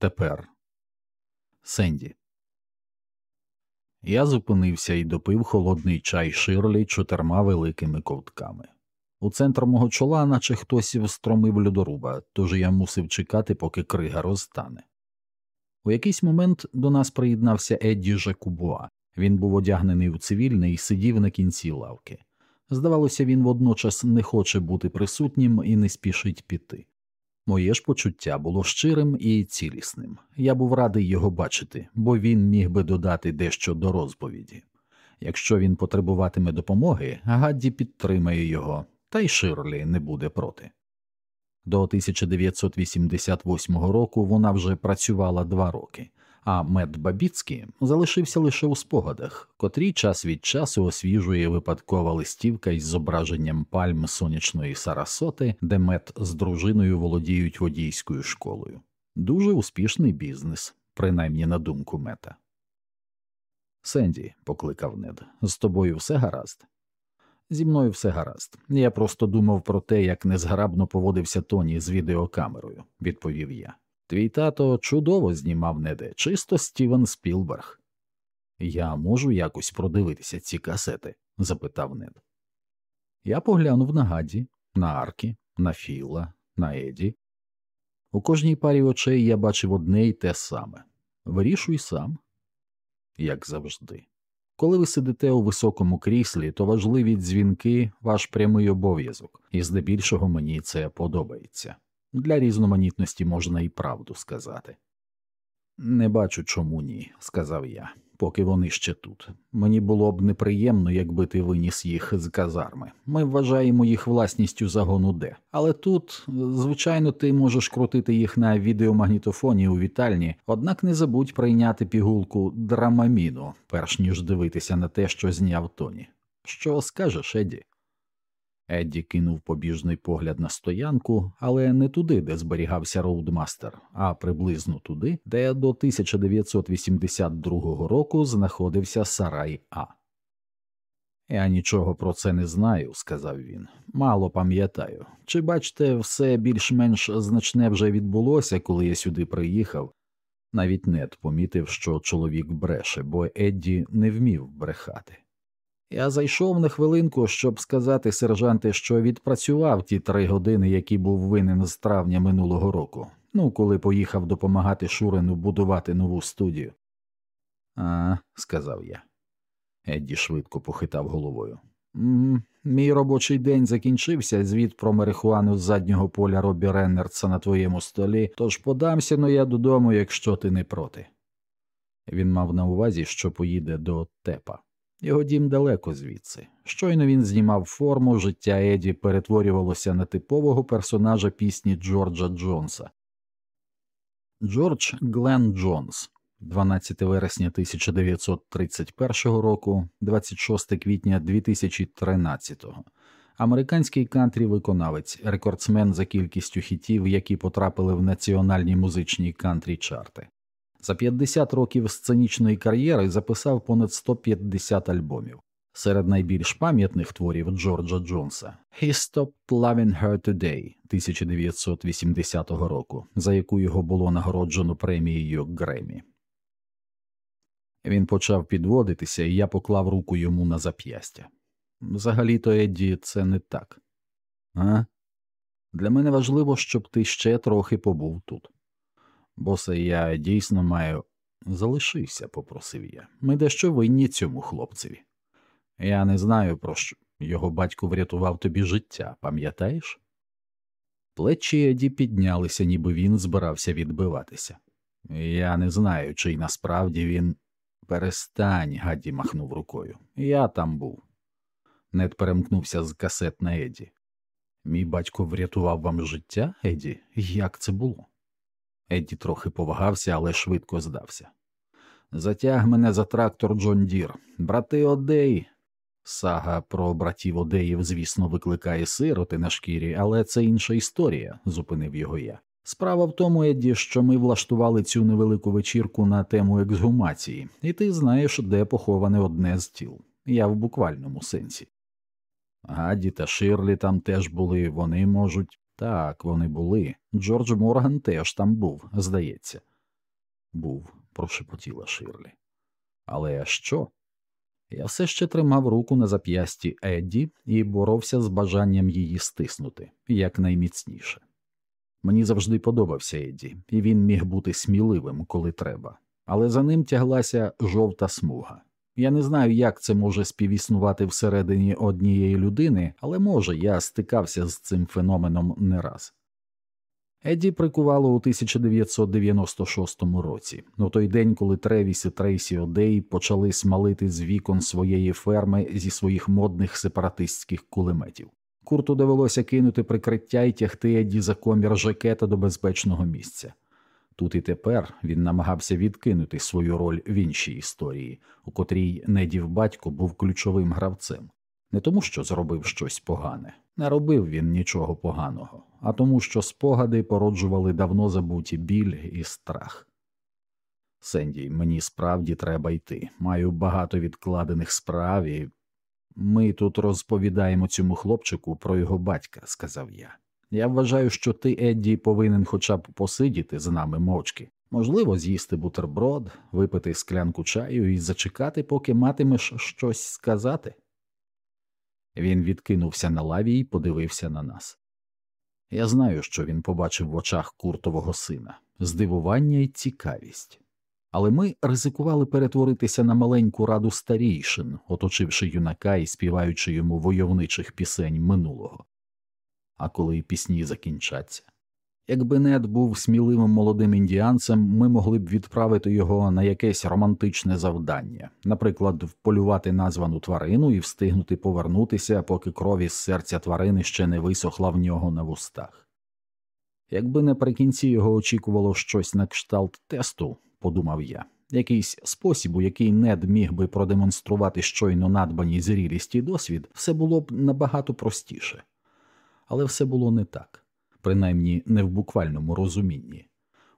Тепер. Сенді. Я зупинився і допив холодний чай ширлі чотирма великими ковтками. У центр мого чола, наче хтось встромив льодоруба, тож я мусив чекати, поки крига розтане. У якийсь момент до нас приєднався Едді Жакубуа. Він був одягнений в цивільне і сидів на кінці лавки. Здавалося, він водночас не хоче бути присутнім і не спішить піти. Моє ж почуття було щирим і цілісним. Я був радий його бачити, бо він міг би додати дещо до розповіді. Якщо він потребуватиме допомоги, Гадді підтримає його, та й Ширлі не буде проти. До 1988 року вона вже працювала два роки, а Мед Бабіцький залишився лише у спогадах, котрі час від часу освіжує випадкова листівка із зображенням пальм сонячної Сарасоти, де мед з дружиною володіють водійською школою. Дуже успішний бізнес, принаймні на думку мета. Сенді, покликав нед, з тобою все гаразд. Зі мною все гаразд. Я просто думав про те, як незграбно поводився Тоні з відеокамерою, відповів я. Твій тато чудово знімав неде, чисто Стівен Спілберг. Я можу якось продивитися ці касети? запитав нед. Я поглянув на Гаді, на Аркі, на Філа, на Еді. У кожній парі очей я бачив одне й те саме вирішуй сам, як завжди. Коли ви сидите у високому кріслі, то важливі дзвінки ваш прямий обов'язок, і здебільшого мені це подобається. Для різноманітності можна і правду сказати. Не бачу, чому ні, сказав я, поки вони ще тут. Мені було б неприємно, якби ти виніс їх з казарми. Ми вважаємо їх власністю загону Д. Але тут, звичайно, ти можеш крутити їх на відеомагнітофоні у вітальні, однак не забудь прийняти пігулку драмаміну, перш ніж дивитися на те, що зняв Тоні. Що скажеш, Еді? Едді кинув побіжний погляд на стоянку, але не туди, де зберігався роудмастер, а приблизно туди, де до 1982 року знаходився Сарай А. Я нічого про це не знаю, сказав він. Мало пам'ятаю. Чи бачите, все більш-менш значне вже відбулося, коли я сюди приїхав? Навіть нед помітив, що чоловік бреше, бо Едді не вмів брехати. Я зайшов на хвилинку, щоб сказати сержанте, що відпрацював ті три години, які був винен з травня минулого року, ну, коли поїхав допомагати Шурину будувати нову студію. А, сказав я. Едді швидко похитав головою. «М мій робочий день закінчився, звіт про марихуану з заднього поля Робі Реннерца на твоєму столі, тож подамся но я додому, якщо ти не проти. Він мав на увазі, що поїде до тепа. Його дім далеко звідси. Щойно він знімав форму, життя Еді перетворювалося на типового персонажа пісні Джорджа Джонса. Джордж Глен Джонс, 12 вересня 1931 року, 26 квітня 2013, американський кантрі виконавець, рекордсмен за кількістю хітів, які потрапили в національні музичні кантрі чарти. За 50 років сценічної кар'єри записав понад 150 альбомів. Серед найбільш пам'ятних творів Джорджа Джонса «He Stopped Loving Her Today» 1980 року, за яку його було нагороджено премією Гремі. Він почав підводитися, і я поклав руку йому на зап'ястя. Взагалі то, Едді, це не так. А? Для мене важливо, щоб ти ще трохи побув тут. Босе, я дійсно маю. Залишися, попросив я. Ми дещо винні цьому хлопцеві. Я не знаю, про що його батько врятував тобі життя, пам'ятаєш? Плечі Еді піднялися, ніби він збирався відбиватися. Я не знаю, чи й насправді він. Перестань, Гадді махнув рукою. Я там був. Нед перемкнувся з касет на Еді. Мій батько врятував вам життя, Еді? Як це було? Едді трохи повагався, але швидко здався. Затяг мене за трактор Джон Дір. Брати Одей. Сага про братів Одеїв, звісно, викликає сироти на шкірі, але це інша історія, зупинив його я. Справа в тому, Едді, що ми влаштували цю невелику вечірку на тему ексгумації, і ти знаєш, де поховане одне з тіл. Я в буквальному сенсі. Гадді та Ширлі там теж були, вони можуть. Так, вони були. Джордж Морган теж там був, здається. Був, прошепотіла Ширлі. Але що? Я все ще тримав руку на зап'ясті Едді і боровся з бажанням її стиснути якнайміцніше. Мені завжди подобався Едді, і він міг бути сміливим, коли треба, але за ним тяглася жовта смуга. Я не знаю, як це може співіснувати всередині однієї людини, але може я стикався з цим феноменом не раз. Едді прикувало у 1996 році, у той день, коли Тревіс і Трейсі Одей почали смалити з вікон своєї ферми зі своїх модних сепаратистських кулеметів. Курту довелося кинути прикриття і тягти Едді за комір жакета до безпечного місця. Тут і тепер він намагався відкинути свою роль в іншій історії, у котрій Недів батько був ключовим гравцем, не тому, що зробив щось погане, не робив він нічого поганого, а тому, що спогади породжували давно забуті біль і страх. Сенді, мені справді треба йти. Маю багато відкладених справ і ми тут розповідаємо цьому хлопчику про його батька, сказав я. Я вважаю, що ти, Едді, повинен хоча б посидіти з нами мовчки, можливо, з'їсти бутерброд, випити склянку чаю і зачекати, поки матимеш щось сказати. Він відкинувся на лаві і подивився на нас. Я знаю, що він побачив в очах куртового сина здивування і цікавість, але ми ризикували перетворитися на маленьку раду старійшин, оточивши юнака і співаючи йому войовничих пісень минулого а коли пісні закінчаться. Якби Нед був сміливим молодим індіанцем, ми могли б відправити його на якесь романтичне завдання, наприклад, вполювати названу тварину і встигнути повернутися, поки крові з серця тварини ще не висохла в нього на вустах. Якби наприкінці його очікувало щось на кшталт тесту, подумав я, якийсь спосіб, у який нед міг би продемонструвати щойно надбані зрілість і досвід, все було б набагато простіше але все було не так, принаймні не в буквальному розумінні.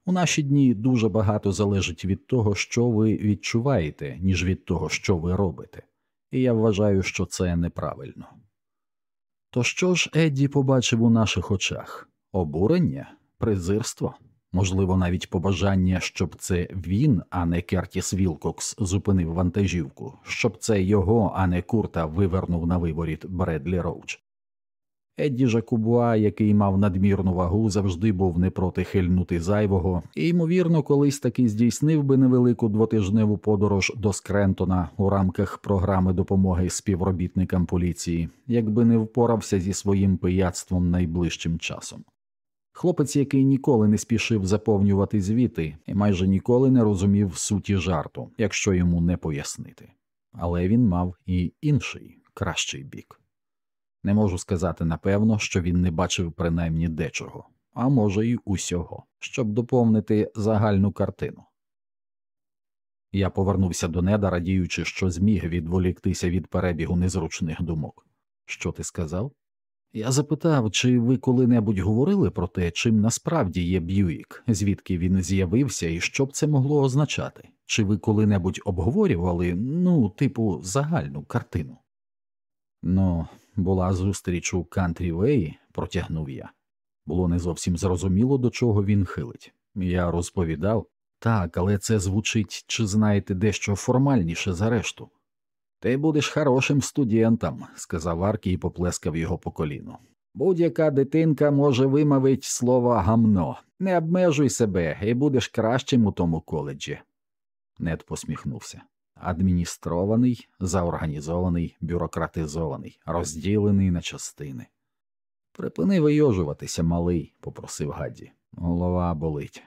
У наші дні дуже багато залежить від того, що ви відчуваєте, ніж від того, що ви робите, і я вважаю, що це неправильно. То що ж Едді побачив у наших очах обурення, презирство, можливо, навіть побажання, щоб це він, а не Кертіс Вілкокс, зупинив вантажівку, щоб це його, а не курта вивернув на виворіт Бредлі Роуч. Едді Жакубуа, який мав надмірну вагу, завжди був не проти хильнути зайвого, і, ймовірно, колись таки здійснив би невелику двотижневу подорож до Скрентона у рамках програми допомоги співробітникам поліції, якби не впорався зі своїм пияцтвом найближчим часом. Хлопець, який ніколи не спішив заповнювати звіти, і майже ніколи не розумів суті жарту, якщо йому не пояснити. Але він мав і інший кращий бік. Не можу сказати напевно, що він не бачив принаймні дечого, а може, й усього, щоб доповнити загальну картину. Я повернувся до неда, радіючи, що зміг відволіктися від перебігу незручних думок. Що ти сказав? Я запитав, чи ви коли-небудь говорили про те, чим насправді є Б'юїк, звідки він з'явився і що б це могло означати? Чи ви коли-небудь обговорювали, ну, типу, загальну картину? Ну, була зустріч у Кантрівеї, протягнув я. Було не зовсім зрозуміло, до чого він хилить. Я розповідав так, але це звучить, чи знаєте, дещо формальніше за решту. Ти будеш хорошим студентом, сказав Аркі і поплескав його по коліну. Будь-яка дитинка може вимовити слово гамно. Не обмежуй себе і будеш кращим у тому коледжі. Нед посміхнувся адміністрований, заорганізований, бюрократизований, розділений на частини. Припини вийожуватися, малий, попросив Гадді. Голова болить.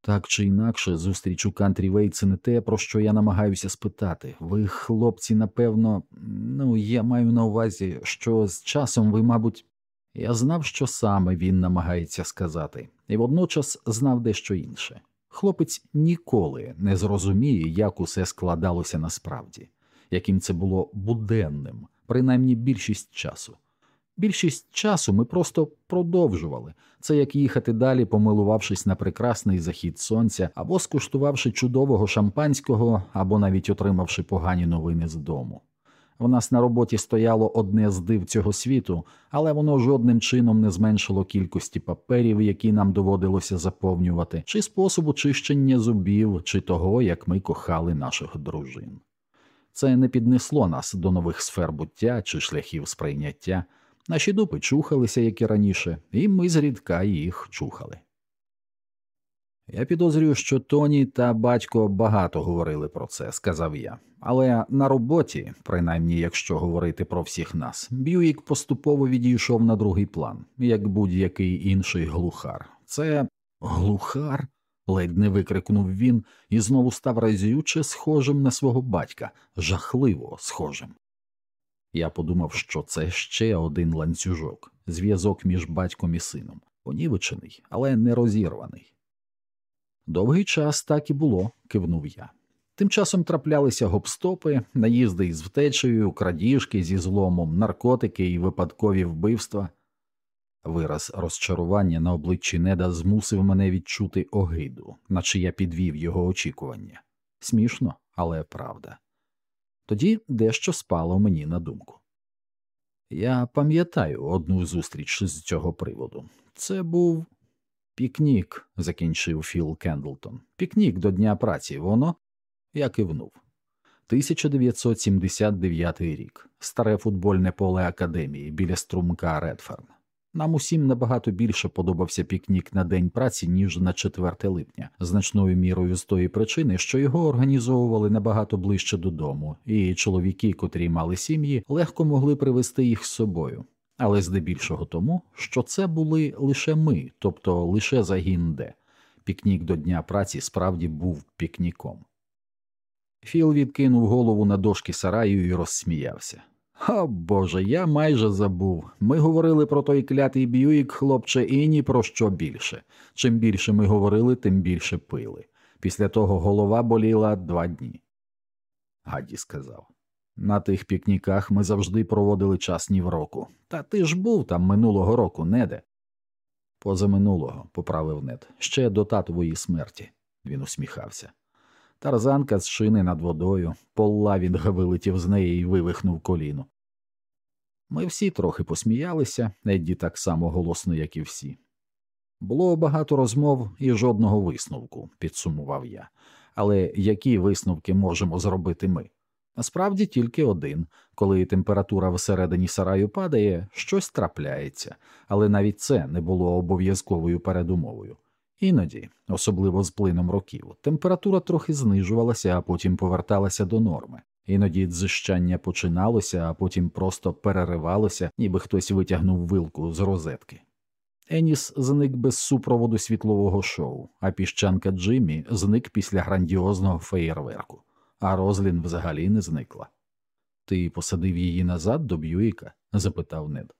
Так чи інакше, зустріч у Кантрівей це не те, про що я намагаюся спитати. Ви, хлопці, напевно, ну, я маю на увазі, що з часом ви, мабуть, я знав, що саме він намагається сказати, і водночас знав дещо інше. Хлопець ніколи не зрозуміє, як усе складалося насправді, яким це було буденним, принаймні більшість часу. Більшість часу ми просто продовжували це, як їхати далі, помилувавшись на прекрасний захід сонця, або скуштувавши чудового шампанського, або навіть отримавши погані новини з дому. В нас на роботі стояло одне з див цього світу, але воно жодним чином не зменшило кількості паперів, які нам доводилося заповнювати, чи способу чищення зубів, чи того, як ми кохали наших дружин. Це не піднесло нас до нових сфер буття чи шляхів сприйняття. Наші дупи чухалися, як і раніше, і ми зрідка їх чухали. Я підозрюю, що Тоні та батько багато говорили про це, сказав я. Але на роботі, принаймні якщо говорити про всіх нас, Б'юїк поступово відійшов на другий план, як будь-який інший глухар. Це глухар? ледь не викрикнув він і знову став разюче схожим на свого батька, жахливо схожим. Я подумав, що це ще один ланцюжок, зв'язок між батьком і сином, понівечений, але не розірваний. Довгий час так і було, кивнув я. Тим часом траплялися гопстопи, наїзди із втечею, крадіжки зі зломом, наркотики і випадкові вбивства. Вираз розчарування на обличчі неда змусив мене відчути огиду, наче я підвів його очікування. Смішно, але правда. Тоді дещо спало мені на думку. Я пам'ятаю одну зустріч з цього приводу. Це був пікнік, закінчив Філ Кендлтон. Пікнік до Дня праці, воно я кивнув. 1979 рік, старе футбольне поле академії біля струмка Редферн. Нам усім набагато більше подобався пікнік на день праці, ніж на 4 липня, значною мірою з тої причини, що його організовували набагато ближче додому, і чоловіки, котрі мали сім'ї, легко могли привезти їх з собою. Але здебільшого тому, що це були лише ми, тобто лише загін Д. Пікнік до Дня праці справді був пікніком. Філ відкинув голову на дошки сараю і розсміявся. О Боже, я майже забув. Ми говорили про той клятий б'юїк, хлопче, і ні про що більше. Чим більше ми говорили, тим більше пили. Після того голова боліла два дні. Гадді сказав. На тих пікніках ми завжди проводили час ні в року. Та ти ж був там минулого року, неде. Позаминулого, поправив нед, ще до татової смерті. Він усміхався. Тарзанка з шини над водою, поллавінг вилетів з неї і вивихнув коліно. Ми всі трохи посміялися, Едді так само голосно, як і всі. Було багато розмов і жодного висновку, підсумував я. Але які висновки можемо зробити ми? Насправді тільки один коли температура всередині сараю падає, щось трапляється, але навіть це не було обов'язковою передумовою. Іноді, особливо з плином років, температура трохи знижувалася, а потім поверталася до норми. Іноді дзищання починалося, а потім просто переривалося, ніби хтось витягнув вилку з розетки. Еніс зник без супроводу світлового шоу, а піщанка Джиммі зник після грандіозного феєрверку, а Розлін взагалі не зникла. Ти посадив її назад до Б'юїка? запитав нед.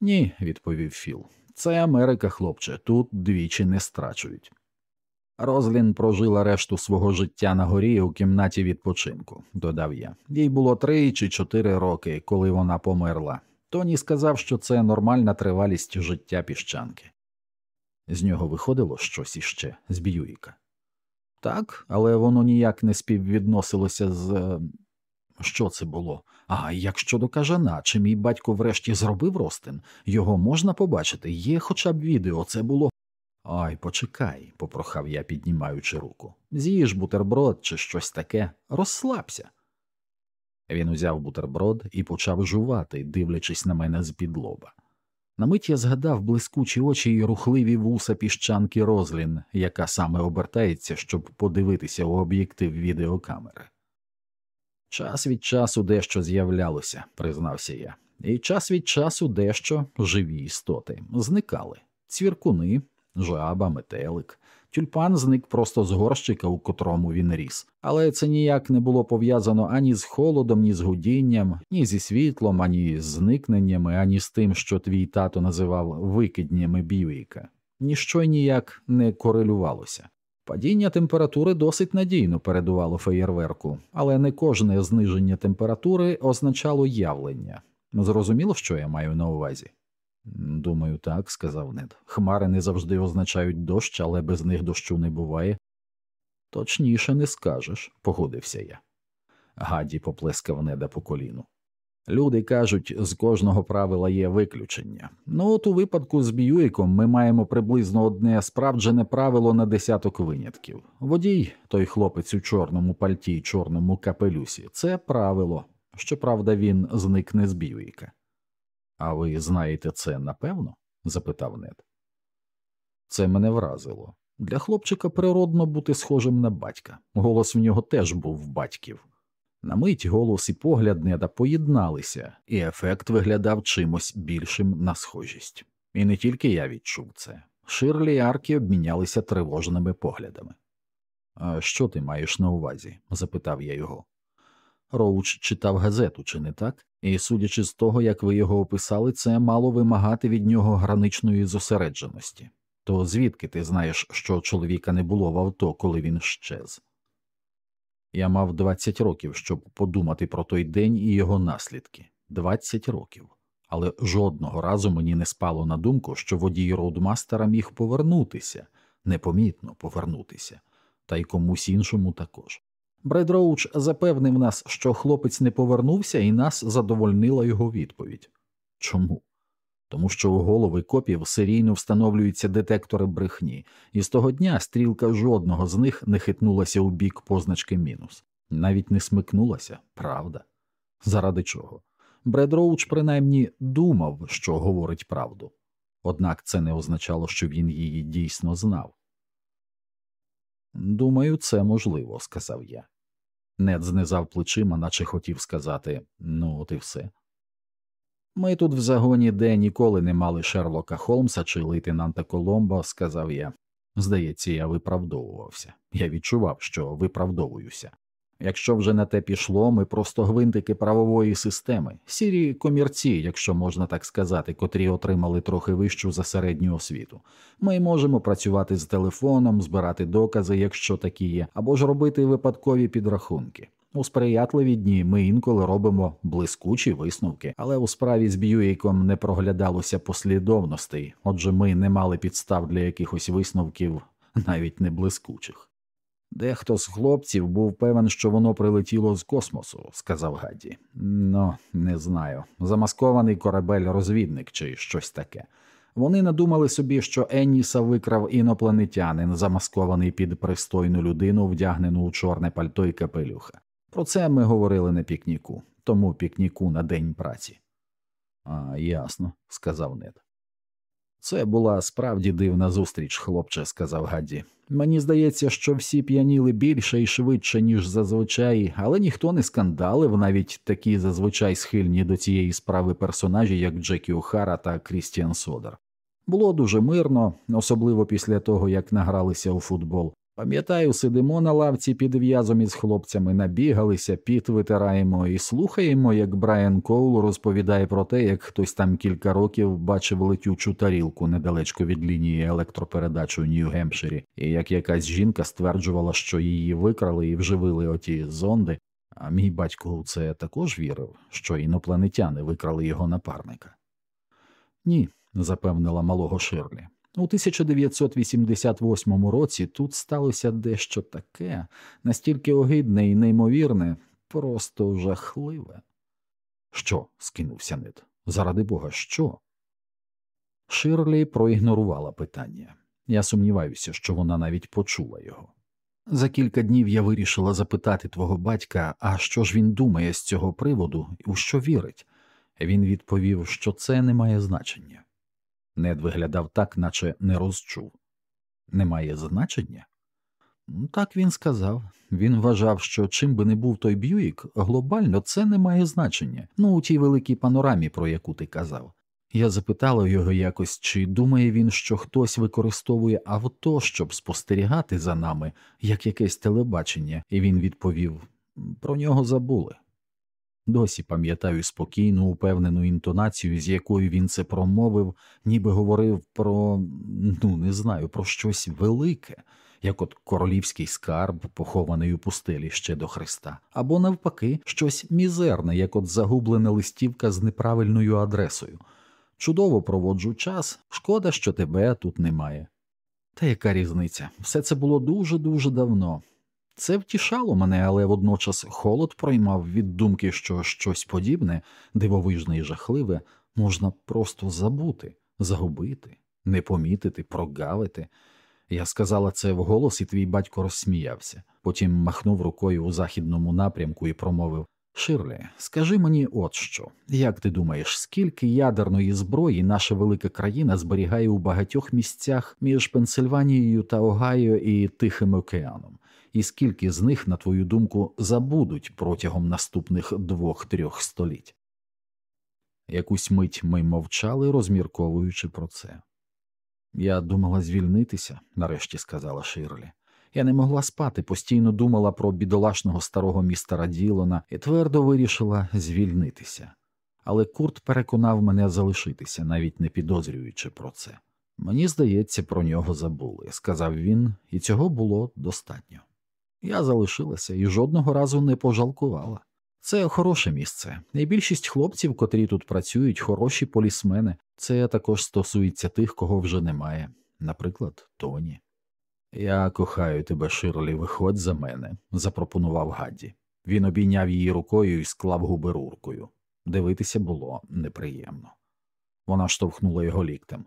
Ні, відповів Філ. Це Америка, хлопче, тут двічі не страчують. Розлін прожила решту свого життя на горі у кімнаті відпочинку, додав я. Їй було три чи чотири роки, коли вона померла. Тоні сказав, що це нормальна тривалість життя піщанки. З нього виходило щось іще з Б'юїка. Так, але воно ніяк не співвідносилося з. Що це було? А як щодо кажана, чи мій батько врешті зробив ростин? Його можна побачити? Є хоча б відео, це було. Ай, почекай, попрохав я, піднімаючи руку. З'їж бутерброд чи щось таке, розслабся. Він узяв бутерброд і почав жувати, дивлячись на мене з під лоба. На мить я згадав блискучі очі й рухливі вуса піщанки Розлін, яка саме обертається, щоб подивитися у об'єктив відеокамери. Час від часу дещо з'являлося, признався я, і час від часу дещо живі істоти зникали цвіркуни, жаба, метелик. Тюльпан зник просто з горщика, у котрому він ріс, але це ніяк не було пов'язано ані з холодом, ні з гудінням, ні зі світлом, ані з зникненнями, ані з тим, що твій тато називав викиднями Бьюіка. Ніщо ніяк не корелювалося. Падіння температури досить надійно передувало феєрверку, але не кожне зниження температури означало явлення. Зрозуміло, що я маю на увазі? Думаю, так, сказав нед. Хмари не завжди означають дощ, але без них дощу не буває. Точніше не скажеш, погодився я. Гаді поплескав неда по коліну. Люди кажуть, з кожного правила є виключення. Ну от у випадку з Б'юїком ми маємо приблизно одне справджене правило на десяток винятків. Водій, той хлопець у чорному пальті й чорному капелюсі, це правило. Щоправда, він зникне з Б'юїка. А ви знаєте це напевно? запитав нед. Це мене вразило. Для хлопчика природно бути схожим на батька. Голос в нього теж був батьків. На мить голос і погляд неда поєдналися, і ефект виглядав чимось більшим на схожість. І не тільки я відчув це. Ширлі і Аркі обмінялися тривожними поглядами. «А Що ти маєш на увазі? запитав я його. Роуч читав газету, чи не так? І, судячи з того, як ви його описали, це мало вимагати від нього граничної зосередженості. То звідки ти знаєш, що чоловіка не було в авто, коли він щез? Я мав 20 років, щоб подумати про той день і його наслідки 20 років. Але жодного разу мені не спало на думку, що водій роудмастера міг повернутися, непомітно повернутися, та й комусь іншому також. Бред Роуч запевнив нас, що хлопець не повернувся, і нас задовольнила його відповідь. Чому? Тому що у голови копів серійно встановлюються детектори брехні, і з того дня стрілка жодного з них не хитнулася у бік позначки мінус, навіть не смикнулася, правда. Заради чого? Бред Роуч принаймні думав, що говорить правду, однак це не означало, що він її дійсно знав. Думаю, це можливо, сказав я. Нед знизав плечима, наче хотів сказати ну, от і все. Ми тут в загоні, де ніколи не мали Шерлока Холмса чи лейтенанта Коломбо, сказав я. Здається, я виправдовувався. Я відчував, що виправдовуюся. Якщо вже на те пішло, ми просто гвинтики правової системи, сірі комірці, якщо можна так сказати, котрі отримали трохи вищу за середню освіту. Ми можемо працювати з телефоном, збирати докази, якщо такі є, або ж робити випадкові підрахунки. У сприятливі дні ми інколи робимо блискучі висновки, але у справі з Б'юїком не проглядалося послідовностей, отже, ми не мали підстав для якихось висновків, навіть не блискучих. Дехто з хлопців був певен, що воно прилетіло з космосу, сказав Гадді. Ну, не знаю. Замаскований корабель-розвідник чи щось таке. Вони надумали собі, що Енніса викрав інопланетянин, замаскований під пристойну людину, вдягнену у чорне пальто і капелюха. Про це ми говорили на пікніку, тому пікніку на день праці. А, ясно, сказав Нед. Це була справді дивна зустріч, хлопче, сказав Гадді. Мені здається, що всі п'яніли більше і швидше, ніж зазвичай, але ніхто не скандалив, навіть такі зазвичай схильні до цієї справи персонажі, як Джекі Охара та Крістіан Содер. Було дуже мирно, особливо після того, як награлися у футбол. Пам'ятаю, сидимо на лавці під в'язом із хлопцями, набігалися, піт витираємо і слухаємо, як Брайан Коул розповідає про те, як хтось там кілька років бачив летючу тарілку недалечко від лінії електропередач у Нью-Гемпширі, і як якась жінка стверджувала, що її викрали і вживили оті зонди. А мій батько у це також вірив, що інопланетяни викрали його напарника. Ні, запевнила малого Ширлі. У 1988 році тут сталося дещо таке, настільки огидне і неймовірне, просто жахливе. Що? скинувся Нед. Заради бога, що? Ширлі проігнорувала питання. Я сумніваюся, що вона навіть почула його. За кілька днів я вирішила запитати твого батька, а що ж він думає з цього приводу і у що вірить. Він відповів, що це не має значення. Нед виглядав так, наче не розчув. Немає значення? Так він сказав. Він вважав, що чим би не був той Б'юїк, глобально це не має значення, ну у тій великій панорамі, про яку ти казав. Я запитала його якось, чи думає він, що хтось використовує авто, щоб спостерігати за нами, як якесь телебачення, і він відповів про нього забули. Досі пам'ятаю спокійну, упевнену інтонацію, з якою він це промовив, ніби говорив про ну не знаю, про щось велике, як от королівський скарб, похований у пустелі ще до Христа, або навпаки, щось мізерне, як от загублена листівка з неправильною адресою. Чудово проводжу час, шкода, що тебе тут немає. Та яка різниця? Все це було дуже дуже давно. Це втішало мене, але водночас холод проймав від думки, що щось подібне, дивовижне і жахливе, можна просто забути, загубити, не помітити, прогавити. Я сказала це вголос, і твій батько розсміявся, потім махнув рукою у західному напрямку і промовив. Ширлі, скажи мені от що, як ти думаєш, скільки ядерної зброї наша велика країна зберігає у багатьох місцях між Пенсильванією та Огайо і Тихим океаном, і скільки з них, на твою думку, забудуть протягом наступних двох-трьох століть? Якусь мить ми мовчали, розмірковуючи про це. Я думала звільнитися, нарешті сказала Ширлі. Я не могла спати, постійно думала про бідолашного старого містера Ділона і твердо вирішила звільнитися. Але Курт переконав мене залишитися, навіть не підозрюючи про це. Мені здається, про нього забули, сказав він, і цього було достатньо. Я залишилася і жодного разу не пожалкувала. Це хороше місце, і більшість хлопців, котрі тут працюють, хороші полісмени. Це також стосується тих, кого вже немає, наприклад, Тоні. Я кохаю тебе, Ширлі, виходь за мене, запропонував Гадді. Він обійняв її рукою і склав губи руркою. Дивитися було неприємно. Вона штовхнула його ліктем.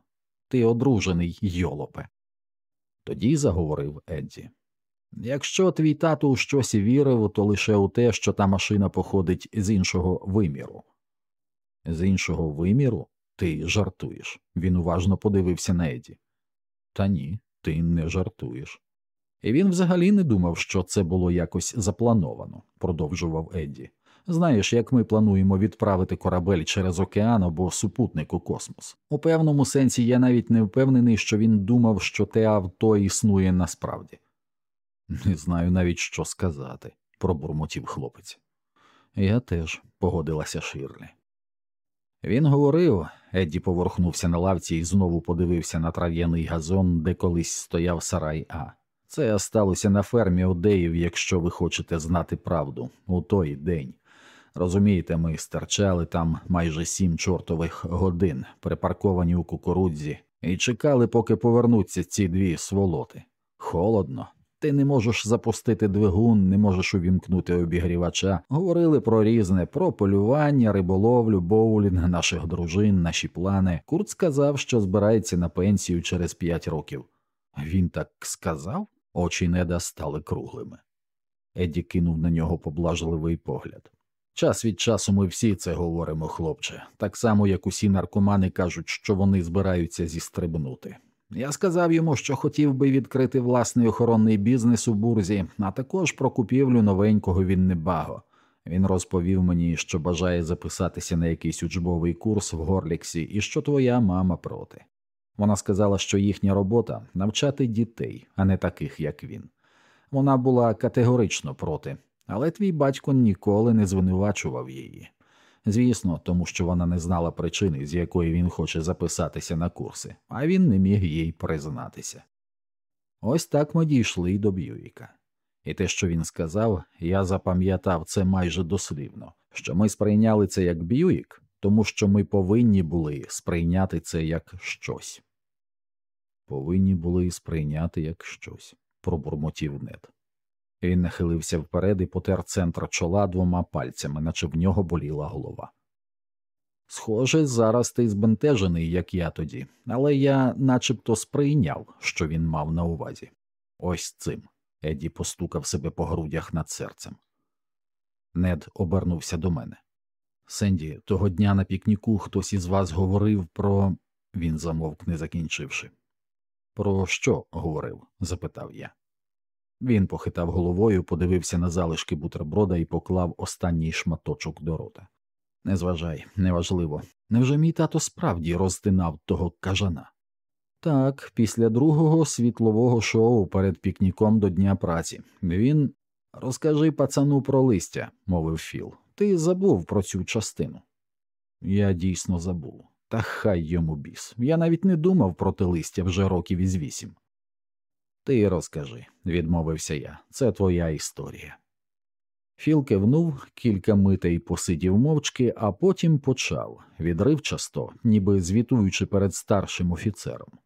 Ти одружений, йолопе. Тоді заговорив Едді. Якщо твій тато у щось вірив, то лише у те, що та машина походить з іншого виміру. З іншого виміру? Ти жартуєш. Він уважно подивився на Еді. Та ні, ти не жартуєш. І він взагалі не думав, що це було якось заплановано, продовжував Едді. Знаєш, як ми плануємо відправити корабель через океан або супутник у космос. У певному сенсі я навіть не впевнений, що він думав, що те авто існує насправді. Не знаю навіть, що сказати, пробурмотів хлопець. Я теж погодилася Ширлі. Він говорив, Едді поворухнувся на лавці і знову подивився на трав'яний газон, де колись стояв сарай А. Це сталося на фермі Одеїв, якщо ви хочете знати правду, у той день. Розумієте, ми стерчали там майже сім чортових годин, припарковані у кукурудзі, і чекали, поки повернуться ці дві сволоти. Холодно, ти не можеш запустити двигун, не можеш увімкнути обігрівача. Говорили про різне, про полювання, риболовлю, боулінг, наших дружин, наші плани. Курт сказав, що збирається на пенсію через п'ять років. Він так сказав, очі неда стали круглими. Едді кинув на нього поблажливий погляд. Час від часу ми всі це говоримо, хлопче, так само як усі наркомани кажуть, що вони збираються зістрибнути. Я сказав йому, що хотів би відкрити власний охоронний бізнес у бурзі, а також про купівлю новенького Віннебаго. Він розповів мені, що бажає записатися на якийсь учбовий курс в Горліксі і що твоя мама проти. Вона сказала, що їхня робота навчати дітей, а не таких, як він. Вона була категорично проти, але твій батько ніколи не звинувачував її. Звісно, тому що вона не знала причини, з якої він хоче записатися на курси, а він не міг їй признатися. Ось так ми дійшли до Б'юїка. І те, що він сказав, я запам'ятав це майже дослівно, що ми сприйняли це як Б'юїк, тому що ми повинні були сприйняти це як щось. Повинні були сприйняти як щось, пробурмотів нед. Він нахилився вперед і потер центр чола двома пальцями, наче в нього боліла голова. Схоже, зараз ти збентежений, як я тоді, але я начебто сприйняв, що він мав на увазі. Ось цим. Еді постукав себе по грудях над серцем. Нед обернувся до мене. Сенді, того дня на пікніку хтось із вас говорив про. Він замовк, не закінчивши. Про що говорив? запитав я. Він похитав головою, подивився на залишки бутерброда і поклав останній шматочок до рота. Не зважай, неважливо. Невже мій тато справді розтинав того кажана? Так, після другого світлового шоу перед пікніком до Дня праці. Він. Розкажи пацану про листя, мовив Філ. Ти забув про цю частину. Я дійсно забув. Та хай йому біс. Я навіть не думав про те листя вже років із вісім. Ти розкажи, відмовився я, це твоя історія. Філ кивнув, кілька митей посидів мовчки, а потім почав відривчасто, ніби звітуючи перед старшим офіцером.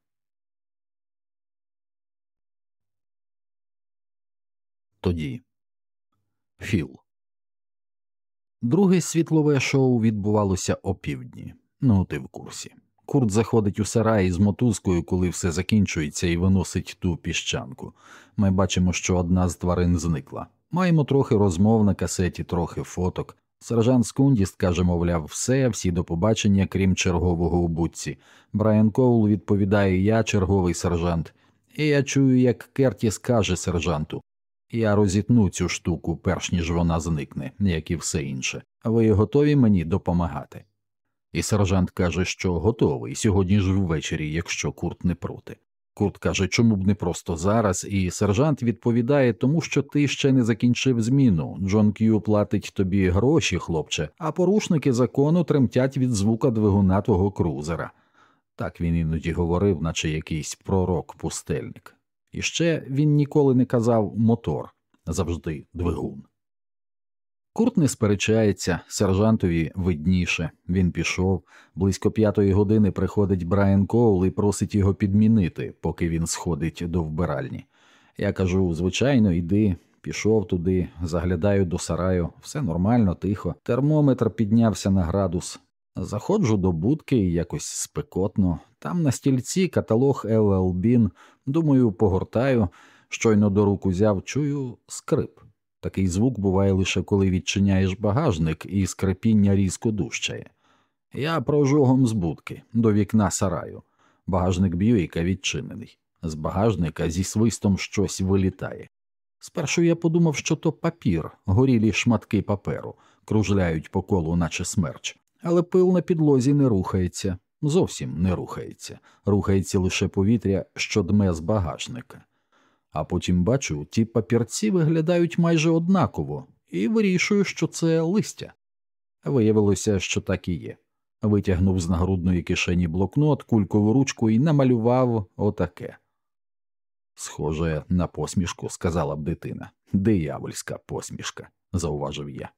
тоді. Філ. Друге світлове шоу відбувалося опівдні. Ну, ти в курсі. Курт заходить у сарай з мотузкою, коли все закінчується, і виносить ту піщанку. Ми бачимо, що одна з тварин зникла. Маємо трохи розмов на касеті, трохи фоток. Сержант Скундіст каже, мовляв, все, всі до побачення, крім чергового у будці. Брайан Коул відповідає Я черговий сержант. І я чую, як Кертіс каже сержанту Я розітну цю штуку, перш ніж вона зникне, як і все інше. Ви готові мені допомагати? І сержант каже, що готовий сьогодні ж ввечері, якщо курт не проти. Курт каже, чому б не просто зараз, і сержант відповідає, тому що ти ще не закінчив зміну. Джон К'ю платить тобі гроші, хлопче, а порушники закону тремтять від звука двигуна твого крузера. Так він іноді говорив, наче якийсь пророк пустельник. І ще він ніколи не казав мотор, завжди двигун. Курт не сперечається, сержантові видніше. Він пішов. Близько п'ятої години приходить Брайан Коул і просить його підмінити, поки він сходить до вбиральні. Я кажу: звичайно, йди. Пішов туди, заглядаю до сараю, все нормально, тихо. Термометр піднявся на градус. Заходжу до будки якось спекотно. Там на стільці каталог LL Bean. Думаю, погортаю. Щойно до рук узяв, чую скрип. Такий звук буває лише коли відчиняєш багажник і скрипіння різко дужчає. Я прожогом з будки до вікна сараю. Багажник Б'юїка відчинений. З багажника зі свистом щось вилітає. Спершу я подумав, що то папір, горілі шматки паперу, кружляють по колу, наче смерч, але пил на підлозі не рухається, зовсім не рухається, рухається лише повітря, що дме з багажника а потім бачу, ті папірці виглядають майже однаково, і вирішую, що це листя. Виявилося, що так і є. Витягнув з нагрудної кишені блокнот, кулькову ручку і намалював отаке. Схоже на посмішку, сказала б дитина. Диявольська посмішка, зауважив я.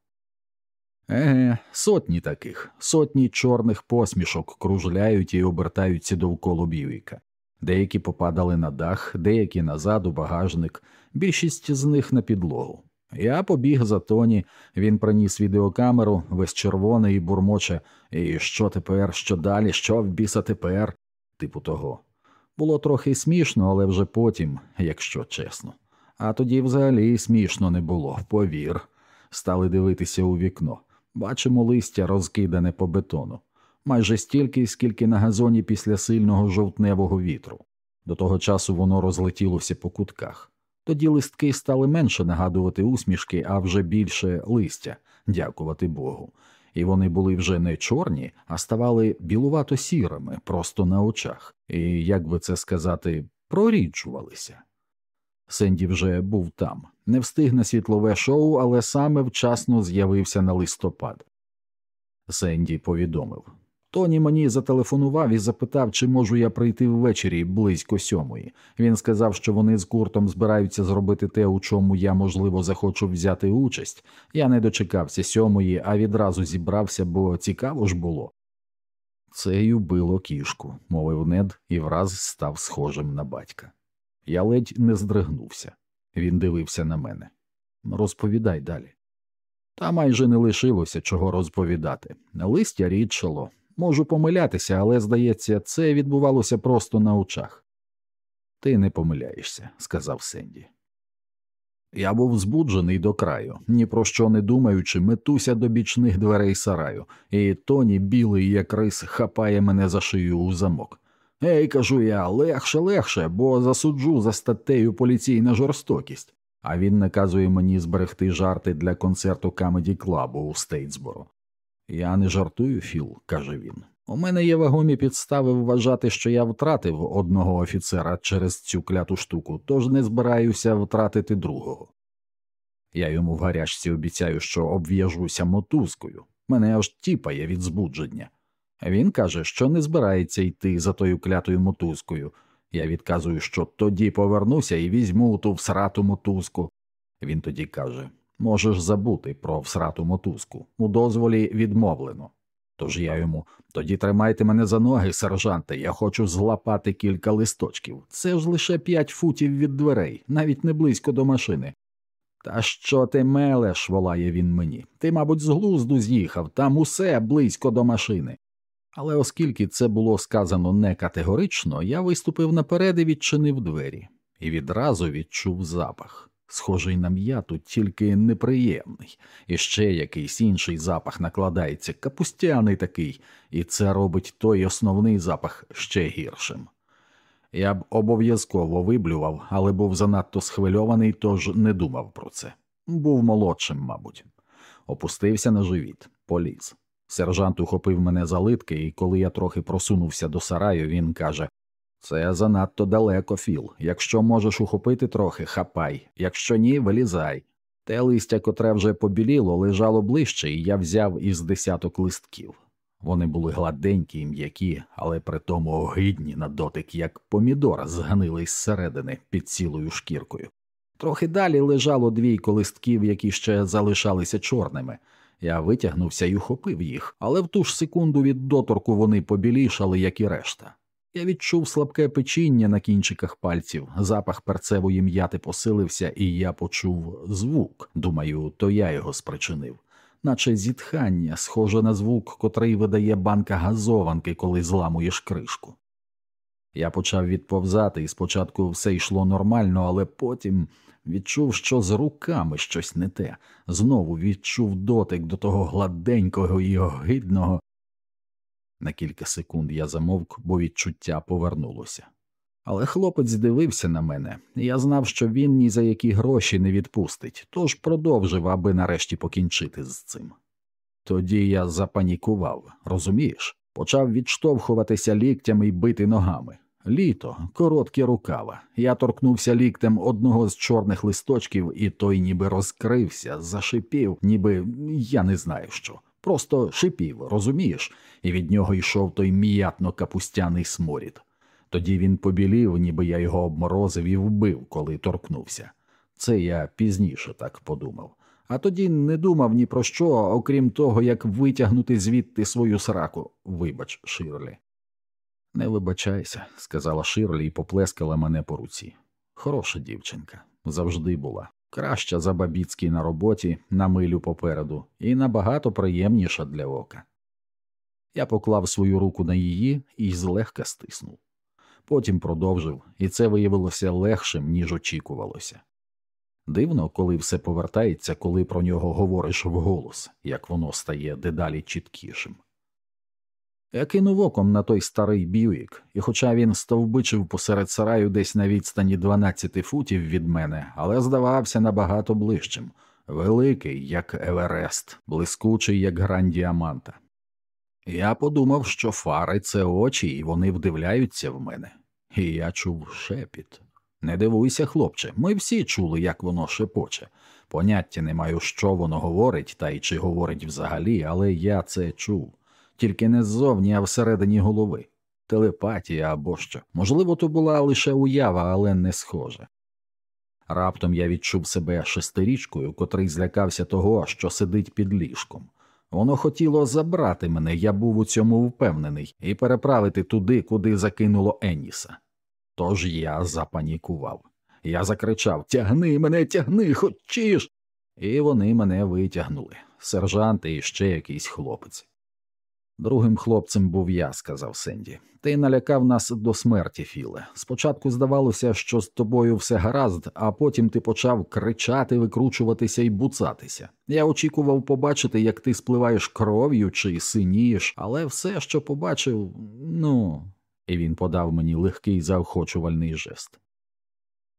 Еге, сотні таких, сотні чорних посмішок кружляють і обертаються довкола Бівіка. Деякі попадали на дах, деякі назад у багажник, більшість з них на підлогу. Я побіг за Тоні, він приніс відеокамеру, весь червоний і бурмоче, і що тепер, що далі, що в біса тепер, типу того. Було трохи смішно, але вже потім, якщо чесно. А тоді взагалі смішно не було, повір. Стали дивитися у вікно. Бачимо листя розкидане по бетону майже стільки, скільки на газоні після сильного жовтневого вітру. До того часу воно розлетілося по кутках. Тоді листки стали менше нагадувати усмішки, а вже більше листя, дякувати Богу. І вони були вже не чорні, а ставали білувато сірими, просто на очах, і, як би це сказати, проріджувалися. Сенді вже був там, не встиг на світлове шоу, але саме вчасно з'явився на листопад. Сенді повідомив Тоні мені зателефонував і запитав, чи можу я прийти ввечері близько сьомої. Він сказав, що вони з куртом збираються зробити те, у чому я, можливо, захочу взяти участь. Я не дочекався сьомої, а відразу зібрався, бо цікаво ж було. Цею било кішку, мовив нед і враз став схожим на батька. Я ледь не здригнувся. Він дивився на мене. Розповідай далі. Та майже не лишилося чого розповідати. Листя рідшало, Можу помилятися, але, здається, це відбувалося просто на очах. Ти не помиляєшся, сказав Сенді. Я був збуджений до краю, ні про що не думаючи, метуся до бічних дверей сараю, і тоні, білий, як рис, хапає мене за шию у замок. Ей, кажу я, легше, легше, бо засуджу за статтею поліційна жорстокість. А він наказує мені зберегти жарти для концерту Камеді Клабу у Стейтсборо. Я не жартую, Філ, каже він. У мене є вагомі підстави вважати, що я втратив одного офіцера через цю кляту штуку, тож не збираюся втратити другого. Я йому в гарячці обіцяю, що обв'яжуся мотузкою, мене аж тіпає від збудження. Він каже, що не збирається йти за тою клятою мотузкою. Я відказую, що тоді повернуся і візьму ту всрату мотузку. Він тоді каже Можеш забути про всрату мотузку. У дозволі відмовлено. Тож я йому тоді тримайте мене за ноги, сержанте, я хочу злапати кілька листочків. Це ж лише п'ять футів від дверей, навіть не близько до машини. Та що ти мелеш, волає він мені. Ти, мабуть, з глузду з'їхав, там усе близько до машини. Але оскільки це було сказано не категорично, я виступив наперед і відчинив двері, і відразу відчув запах, схожий на м'яту, тільки неприємний, і ще якийсь інший запах накладається, капустяний такий, і це робить той основний запах ще гіршим. Я б обов'язково виблював, але був занадто схвильований, тож не думав про це. Був молодшим, мабуть. Опустився на живіт, поліз. Сержант ухопив мене за литки, і коли я трохи просунувся до сараю, він каже Це занадто далеко, Філ. Якщо можеш ухопити трохи, хапай, якщо ні, вилізай. Те листя, котре вже побіліло, лежало ближче, і я взяв із десяток листків. Вони були гладенькі і м'які, але при тому огидні на дотик, як помідора зганили зсередини під цілою шкіркою. Трохи далі лежало двійко листків, які ще залишалися чорними. Я витягнувся і ухопив їх, але в ту ж секунду від доторку вони побілішали, як і решта. Я відчув слабке печіння на кінчиках пальців, запах перцевої м'яти посилився, і я почув звук. Думаю, то я його спричинив, наче зітхання, схоже на звук, котрий видає банка газованки, коли зламуєш кришку. Я почав відповзати, і спочатку все йшло нормально, але потім відчув, що з руками щось не те, знову відчув дотик до того гладенького і огидного. На кілька секунд я замовк, бо відчуття повернулося. Але хлопець дивився на мене, і я знав, що він ні за які гроші не відпустить, тож продовжив, аби нарешті покінчити з цим. Тоді я запанікував, розумієш, почав відштовхуватися ліктями й бити ногами. Літо, короткі рукава. Я торкнувся ліктем одного з чорних листочків, і той ніби розкрився, зашипів, ніби я не знаю що. Просто шипів, розумієш, і від нього йшов той м'ятно капустяний сморід. Тоді він побілів, ніби я його обморозив і вбив, коли торкнувся. Це я пізніше так подумав. А тоді не думав ні про що, окрім того, як витягнути звідти свою сраку. Вибач, Ширлі. Не вибачайся, сказала Ширлі і поплескала мене по руці. Хороша дівчинка, завжди була. Краща за Бабіцький на роботі, на милю попереду, і набагато приємніша для ока. Я поклав свою руку на її і злегка стиснув. Потім продовжив, і це виявилося легшим, ніж очікувалося. Дивно, коли все повертається, коли про нього говориш вголос, як воно стає дедалі чіткішим. Я кинув оком на той старий б'юїк, і, хоча він стовбичив посеред сараю десь на відстані 12 футів від мене, але здавався набагато ближчим, великий, як Еверест, блискучий, як грань діаманта. Я подумав, що фари це очі, і вони вдивляються в мене, і я чув шепіт. Не дивуйся, хлопче, ми всі чули, як воно шепоче. Поняття не маю, що воно говорить, та й чи говорить взагалі, але я це чув тільки не ззовні, а всередині голови, телепатія або що. Можливо, то була лише уява, але не схоже. Раптом я відчув себе шестирічкою, котрий злякався того, що сидить під ліжком. Воно хотіло забрати мене, я був у цьому впевнений, і переправити туди, куди закинуло Еніса. Тож я запанікував. Я закричав Тягни мене, тягни, хочеш. І вони мене витягнули сержант і ще якийсь хлопець. Другим хлопцем був я, сказав Сенді. Ти налякав нас до смерті, Філе. Спочатку здавалося, що з тобою все гаразд, а потім ти почав кричати, викручуватися і буцатися. Я очікував побачити, як ти спливаєш кров'ю чи синієш, але все, що побачив, ну. І він подав мені легкий заохочувальний жест.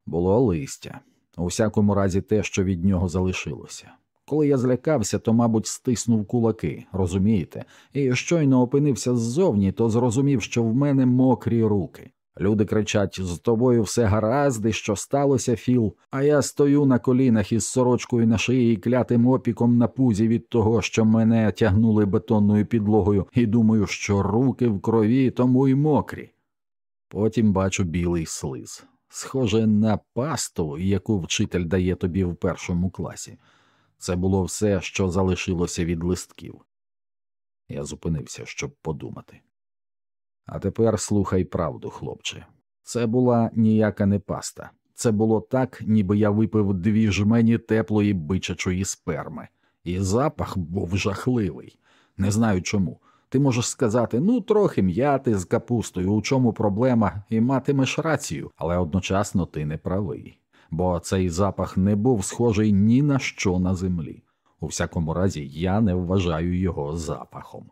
Було листя, у всякому разі, те, що від нього залишилося. Коли я злякався, то, мабуть, стиснув кулаки, розумієте, і щойно опинився ззовні, то зрозумів, що в мене мокрі руки. Люди кричать з тобою все гаразд, що сталося, Філ, а я стою на колінах із сорочкою на шиї і клятим опіком на пузі від того, що мене тягнули бетонною підлогою, і думаю, що руки в крові, тому й мокрі. Потім бачу білий слиз, схоже на пасту, яку вчитель дає тобі в першому класі. Це було все, що залишилося від листків. Я зупинився, щоб подумати. А тепер слухай правду, хлопче. Це була ніяка не паста, Це було так, ніби я випив дві жмені теплої бичачої сперми, і запах був жахливий. Не знаю чому. Ти можеш сказати, ну, трохи м'яти з капустою, у чому проблема, і матимеш рацію, але одночасно ти не правий, бо цей запах не був схожий ні на що на землі. У всякому разі, я не вважаю його запахом.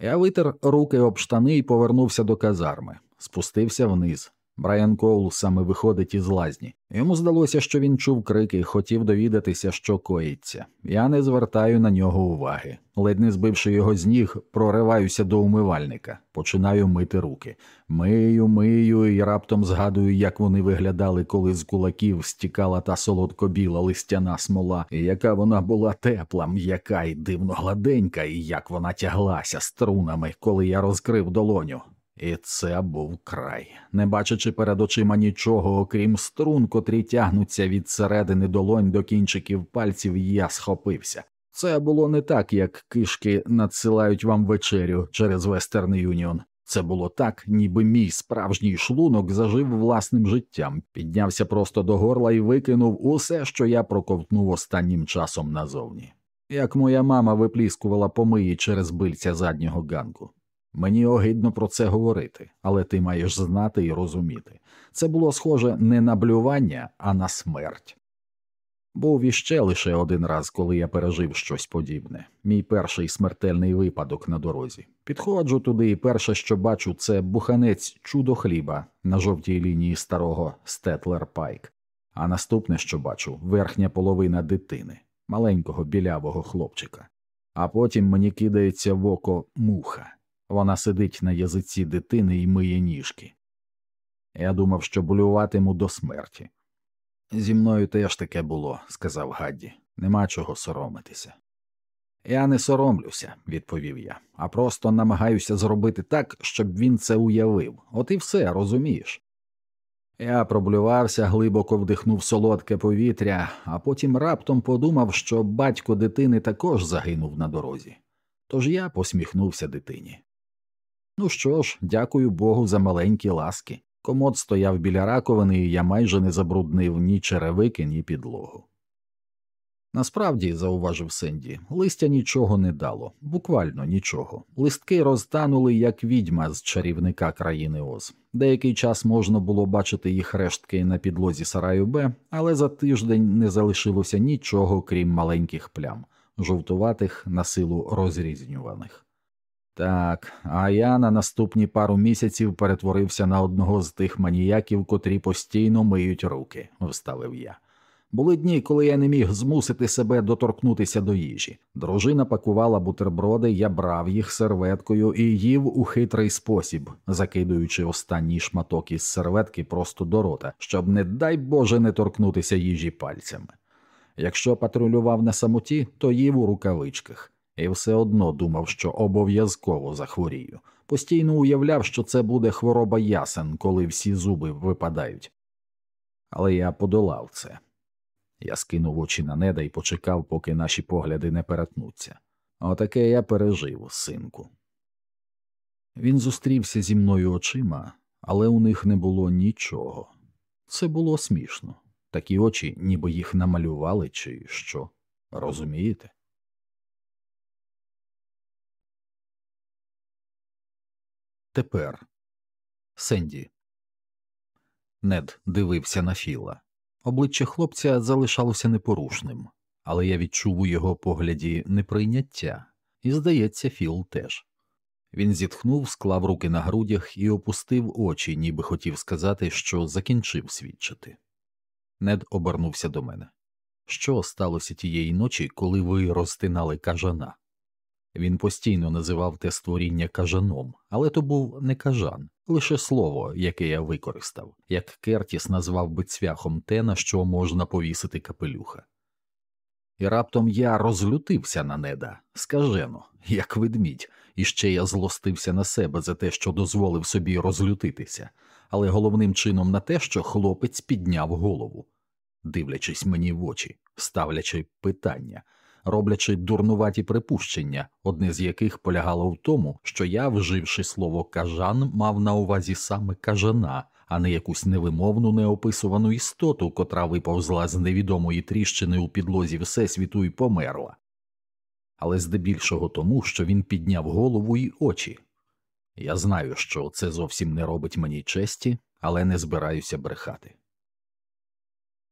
Я витер руки об штани і повернувся до казарми, спустився вниз. Брайан Коул саме виходить із лазні. Йому здалося, що він чув крики, хотів довідатися, що коїться. Я не звертаю на нього уваги. Ледь не збивши його з ніг, прориваюся до умивальника, починаю мити руки. Мию, мию і раптом згадую, як вони виглядали, коли з кулаків стікала та солодкобіла листяна смола, і яка вона була тепла, м'яка і дивно гладенька, і як вона тяглася струнами, коли я розкрив долоню. І це був край, не бачачи перед очима нічого, окрім струн, котрі тягнуться від середини долонь до кінчиків пальців, я схопився. Це було не так, як кишки надсилають вам вечерю через Вестерн Юніон. Це було так, ніби мій справжній шлунок зажив власним життям, піднявся просто до горла і викинув усе, що я проковтнув останнім часом назовні. Як моя мама випліскувала помиї через бильця заднього ганку. Мені огидно про це говорити, але ти маєш знати і розуміти. Це було схоже не на блювання, а на смерть. Був іще лише один раз, коли я пережив щось подібне, мій перший смертельний випадок на дорозі. Підходжу туди, і перше, що бачу, це буханець чудо хліба на жовтій лінії старого Стетлер Пайк. А наступне, що бачу, верхня половина дитини, маленького білявого хлопчика. А потім мені кидається в око муха. Вона сидить на язиці дитини і миє ніжки. Я думав, що болюватиму до смерті. Зі мною теж таке було, сказав Гадді, нема чого соромитися. Я не соромлюся, відповів я, а просто намагаюся зробити так, щоб він це уявив. От і все, розумієш. Я проблювався, глибоко вдихнув солодке повітря, а потім раптом подумав, що батько дитини також загинув на дорозі. Тож я посміхнувся дитині. Ну що ж, дякую Богу за маленькі ласки. Комод стояв біля раковини, і я майже не забруднив ні черевики, ні підлогу. Насправді, зауважив Сенді, листя нічого не дало, буквально нічого. Листки розтанули, як відьма з чарівника країни Оз. Деякий час можна було бачити їх рештки на підлозі сараю Б, але за тиждень не залишилося нічого, крім маленьких плям, жовтуватих на силу розрізнюваних. Так, а я на наступні пару місяців перетворився на одного з тих маніяків, котрі постійно миють руки, вставив я. Були дні, коли я не міг змусити себе доторкнутися до їжі. Дружина пакувала бутерброди, я брав їх серветкою і їв у хитрий спосіб, закидуючи останній шматок із серветки просто до рота, щоб, не дай Боже, не торкнутися їжі пальцями. Якщо патрулював на самоті, то їв у рукавичках і все одно думав, що обов'язково захворію. Постійно уявляв, що це буде хвороба ясен, коли всі зуби випадають. Але я подолав це. Я скинув очі на неда і почекав, поки наші погляди не перетнуться. Отаке я пережив, синку. Він зустрівся зі мною очима, але у них не було нічого. Це було смішно. Такі очі, ніби їх намалювали, чи що. Розумієте? Тепер Сенді. Нед дивився на Філа. Обличчя хлопця залишалося непорушним, але я відчув у його погляді неприйняття, і, здається, Філ теж. Він зітхнув, склав руки на грудях і опустив очі, ніби хотів сказати, що закінчив свідчити. Нед обернувся до мене. Що сталося тієї ночі, коли ви розтинали кажана? Він постійно називав те створіння кажаном, але то був не кажан, лише слово, яке я використав, як Кертіс назвав би цвяхом те, на що можна повісити капелюха. І раптом я розлютився на неда, скажено, як ведмідь, і ще я злостився на себе за те, що дозволив собі розлютитися, але головним чином на те, що хлопець підняв голову, дивлячись мені в очі, ставлячи питання роблячи дурнуваті припущення, одне з яких полягало в тому, що я, вживши слово кажан, мав на увазі саме кажана, а не якусь невимовну неописувану істоту, котра виповзла з невідомої тріщини у підлозі Всесвіту і померла, але здебільшого тому, що він підняв голову й очі. Я знаю, що це зовсім не робить мені честі, але не збираюся брехати.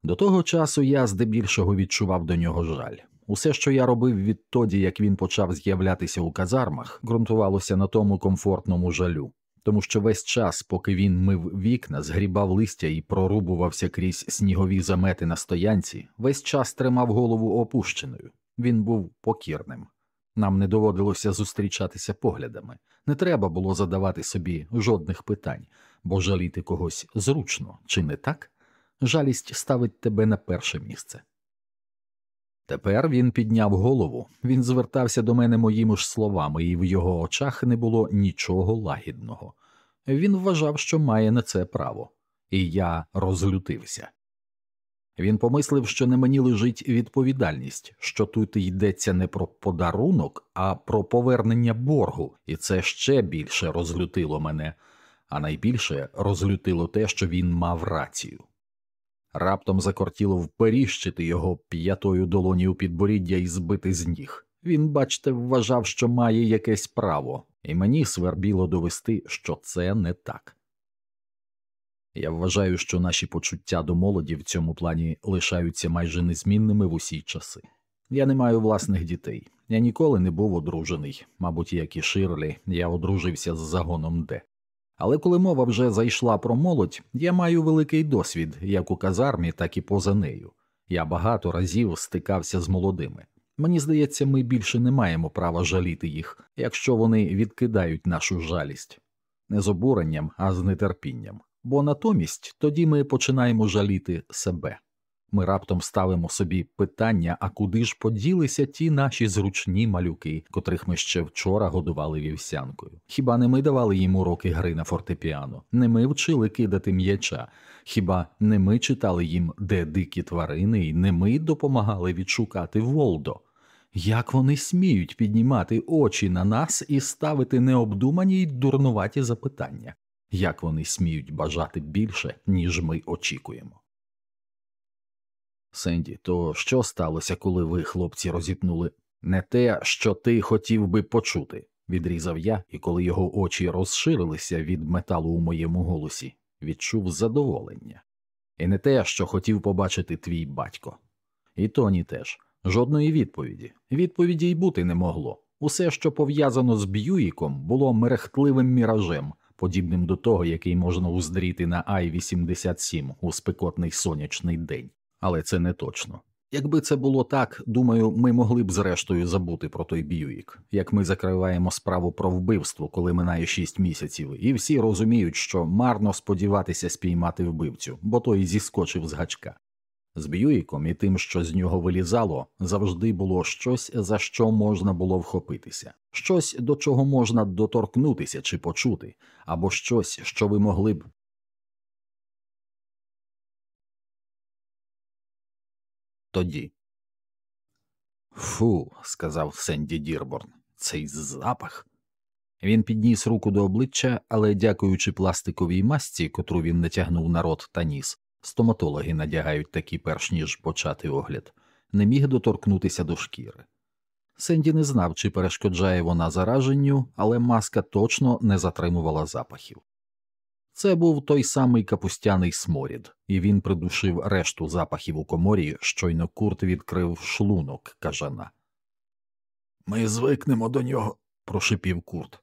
До того часу я здебільшого відчував до нього жаль. Усе, що я робив відтоді, як він почав з'являтися у казармах, ґрунтувалося на тому комфортному жалю, тому що весь час, поки він мив вікна, згрібав листя і прорубувався крізь снігові замети на стоянці, весь час тримав голову опущеною. Він був покірним. Нам не доводилося зустрічатися поглядами, не треба було задавати собі жодних питань, бо жаліти когось зручно, чи не так? Жалість ставить тебе на перше місце. Тепер він підняв голову, він звертався до мене моїми ж словами, і в його очах не було нічого лагідного. Він вважав, що має на це право, і я розлютився. Він помислив, що на мені лежить відповідальність, що тут йдеться не про подарунок, а про повернення боргу, і це ще більше розлютило мене, а найбільше розлютило те, що він мав рацію. Раптом закортіло вперіщити його п'ятою долоні у підборіддя і збити з ніг. Він, бачте, вважав, що має якесь право, і мені свербіло довести, що це не так. Я вважаю, що наші почуття до молоді в цьому плані лишаються майже незмінними в усі часи. Я не маю власних дітей, я ніколи не був одружений, мабуть, як і Ширлі, я одружився з загоном Д. Але коли мова вже зайшла про молодь, я маю великий досвід як у казармі, так і поза нею. Я багато разів стикався з молодими. Мені здається, ми більше не маємо права жаліти їх, якщо вони відкидають нашу жалість не з обуренням, а з нетерпінням бо натомість тоді ми починаємо жаліти себе. Ми раптом ставимо собі питання, а куди ж поділися ті наші зручні малюки, котрих ми ще вчора годували вівсянкою? Хіба не ми давали їм уроки гри на фортепіано, не ми вчили кидати м'яча, хіба не ми читали їм, де дикі тварини, і не ми допомагали відшукати Волдо? Як вони сміють піднімати очі на нас і ставити необдумані й дурнуваті запитання? як вони сміють бажати більше, ніж ми очікуємо. Сенді, то що сталося, коли ви, хлопці, розіпнули не те, що ти хотів би почути, відрізав я, і коли його очі розширилися від металу у моєму голосі, відчув задоволення, і не те, що хотів побачити твій батько. І Тоні теж жодної відповіді. Відповіді й бути не могло. Усе, що пов'язано з Б'юїком, було мерехтливим міражем, подібним до того, який можна уздріти на Ай 87 у спекотний сонячний день, але це не точно. Якби це було так, думаю, ми могли б зрештою забути про той Б'юїк, як ми закриваємо справу про вбивство, коли минає шість місяців, і всі розуміють, що марно сподіватися спіймати вбивцю, бо той зіскочив з гачка. З Б'юїком і тим, що з нього вилізало, завжди було щось, за що можна було вхопитися, щось, до чого можна доторкнутися чи почути, або щось, що ви могли б. Тоді. Фу, сказав Сенді Дірборн, цей запах. Він підніс руку до обличчя, але, дякуючи пластиковій масці, котру він натягнув на рот та ніс, стоматологи надягають такі перш ніж почати огляд, не міг доторкнутися до шкіри. Сенді не знав, чи перешкоджає вона зараженню, але маска точно не затримувала запахів. Це був той самий капустяний сморід, і він придушив решту запахів у коморі, щойно курт відкрив шлунок кажана. Ми звикнемо до нього, прошипів курт.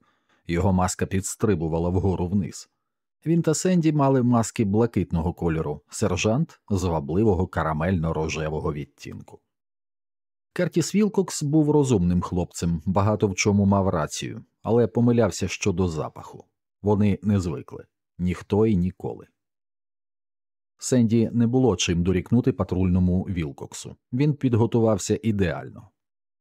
Його маска підстрибувала вгору вниз. Він та Сенді мали маски блакитного кольору, сержант звабливого карамельно рожевого відтінку. Кертіс Вілкокс був розумним хлопцем, багато в чому мав рацію, але помилявся щодо запаху вони не звикли ніхто і ніколи. Сенді не було чим дорікнути патрульному Вілкоксу. Він підготувався ідеально.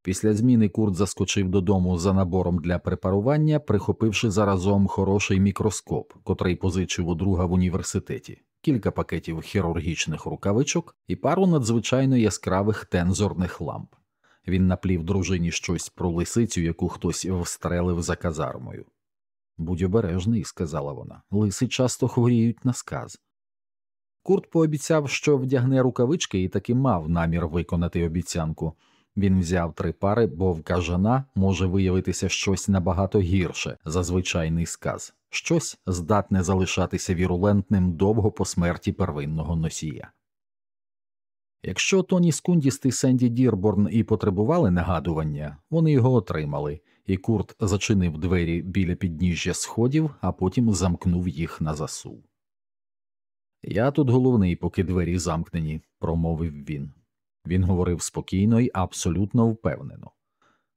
Після зміни Курт заскочив додому за набором для препарування, прихопивши заразом хороший мікроскоп, котрий позичив у друга в університеті, кілька пакетів хірургічних рукавичок і пару надзвичайно яскравих тензорних ламп. Він наплів дружині щось про лисицю, яку хтось встрелив за казармою. Будь обережний, сказала вона. Лиси часто хворіють на сказ. Курт пообіцяв, що вдягне рукавички і таки мав намір виконати обіцянку. Він взяв три пари, бо в кажана може виявитися щось набагато гірше за звичайний сказ, щось здатне залишатися вірулентним довго по смерті первинного носія. Якщо Тоні Скундіст і Сенді Дірборн і потребували нагадування, вони його отримали, і Курт зачинив двері біля підніжжя сходів, а потім замкнув їх на засув. Я тут головний, поки двері замкнені, промовив він. Він говорив спокійно і абсолютно впевнено.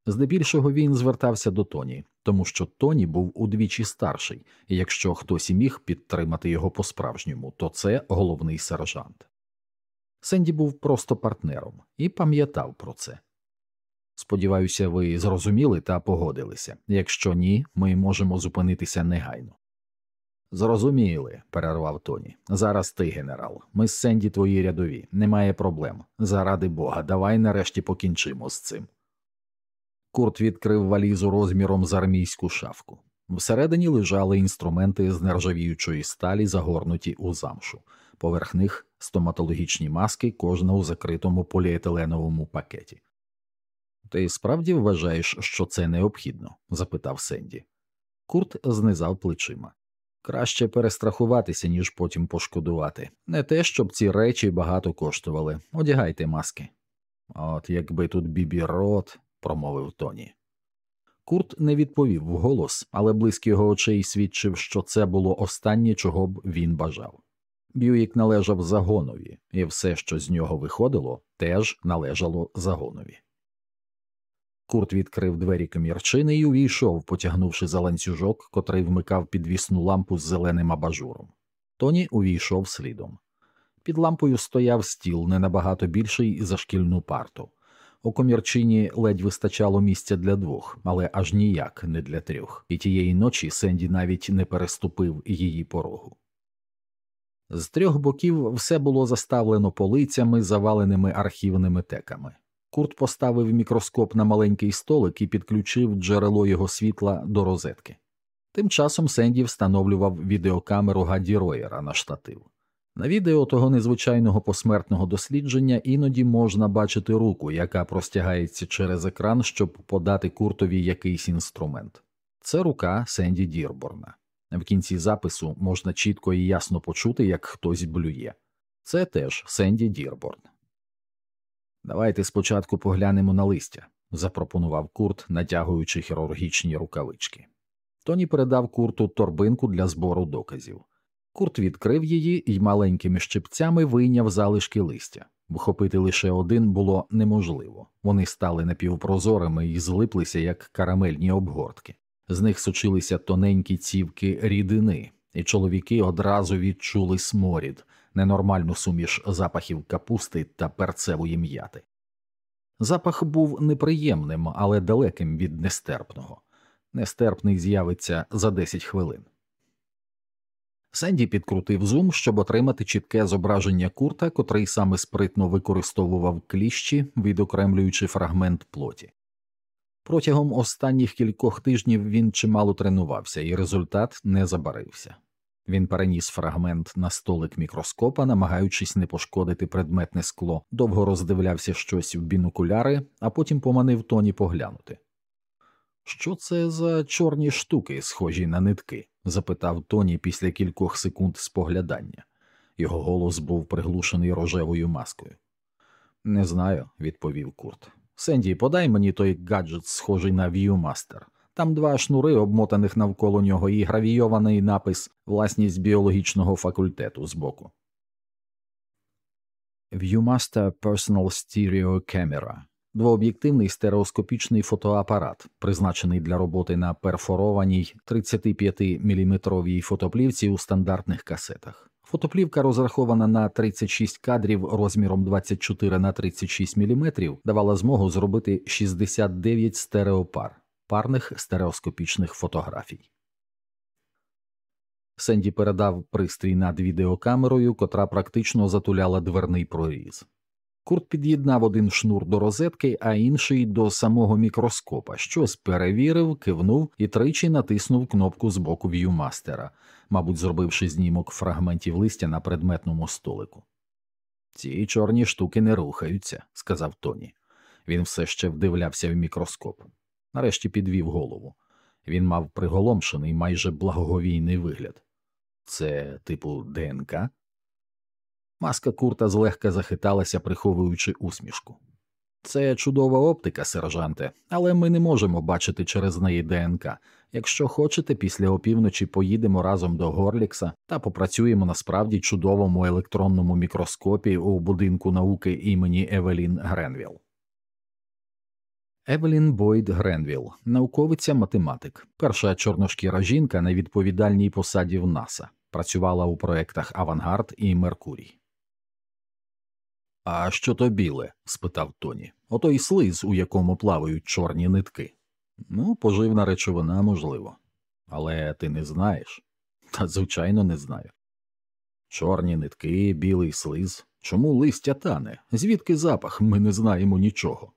Здебільшого він звертався до Тоні, тому що Тоні був удвічі старший, і якщо хтось і міг підтримати його по справжньому, то це головний сержант. Сенді був просто партнером і пам'ятав про це. Сподіваюся, ви зрозуміли та погодилися. Якщо ні, ми можемо зупинитися негайно. Зрозуміли, перервав Тоні. Зараз ти, генерал. Ми з Сенді твої рядові, немає проблем. Заради бога, давай нарешті покінчимо з цим. Курт відкрив валізу розміром з армійську шафку. Всередині лежали інструменти з нержавіючої сталі, загорнуті у замшу, поверх них стоматологічні маски, кожна у закритому поліетиленовому пакеті. Ти справді вважаєш, що це необхідно? запитав Сенді. Курт знизав плечима. Краще перестрахуватися, ніж потім пошкодувати. Не те, щоб ці речі багато коштували. Одягайте маски. От якби тут бібі рот, промовив Тоні. Курт не відповів вголос, але блиск його очей свідчив, що це було останнє, чого б він бажав. Бюїк належав загонові, і все, що з нього виходило, теж належало загонові. Курт відкрив двері комірчини і увійшов, потягнувши за ланцюжок, котрий вмикав підвісну лампу з зеленим абажуром. Тоні увійшов слідом. Під лампою стояв стіл не набагато більший за шкільну парту. У комірчині ледь вистачало місця для двох, але аж ніяк не для трьох, і тієї ночі Сенді навіть не переступив її порогу. З трьох боків все було заставлено полицями, заваленими архівними теками. Курт поставив мікроскоп на маленький столик і підключив джерело його світла до розетки. Тим часом Сенді встановлював відеокамеру Гадді Роєра на штатив. На відео того незвичайного посмертного дослідження іноді можна бачити руку, яка простягається через екран, щоб подати куртові якийсь інструмент. Це рука Сенді Дірборна. В кінці запису можна чітко і ясно почути, як хтось блює. Це теж Сенді Дірборн. Давайте спочатку поглянемо на листя, запропонував Курт, натягуючи хірургічні рукавички. Тоні передав Курту торбинку для збору доказів. Курт відкрив її і маленькими щипцями вийняв залишки листя. Вхопити лише один було неможливо. Вони стали напівпрозорими і злиплися, як карамельні обгортки. З них сочилися тоненькі цівки рідини, і чоловіки одразу відчули сморід, ненормальну суміш запахів капусти та перцевої м'яти. Запах був неприємним, але далеким від нестерпного. Нестерпний з'явиться за 10 хвилин. Сенді підкрутив зум, щоб отримати чітке зображення курта, котрий саме спритно використовував кліщі, відокремлюючи фрагмент плоті. Протягом останніх кількох тижнів він чимало тренувався, і результат не забарився. Він переніс фрагмент на столик мікроскопа, намагаючись не пошкодити предметне скло, довго роздивлявся щось в бінокуляри, а потім поманив тоні поглянути. Що це за чорні штуки, схожі на нитки? запитав Тоні після кількох секунд споглядання. Його голос був приглушений рожевою маскою. Не знаю, відповів Курт. Сенді, подай мені той гаджет, схожий на Viewmaster. Там два шнури, обмотаних навколо нього, і гравійований напис власність біологічного факультету збоку. Viewmaster Personal Stereo Camera двооб'єктивний стереоскопічний фотоапарат, призначений для роботи на перфорованій 35-мм фотоплівці у стандартних касетах. Фотоплівка, розрахована на 36 кадрів розміром 24 на 36 мм, давала змогу зробити 69 стереопар парних стереоскопічних фотографій. Сенді передав пристрій над відеокамерою, котра практично затуляла дверний проріз. Курт під'єднав один шнур до розетки, а інший до самого мікроскопа, щось перевірив, кивнув і тричі натиснув кнопку з боку в'юмастера, мабуть, зробивши знімок фрагментів листя на предметному столику. Ці чорні штуки не рухаються, сказав Тоні. Він все ще вдивлявся в мікроскоп. Нарешті підвів голову. Він мав приголомшений, майже благоговійний вигляд. Це, типу, ДНК? Маска курта злегка захиталася, приховуючи усмішку. Це чудова оптика, сержанте, але ми не можемо бачити через неї ДНК. Якщо хочете, після опівночі поїдемо разом до Горлікса та попрацюємо на справді чудовому електронному мікроскопі у будинку науки імені Евелін Гренвіл. Евелін Бойд Гренвіл, науковиця математик, перша чорношкіра жінка на відповідальній посаді в НАСА, працювала у проектах Авангард і Меркурій. А що то біле? спитав Тоні. Отой слиз, у якому плавають чорні нитки. Ну, поживна речовина, можливо. Але ти не знаєш? Та, звичайно, не знаю. Чорні нитки, білий слиз. Чому листя тане? Звідки запах? Ми не знаємо нічого.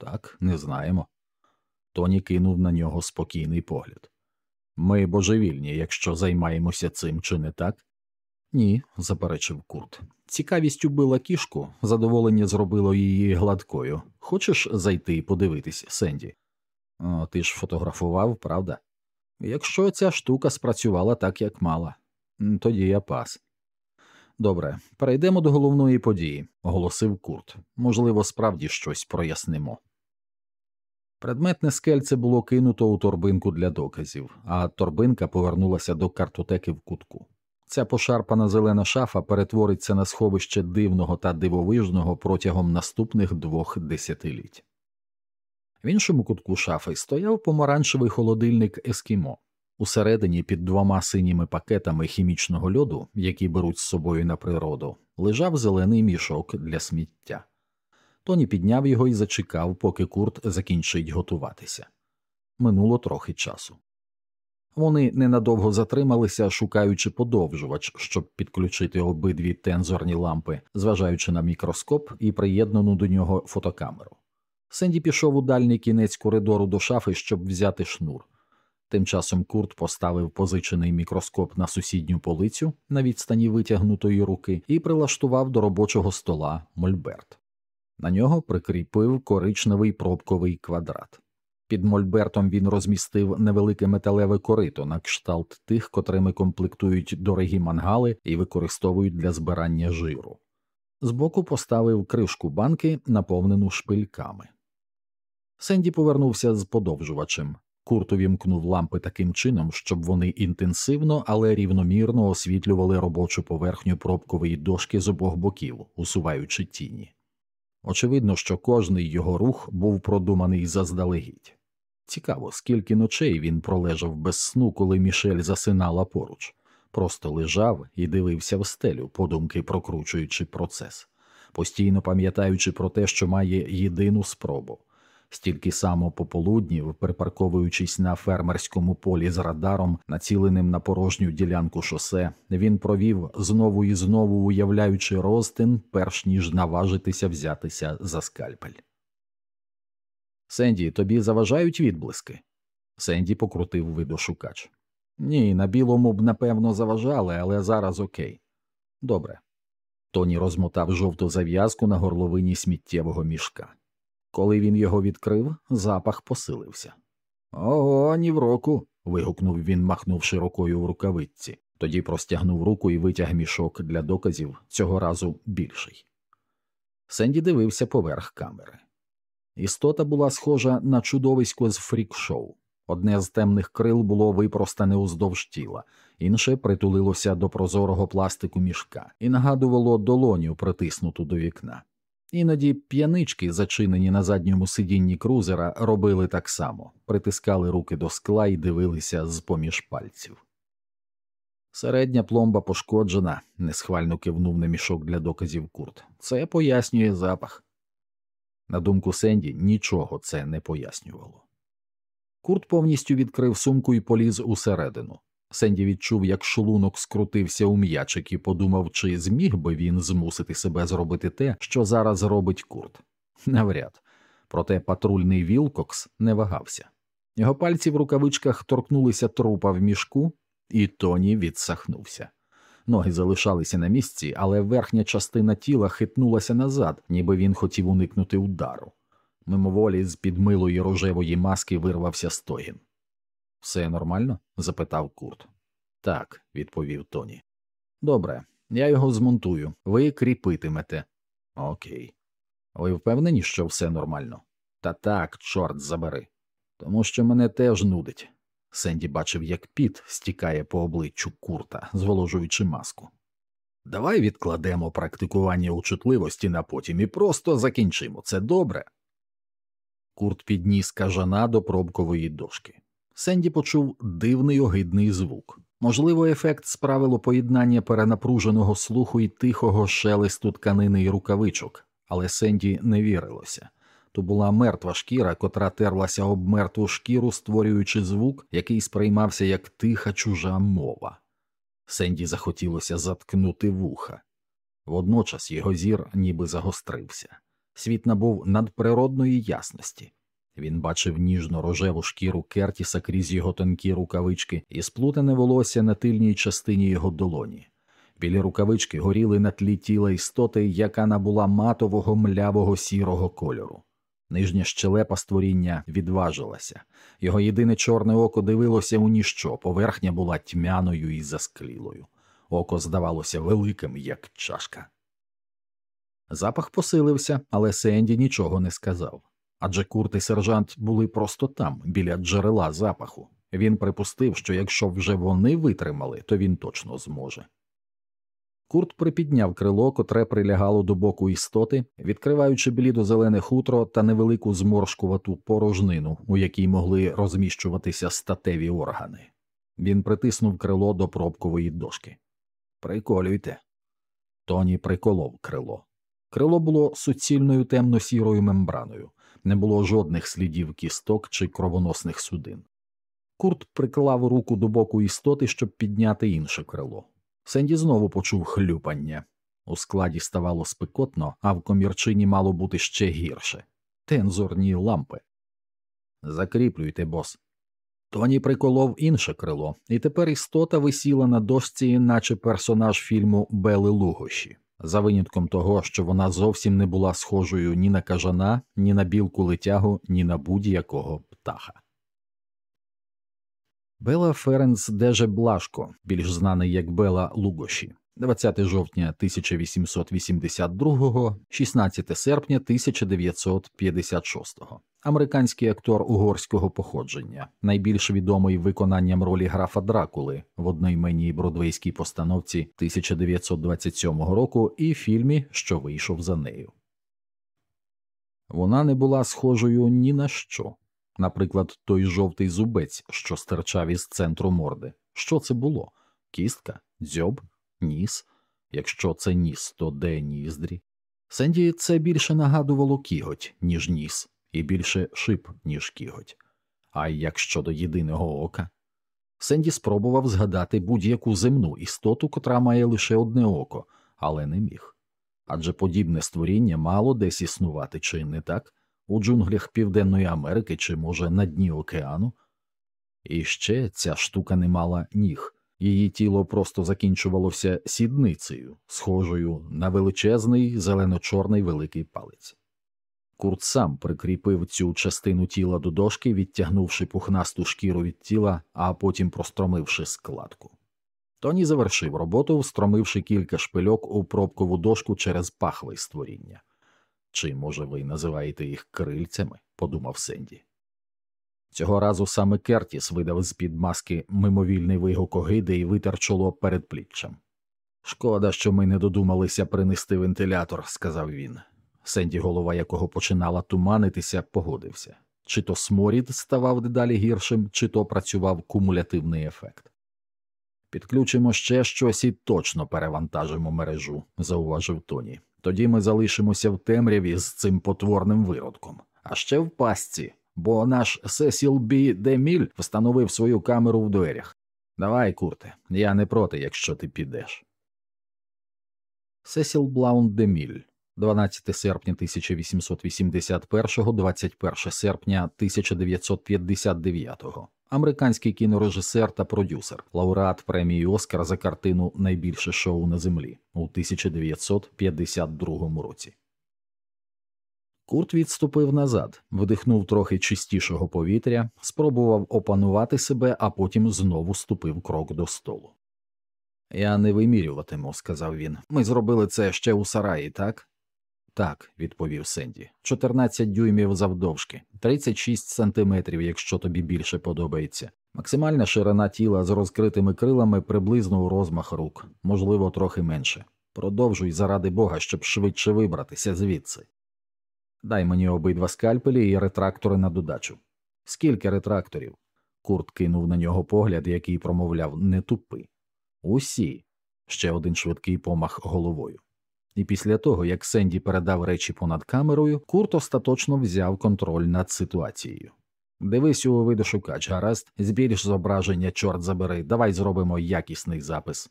Так, не знаємо. Тоні кинув на нього спокійний погляд. Ми божевільні, якщо займаємося цим, чи не так? Ні, заперечив Курт. Цікавість убила кішку, задоволення зробило її гладкою. Хочеш зайти і подивитись, Сенді? О, Ти ж фотографував, правда? Якщо ця штука спрацювала так, як мала, тоді я пас. Добре, перейдемо до головної події, оголосив Курт. Можливо, справді щось прояснимо. Предметне скельце було кинуто у торбинку для доказів, а торбинка повернулася до картотеки в кутку. Ця пошарпана зелена шафа перетвориться на сховище дивного та дивовижного протягом наступних двох десятиліть. В іншому кутку шафи стояв помаранчевий холодильник Ескімо. Усередині під двома синіми пакетами хімічного льоду, які беруть з собою на природу, лежав зелений мішок для сміття. Тоні підняв його і зачекав, поки курт закінчить готуватися. Минуло трохи часу. Вони ненадовго затрималися, шукаючи подовжувач, щоб підключити обидві тензорні лампи, зважаючи на мікроскоп і приєднану до нього фотокамеру. Сенді пішов у дальній кінець коридору до шафи, щоб взяти шнур. Тим часом Курт поставив позичений мікроскоп на сусідню полицю на відстані витягнутої руки і прилаштував до робочого стола мольберт. На нього прикріпив коричневий пробковий квадрат. Під мольбертом він розмістив невелике металеве корито на кшталт тих, котрими комплектують дорогі мангали і використовують для збирання жиру. Збоку поставив кришку банки, наповнену шпильками. Сенді повернувся з подовжувачем. Курт увімкнув лампи таким чином, щоб вони інтенсивно, але рівномірно освітлювали робочу поверхню пробкової дошки з обох боків, усуваючи тіні. Очевидно, що кожний його рух був продуманий заздалегідь. Цікаво, скільки ночей він пролежав без сну, коли Мішель засинала поруч, просто лежав і дивився в стелю, подумки прокручуючи процес, постійно пам'ятаючи про те, що має єдину спробу. Стільки само пополуднів, припарковуючись на фермерському полі з радаром, націленим на порожню ділянку шосе, він провів знову і знову уявляючи розтин, перш ніж наважитися взятися за скальпель. Сенді, тобі заважають відблиски? Сенді покрутив видошукач. Ні, на білому б напевно заважали, але зараз окей. Добре. Тоні розмотав жовту зав'язку на горловині сміттєвого мішка. Коли він його відкрив, запах посилився. Ого, ні в року. вигукнув він, махнувши рукою в рукавиці, тоді простягнув руку і витяг мішок для доказів цього разу більший. Сенді дивився поверх камери. Істота була схожа на чудовисько з фрік-шоу. Одне з темних крил було випростане уздовж тіла, інше притулилося до прозорого пластику мішка і нагадувало долоню, притиснуту до вікна. Іноді п'янички, зачинені на задньому сидінні крузера, робили так само, притискали руки до скла і дивилися з поміж пальців. Середня пломба пошкоджена, несхвально кивнув на мішок для доказів курт. Це пояснює запах. На думку Сенді, нічого це не пояснювало. Курт повністю відкрив сумку і поліз усередину. Сенді відчув, як шлунок скрутився у м'ячик і подумав, чи зміг би він змусити себе зробити те, що зараз робить курт. Навряд. Проте патрульний Вілкокс не вагався. Його пальці в рукавичках торкнулися трупа в мішку, і Тоні відсахнувся. Ноги залишалися на місці, але верхня частина тіла хитнулася назад, ніби він хотів уникнути удару. Мимоволі з під милої рожевої маски вирвався стогін. Все нормально? запитав Курт. Так, відповів Тоні. Добре, я його змонтую. Ви кріпитимете. Окей. Ви впевнені, що все нормально? Та так, чорт забери. Тому що мене теж нудить. Сенді бачив, як піт стікає по обличчю курта, зволожуючи маску. Давай відкладемо практикування учутливості на потім і просто закінчимо це добре. Курт підніс кажана до пробкової дошки. Сенді почув дивний огидний звук. Можливо, ефект справило поєднання перенапруженого слуху і тихого шелесту тканини й рукавичок, але Сенді не вірилося. То була мертва шкіра, котра терлася об мертву шкіру, створюючи звук, який сприймався як тиха чужа мова. Сенді захотілося заткнути вуха. Водночас його зір ніби загострився. Світ набув надприродної ясності. Він бачив ніжно рожеву шкіру Кертіса крізь його тонкі рукавички і сплутане волосся на тильній частині його долоні. Білі рукавички горіли на тлі тіла істоти, яка набула матового млявого сірого кольору. Нижня щелепа створіння відважилася, його єдине чорне око дивилося у ніщо, поверхня була тьмяною і засклілою. Око здавалося великим, як чашка. Запах посилився, але Сенді нічого не сказав. Адже курт і сержант були просто там, біля джерела запаху. Він припустив, що якщо вже вони витримали, то він точно зможе. Курт припідняв крило, котре прилягало до боку істоти, відкриваючи блідо-зелене хутро та невелику зморшкувату порожнину, у якій могли розміщуватися статеві органи. Він притиснув крило до пробкової дошки. Приколюйте. Тоні приколов крило. Крило було суцільною темно-сірою мембраною, не було жодних слідів кісток чи кровоносних судин. Курт приклав руку до боку істоти, щоб підняти інше крило. Сенді знову почув хлюпання. У складі ставало спекотно, а в комірчині мало бути ще гірше тензорні лампи. Закріплюйте, бос. Тоні приколов інше крило, і тепер істота висіла на дошці, наче персонаж фільму Бели Лугоші, за винятком того, що вона зовсім не була схожою ні на кажана, ні на білку летягу, ні на будь-якого птаха. Бела Ференс Деже Блашко, більш знаний як Бела Лугоші, 20 жовтня 1882, 16 серпня 1956, американський актор угорського походження, найбільш відомий виконанням ролі графа Дракули в одноіменній бродвейській постановці 1927 року і фільмі, що вийшов за нею. Вона не була схожою ні на що. Наприклад, той жовтий зубець, що стирчав із центру морди. Що це було? Кістка, дзьоб, ніс. Якщо це ніс, то де ніздрі? Сенді це більше нагадувало кіготь, ніж ніс, і більше шип, ніж кіготь. А як щодо єдиного ока? Сенді спробував згадати будь-яку земну істоту, котра має лише одне око, але не міг. Адже подібне створіння мало десь існувати, чи не так? у джунглях Південної Америки чи, може, на дні океану. І ще ця штука не мала ніг, її тіло просто закінчувалося сідницею, схожою на величезний зелено-чорний великий палець. Курт сам прикріпив цю частину тіла до дошки, відтягнувши пухнасту шкіру від тіла, а потім простромивши складку. Тоні завершив роботу, встромивши кілька шпильок у пробкову дошку через пахви створіння. Чи, може, ви називаєте їх крильцями? подумав Сенді. Цього разу саме Кертіс видав з під маски мимовільний вигук огиди і витер чоло перед пліччям. Шкода, що ми не додумалися принести вентилятор, сказав він. Сенді, голова якого починала туманитися, погодився. Чи то сморід ставав дедалі гіршим, чи то працював кумулятивний ефект. Підключимо ще щось і точно перевантажимо мережу, зауважив Тоні. Тоді ми залишимося в темряві з цим потворним виродком, а ще в пастці, бо наш Сесіл Бі Деміль встановив свою камеру в дверях. Давай, курте, я не проти, якщо ти підеш. Сесіл Блаун де Міль, 12 серпня 1881, 21 серпня 1959, американський кінорежисер та продюсер, лауреат премії Оскар за картину Найбільше шоу на землі у 1952 році. Курт відступив назад, вдихнув трохи чистішого повітря, спробував опанувати себе, а потім знову ступив крок до столу. Я не вимірюватиму, сказав він. Ми зробили це ще у сараї, так? Так, відповів Сенді. 14 дюймів завдовжки, 36 сантиметрів, якщо тобі більше подобається. Максимальна ширина тіла з розкритими крилами приблизно у розмах рук, можливо, трохи менше. Продовжуй заради бога, щоб швидше вибратися звідси. Дай мені обидва скальпелі і ретрактори на додачу. Скільки ретракторів? Курт кинув на нього погляд, який промовляв не тупи. Усі. Ще один швидкий помах головою. І після того, як Сенді передав речі понад камерою, Курт остаточно взяв контроль над ситуацією. Дивись у видошукач, гаразд, збільш зображення, чорт забери, давай зробимо якісний запис.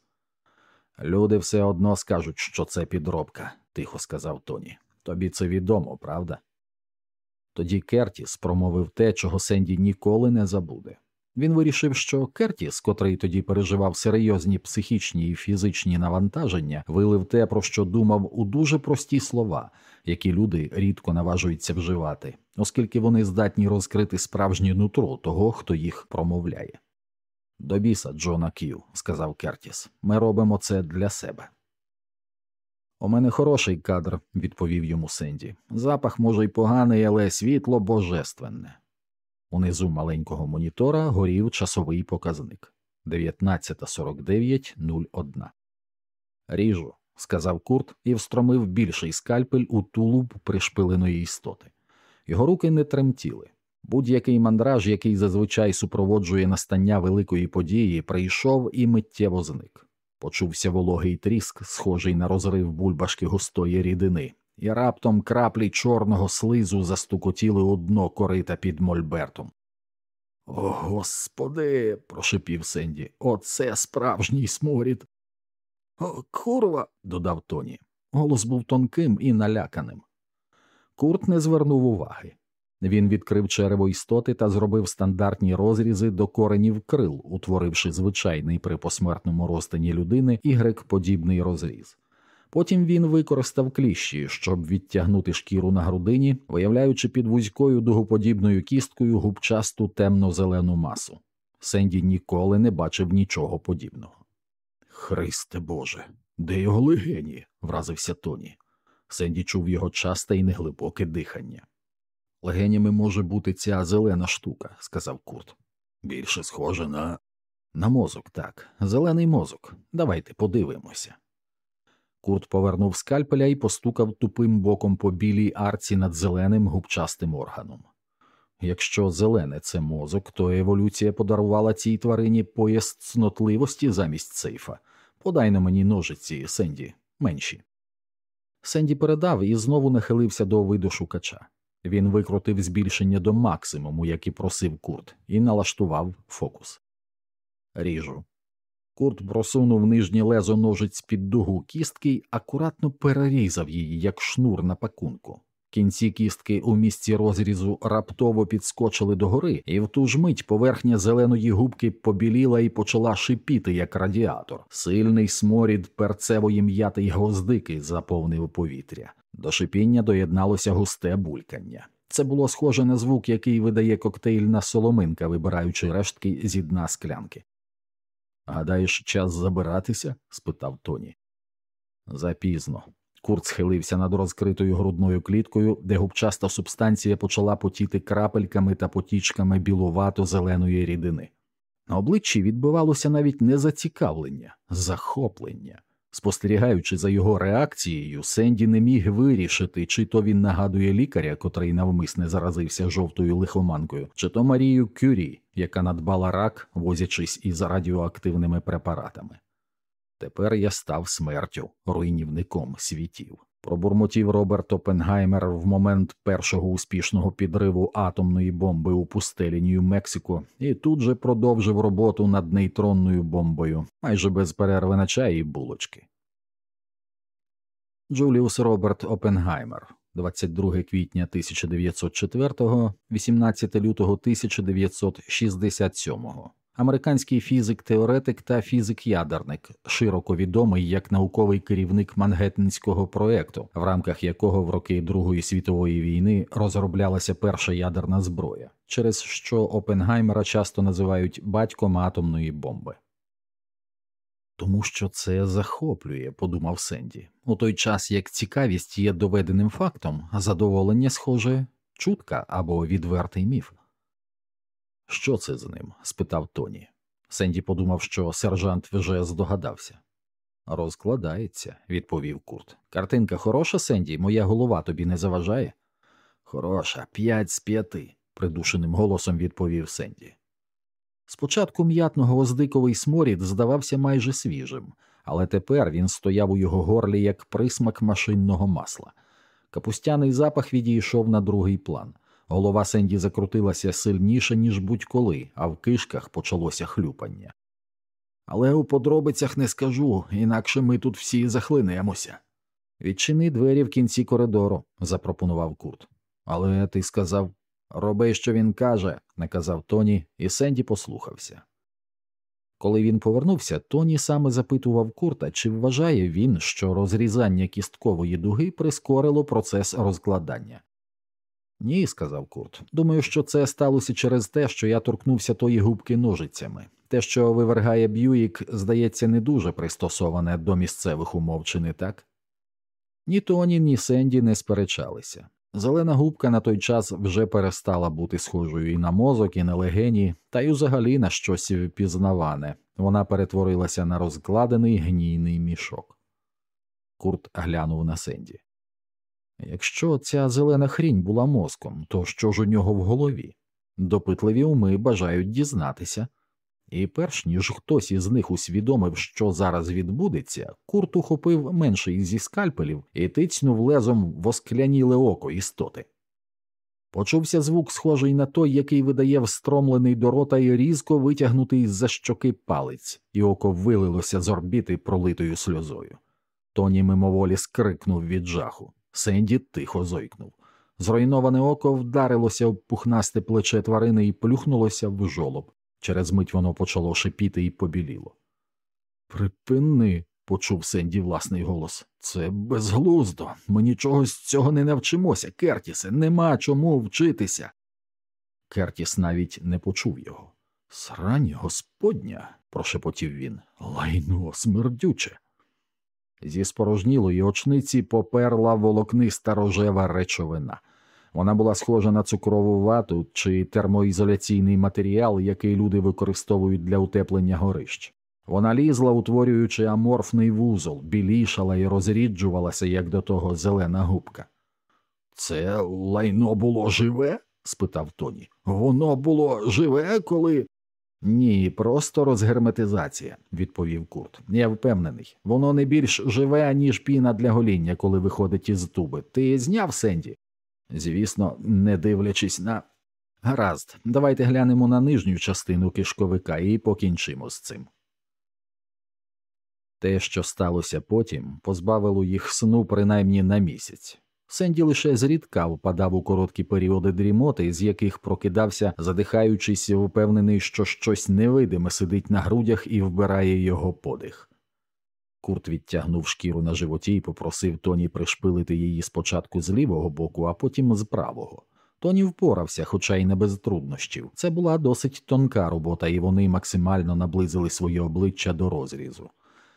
Люди все одно скажуть, що це підробка, тихо сказав Тоні. Тобі це відомо, правда? Тоді Кертіс промовив те, чого Сенді ніколи не забуде. Він вирішив, що Кертіс, котрий тоді переживав серйозні психічні і фізичні навантаження, вилив те, про що думав у дуже прості слова, які люди рідко наважуються вживати, оскільки вони здатні розкрити справжнє нутро того, хто їх промовляє. До біса, Джона К'ю, сказав Кертіс, ми робимо це для себе. У мене хороший кадр, відповів йому Сенді. Запах, може, й поганий, але світло божественне. Унизу маленького монітора горів часовий показник 19.49.01. Ріжу, сказав Курт і встромив більший скальпель у тулуб пришпиленої істоти. Його руки не тремтіли. Будь-який мандраж, який зазвичай супроводжує настання великої події, прийшов і миттєво зник. Почувся вологий тріск, схожий на розрив бульбашки густої рідини, і раптом краплі чорного слизу застукотіли у дно корита під мольбертом. О, господи, прошепів Сенді, оце справжній сморід. О, курва, додав Тоні. Голос був тонким і наляканим. Курт не звернув уваги. Він відкрив черево істоти та зробив стандартні розрізи до коренів крил, утворивши звичайний при посмертному розтині людини ігрек подібний розріз. Потім він використав кліщі, щоб відтягнути шкіру на грудині, виявляючи під вузькою дугоподібною кісткою губчасту темно-зелену масу. Сенді ніколи не бачив нічого подібного. Христе Боже, де його легені? вразився Тоні. Сенді чув його часте і неглибоке дихання. Легенями може бути ця зелена штука, сказав Курт. Більше схоже на. На мозок, так, зелений мозок. Давайте подивимося. Курт повернув скальпеля і постукав тупим боком по білій арці над зеленим губчастим органом. Якщо зелене це мозок, то еволюція подарувала цій тварині пояс цнотливості замість сейфа. Подай на мені ножиці, Сенді, менші. Сенді передав і знову нахилився до виду шукача. Він викрутив збільшення до максимуму, як і просив Курт, і налаштував фокус. Ріжу. Курт просунув нижнє лезо ножиць під дугу кістки й акуратно перерізав її, як шнур на пакунку. Кінці кістки у місці розрізу раптово підскочили догори, і в ту ж мить поверхня зеленої губки побіліла і почала шипіти, як радіатор. Сильний сморід перцевої м'яти й гвоздики заповнив повітря. До шипіння доєдналося густе булькання. Це було схоже на звук, який видає коктейльна соломинка, вибираючи рештки зі дна склянки. Гадаєш, час забиратися? спитав Тоні. Запізно. Курт схилився над розкритою грудною кліткою, де губчаста субстанція почала потіти крапельками та потічками білувато зеленої рідини. На обличчі відбивалося навіть не зацікавлення, захоплення. Спостерігаючи за його реакцією, Сенді не міг вирішити, чи то він нагадує лікаря, котрий навмисне заразився жовтою лихоманкою, чи то Марію Кюрі, яка надбала рак, возячись із радіоактивними препаратами. Тепер я став смертю, руйнівником світів. Пробурмотів Роберт Опенгаймер в момент першого успішного підриву атомної бомби у пустелі Нью-Мексико і тут же продовжив роботу над нейтронною бомбою, майже без перерви на чай і булочки. Джуліус Роберт Опенгаймер, 22 квітня 1904, 18 лютого 1967 американський фізик-теоретик та фізик-ядерник, широко відомий як науковий керівник Мангеттенського проекту, в рамках якого в роки Другої світової війни розроблялася перша ядерна зброя, через що Опенгаймера часто називають батьком атомної бомби. Тому що це захоплює, подумав Сенді, у той час як цікавість є доведеним фактом, а задоволення, схоже, чутка або відвертий міф. Що це з ним? спитав Тоні. Сенді подумав, що сержант вже здогадався. Розкладається, відповів Курт. Картинка хороша, Сенді, моя голова тобі не заважає? Хороша, п'ять з п'яти, придушеним голосом відповів Сенді. Спочатку м'ятного оздиковий сморід здавався майже свіжим, але тепер він стояв у його горлі як присмак машинного масла. Капустяний запах відійшов на другий план. Голова Сенді закрутилася сильніше, ніж будь-коли, а в кишках почалося хлюпання. Але у подробицях не скажу, інакше ми тут всі захлинемося. Відчини двері в кінці коридору, запропонував Курт. Але ти сказав роби, що він каже, наказав Тоні, і Сенді послухався. Коли він повернувся, Тоні саме запитував Курта, чи вважає він, що розрізання кісткової дуги прискорило процес розкладання. Ні, сказав Курт. Думаю, що це сталося через те, що я торкнувся тої губки ножицями. Те, що вивергає Б'юїк, здається, не дуже пристосоване до місцевих умов, чи не так? Ні Тоні, ні Сенді не сперечалися. Зелена губка на той час вже перестала бути схожою і на мозок, і на легені, та й взагалі на щось впізнаване. Вона перетворилася на розкладений гнійний мішок. Курт глянув на Сенді. Якщо ця зелена хрінь була мозком, то що ж у нього в голові? Допитливі уми бажають дізнатися, і перш ніж хтось із них усвідомив, що зараз відбудеться, курт ухопив менший зі скальпелів і тицьнув лезом в оскляніле око істоти. Почувся звук, схожий на той, який видає встромлений до рота і різко витягнутий з за щоки палець, і око вилилося з орбіти пролитою сльозою. Тоні мимоволі скрикнув від жаху. Сенді тихо зойкнув. Зруйноване око вдарилося в пухнасте плече тварини і плюхнулося в жолоб. Через мить воно почало шипіти і побіліло. Припини, почув Сенді власний голос. Це безглуздо. Ми нічого з цього не навчимося, Кертісе, нема чому вчитися. Кертіс навіть не почув його. Срань господня, прошепотів він. Лайно смердюче. Зі спорожнілої очниці поперла волокниста рожева речовина. Вона була схожа на цукрову вату чи термоізоляційний матеріал, який люди використовують для утеплення горищ. Вона лізла, утворюючи аморфний вузол, білішала і розріджувалася, як до того зелена губка. Це лайно було живе? спитав Тоні. Воно було живе, коли. Ні, просто розгерметизація, відповів Курт. Я впевнений, воно не більш живе, ніж піна для гоління, коли виходить із туби. Ти зняв Сенді? Звісно, не дивлячись на. Гаразд, давайте глянемо на нижню частину кишковика і покінчимо з цим. Те, що сталося потім, позбавило їх сну принаймні на місяць. Сенді лише зрідка впадав у короткі періоди дрімоти, з яких прокидався, задихаючись, впевнений, що щось невидиме сидить на грудях і вбирає його подих. Курт відтягнув шкіру на животі і попросив Тоні пришпилити її спочатку з лівого боку, а потім з правого. Тоні впорався, хоча й не без труднощів. Це була досить тонка робота, і вони максимально наблизили своє обличчя до розрізу.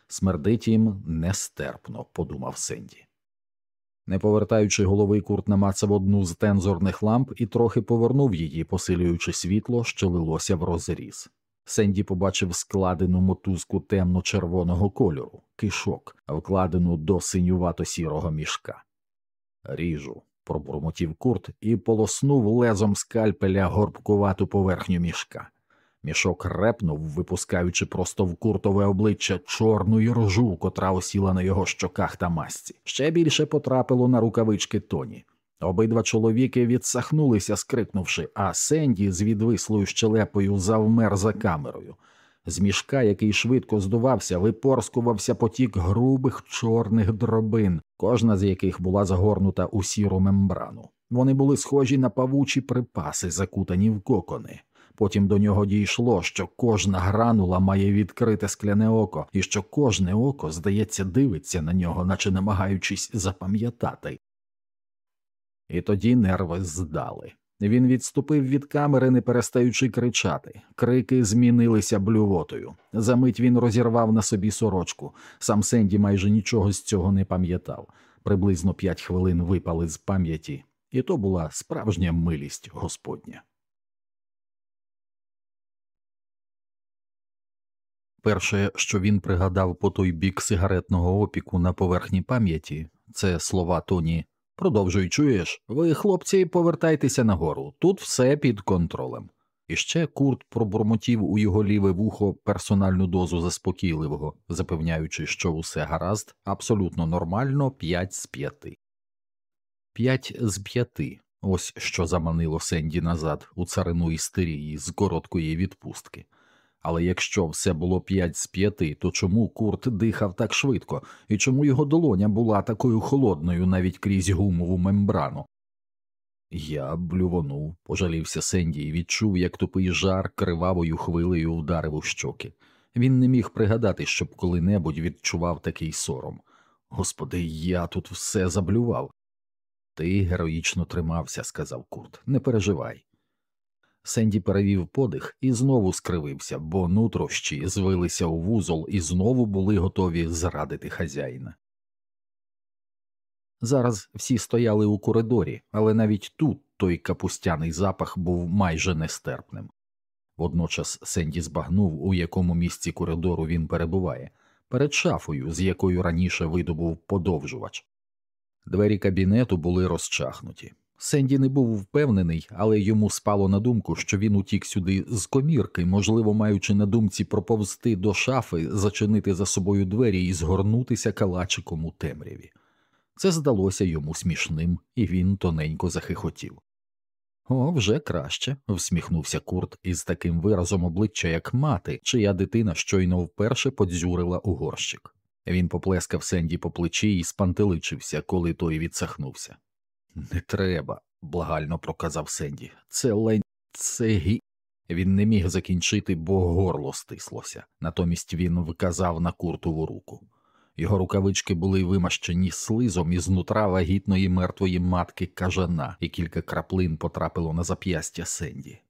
Смердить їм нестерпно, подумав Сенді. Не повертаючи голови, Курт намацав одну з тензорних ламп і трохи повернув її, посилюючи світло, що лилося в розріз. Сенді побачив складену мотузку темно-червоного кольору, кишок, вкладену до синювато сірого мішка. Ріжу, пробурмотів Курт і полоснув лезом скальпеля горбкувату поверхню мішка. Мішок репнув, випускаючи просто в куртове обличчя чорну іржу, котра осіла на його щоках та масці. Ще більше потрапило на рукавички Тоні. Обидва чоловіки відсахнулися, скрикнувши, а Сенді з відвислою щелепою завмер за камерою. З мішка, який швидко здувався, випорскувався потік грубих чорних дробин, кожна з яких була загорнута у сіру мембрану. Вони були схожі на павучі припаси, закутані в кокони. Потім до нього дійшло, що кожна гранула має відкрите скляне око, і що кожне око, здається, дивиться на нього, наче намагаючись запам'ятати. І тоді нерви здали. Він відступив від камери, не перестаючи кричати. Крики змінилися блювотою. Замить він розірвав на собі сорочку. Сам Сенді майже нічого з цього не пам'ятав. Приблизно п'ять хвилин випали з пам'яті, і то була справжня милість Господня. Перше, що він пригадав по той бік сигаретного опіку на поверхні пам'яті, це слова Тоні Продовжуй, чуєш, ви, хлопці, повертайтеся нагору, тут все під контролем. І ще Курт пробурмотів у його ліве вухо персональну дозу заспокійливого, запевняючи, що усе гаразд, абсолютно нормально, п'ять з п'яти. П'ять з п'яти ось що заманило Сенді назад у царину істерії з короткої відпустки. Але якщо все було п'ять з п'яти, то чому Курт дихав так швидко, і чому його долоня була такою холодною навіть крізь гумову мембрану? Я блювонув, пожалівся Сенді і відчув, як тупий жар кривавою хвилею вдарив у щоки. Він не міг пригадати, щоб коли-небудь відчував такий сором. Господи, я тут все заблював. Ти героїчно тримався, сказав Курт, не переживай. Сенді перевів подих і знову скривився, бо нутрощі звилися у вузол і знову були готові зрадити хазяїна. Зараз всі стояли у коридорі, але навіть тут той капустяний запах був майже нестерпним. Водночас Сенді збагнув, у якому місці коридору він перебуває, перед шафою, з якою раніше видобув подовжувач. Двері кабінету були розчахнуті. Сенді не був впевнений, але йому спало на думку, що він утік сюди з комірки, можливо, маючи на думці проповзти до шафи, зачинити за собою двері і згорнутися калачиком у темряві. Це здалося йому смішним, і він тоненько захихотів. О, вже краще, всміхнувся Курт із таким виразом обличчя, як мати, чия дитина щойно вперше подзюрила у горщик. Він поплескав Сенді по плечі і спантеличився, коли той відсахнувся. Не треба, благально проказав Сенді. Це лень, це гі. Він не міг закінчити, бо горло стислося. Натомість він вказав на куртову руку. Його рукавички були вимащені слизом із нутра вагітної мертвої матки кажана, і кілька краплин потрапило на зап'ястя Сенді.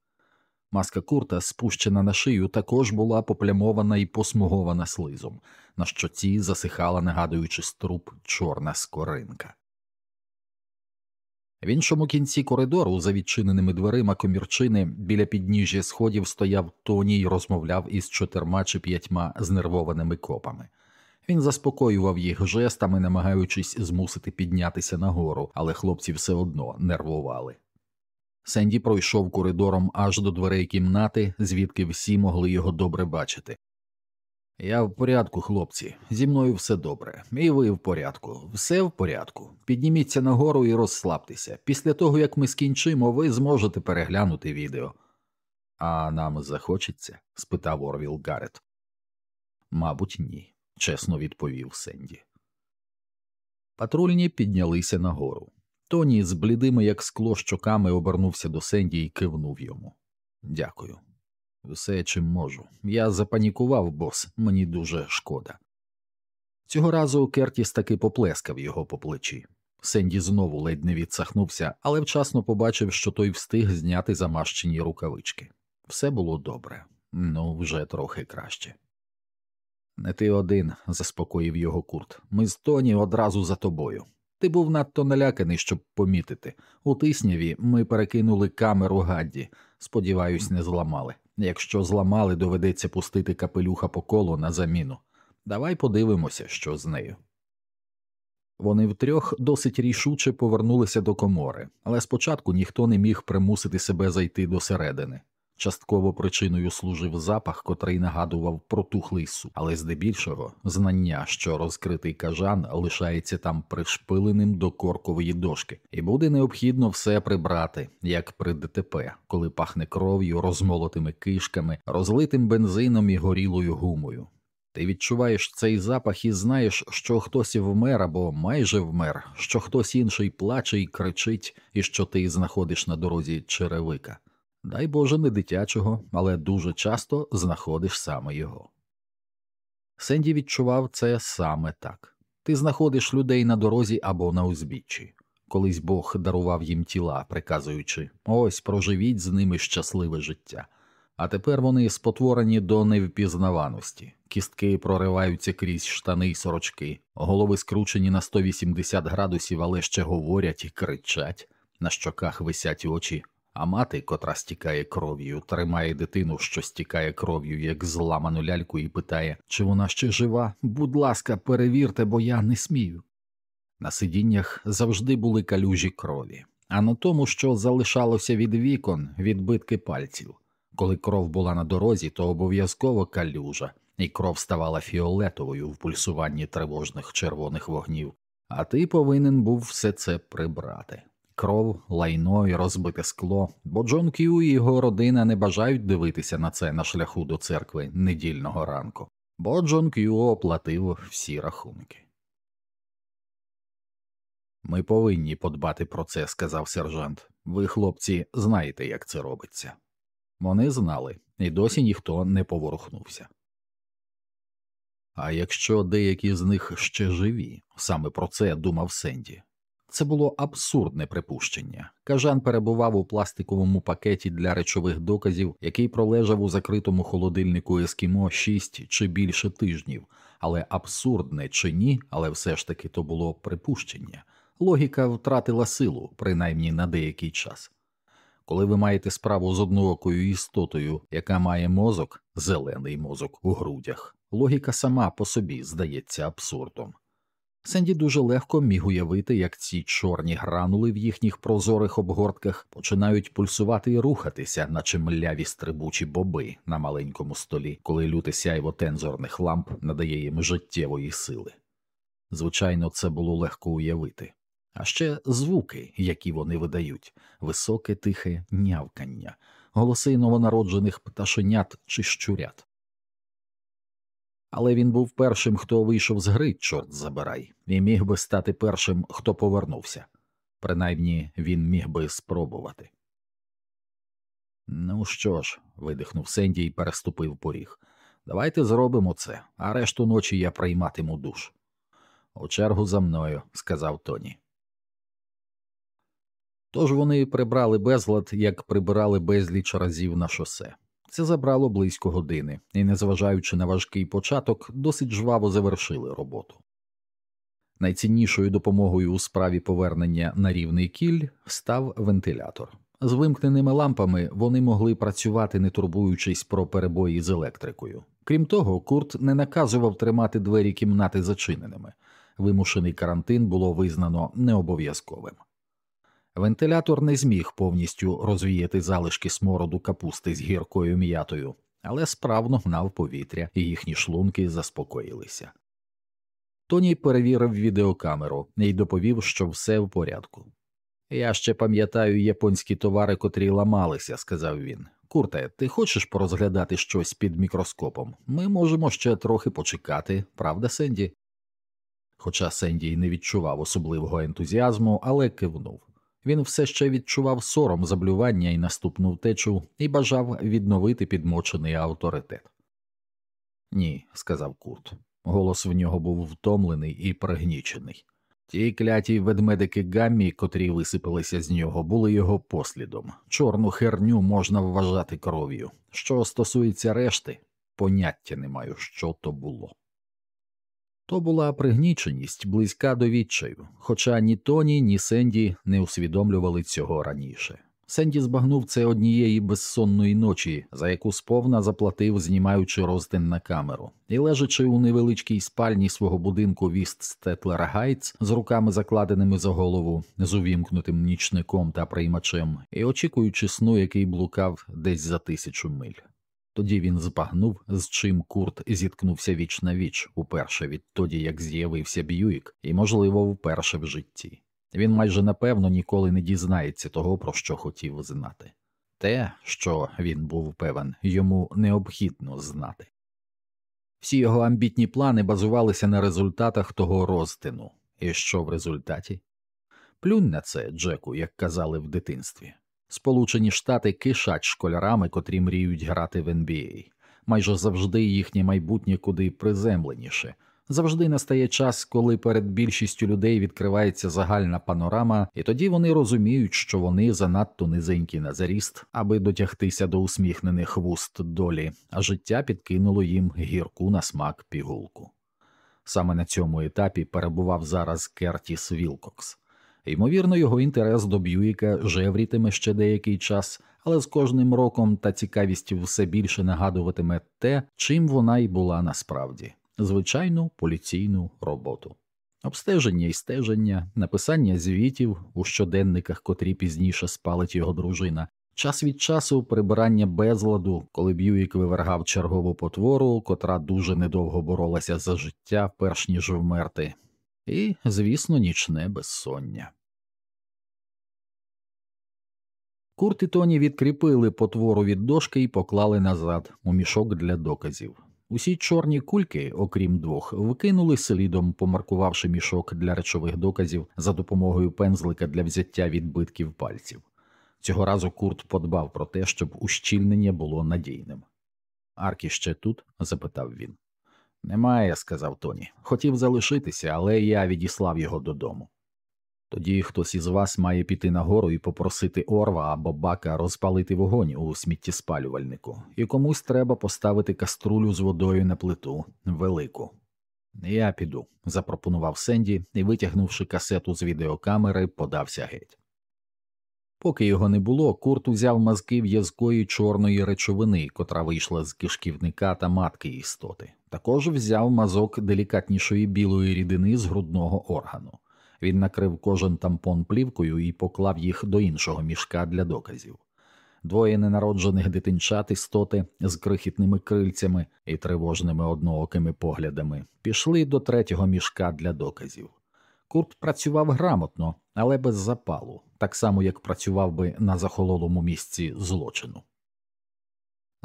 Маска курта, спущена на шию, також була поплямована і посмугована слизом, на щоці засихала, нагадуючи струп, чорна скоринка. В іншому кінці коридору, за відчиненими дверима комірчини, біля підніжжя сходів стояв Тоні й розмовляв із чотирма чи п'ятьма знервованими копами. Він заспокоював їх жестами, намагаючись змусити піднятися нагору, але хлопці все одно нервували. Сенді пройшов коридором аж до дверей кімнати, звідки всі могли його добре бачити. Я в порядку, хлопці, зі мною все добре, і ви в порядку, все в порядку. Підніміться нагору і розслабтеся. Після того, як ми скінчимо, ви зможете переглянути відео. А нам захочеться? спитав Орвіл Гаррет. Мабуть, ні, чесно відповів Сенді. Патрульні піднялися нагору. Тоні з блідими, як скло щоками, обернувся до Сенді і кивнув йому. Дякую. Все чим можу. Я запанікував, бос, мені дуже шкода. Цього разу Кертіс таки поплескав його по плечі. Сенді знову ледь не відсахнувся, але вчасно побачив, що той встиг зняти замащені рукавички. Все було добре, ну вже трохи краще. Не ти один, заспокоїв його курт. Ми з Тоні одразу за тобою. Ти був надто наляканий, щоб помітити. У тисняві ми перекинули камеру гадді, сподіваюсь, не зламали. Якщо зламали, доведеться пустити капелюха по колу на заміну. Давай подивимося, що з нею. Вони втрьох досить рішуче повернулися до комори, але спочатку ніхто не міг примусити себе зайти до середини. Частково причиною служив запах, котрий нагадував протухлий суп, але здебільшого знання, що розкритий кажан лишається там пришпиленим до коркової дошки, і буде необхідно все прибрати, як при ДТП, коли пахне кров'ю, розмолотими кишками, розлитим бензином і горілою гумою. Ти відчуваєш цей запах і знаєш, що хтось вмер або майже вмер, що хтось інший плаче і кричить, і що ти знаходиш на дорозі черевика. Дай Боже, не дитячого, але дуже часто знаходиш саме його. Сенді відчував це саме так ти знаходиш людей на дорозі або на узбіччі. Колись Бог дарував їм тіла, приказуючи ось проживіть з ними щасливе життя. А тепер вони спотворені до невпізнаваності, кістки прориваються крізь штани й сорочки, голови скручені на 180 градусів, але ще говорять і кричать, на щоках висять очі, а мати, котра стікає кров'ю, тримає дитину, що стікає кров'ю, як зламану ляльку, і питає, чи вона ще жива. Будь ласка, перевірте, бо я не смію. На сидіннях завжди були калюжі крові, а на тому, що залишалося від вікон, відбитки пальців. Коли кров була на дорозі, то обов'язково калюжа, і кров ставала фіолетовою в пульсуванні тривожних червоних вогнів, а ти повинен був все це прибрати. Кров, лайно і розбите скло, бо Джон К'ю і його родина не бажають дивитися на це на шляху до церкви недільного ранку, бо Джон К'ю оплатив всі рахунки. Ми повинні подбати про це, сказав сержант. Ви, хлопці, знаєте, як це робиться. Вони знали, і досі ніхто не поворухнувся. А якщо деякі з них ще живі, саме про це думав Сенді. Це було абсурдне припущення. Кажан перебував у пластиковому пакеті для речових доказів, який пролежав у закритому холодильнику Ескімо шість чи більше тижнів, але абсурдне чи ні, але все ж таки то було припущення. Логіка втратила силу, принаймні на деякий час. Коли ви маєте справу з одноокою істотою, яка має мозок, зелений мозок у грудях, логіка сама по собі здається абсурдом. Сенді дуже легко міг уявити, як ці чорні гранули в їхніх прозорих обгортках починають пульсувати і рухатися, наче мляві стрибучі боби на маленькому столі, коли люте сяйво тензорних ламп надає їм життєвої сили. Звичайно, це було легко уявити а ще звуки, які вони видають, високе тихе нявкання, голоси новонароджених пташенят чи щурят. Але він був першим, хто вийшов з гри, чорт забирай, і міг би стати першим, хто повернувся. Принаймні він міг би спробувати. Ну що ж, видихнув Сенді і переступив поріг. Давайте зробимо це, а решту ночі я прийматиму душ. У чергу за мною, сказав Тоні. Тож вони прибрали безлад, як прибирали безліч разів на шосе. Це забрало близько години, і, незважаючи на важкий початок, досить жваво завершили роботу. Найціннішою допомогою у справі повернення на рівний кіль став вентилятор. З вимкненими лампами вони могли працювати, не турбуючись про перебої з електрикою. Крім того, Курт не наказував тримати двері кімнати зачиненими. Вимушений карантин було визнано необов'язковим. Вентилятор не зміг повністю розвіяти залишки смороду капусти з гіркою м'ятою, але справно гнав повітря, і їхні шлунки заспокоїлися. Тоні перевірив відеокамеру і доповів, що все в порядку. Я ще пам'ятаю японські товари, котрі ламалися, сказав він. Курте, ти хочеш порозглядати щось під мікроскопом? Ми можемо ще трохи почекати, правда, Сенді? Хоча Сенді й не відчував особливого ентузіазму, але кивнув. Він все ще відчував сором заблювання і наступну втечу і бажав відновити підмочений авторитет. Ні, сказав Курт. Голос в нього був втомлений і пригнічений. Ті кляті ведмедики гаммі, котрі висипалися з нього, були його послідом. Чорну херню можна вважати кров'ю. Що стосується решти, поняття не маю, що то було. То була пригніченість близька до відчаю, хоча ні Тоні, ні Сенді не усвідомлювали цього раніше. Сенді збагнув це однієї безсонної ночі, за яку сповна заплатив, знімаючи роздин на камеру, і лежачи у невеличкій спальні свого будинку в Іст Стетлер Гайтс з руками закладеними за голову, з увімкнутим нічником та приймачем, і очікуючи сну, який блукав десь за тисячу миль. Тоді він збагнув, з чим Курт зіткнувся віч на віч, уперше відтоді, як з'явився Б'юік, і, можливо, вперше в житті. Він майже напевно ніколи не дізнається того, про що хотів знати. Те, що він був певен, йому необхідно знати. Всі його амбітні плани базувалися на результатах того розтину, і що в результаті? Плюнь на це, Джеку, як казали в дитинстві. Сполучені Штати кишать школярами, котрі мріють грати в NBA. Майже завжди їхнє майбутнє куди приземленіше. Завжди настає час, коли перед більшістю людей відкривається загальна панорама, і тоді вони розуміють, що вони занадто низенькі на заріст, аби дотягтися до усміхнених вуст долі, а життя підкинуло їм гірку на смак пігулку. Саме на цьому етапі перебував зараз Кертіс Вілкокс. Ймовірно, його інтерес до Б'юїка жеврітиме ще деякий час, але з кожним роком та цікавістю все більше нагадуватиме те, чим вона й була насправді звичайну поліційну роботу. Обстеження і стеження, написання звітів у щоденниках, котрі пізніше спалить його дружина, час від часу прибирання безладу, коли Б'юїк вивергав чергову потвору, котра дуже недовго боролася за життя, перш ніж вмерти, і, звісно, нічне безсоння. Курт і Тоні відкріпили потвору від дошки і поклали назад у мішок для доказів. Усі чорні кульки, окрім двох, викинули слідом, помаркувавши мішок для речових доказів за допомогою пензлика для взяття відбитків пальців. Цього разу Курт подбав про те, щоб ущільнення було надійним. Аркі ще тут? запитав він. Немає, сказав Тоні. Хотів залишитися, але я відіслав його додому. Тоді хтось із вас має піти нагору і попросити орва або бака розпалити вогонь у сміттєспалювальнику, і комусь треба поставити каструлю з водою на плиту велику. Я піду, запропонував Сенді і, витягнувши касету з відеокамери, подався геть. Поки його не було, Курт узяв мазки в'язкої чорної речовини, котра вийшла з кишківника та матки істоти. Також взяв мазок делікатнішої білої рідини з грудного органу. Він накрив кожен тампон плівкою і поклав їх до іншого мішка для доказів. Двоє ненароджених дитинчат істоти з крихітними крильцями і тривожними одноокими поглядами пішли до третього мішка для доказів. Курт працював грамотно, але без запалу, так само як працював би на захололому місці злочину.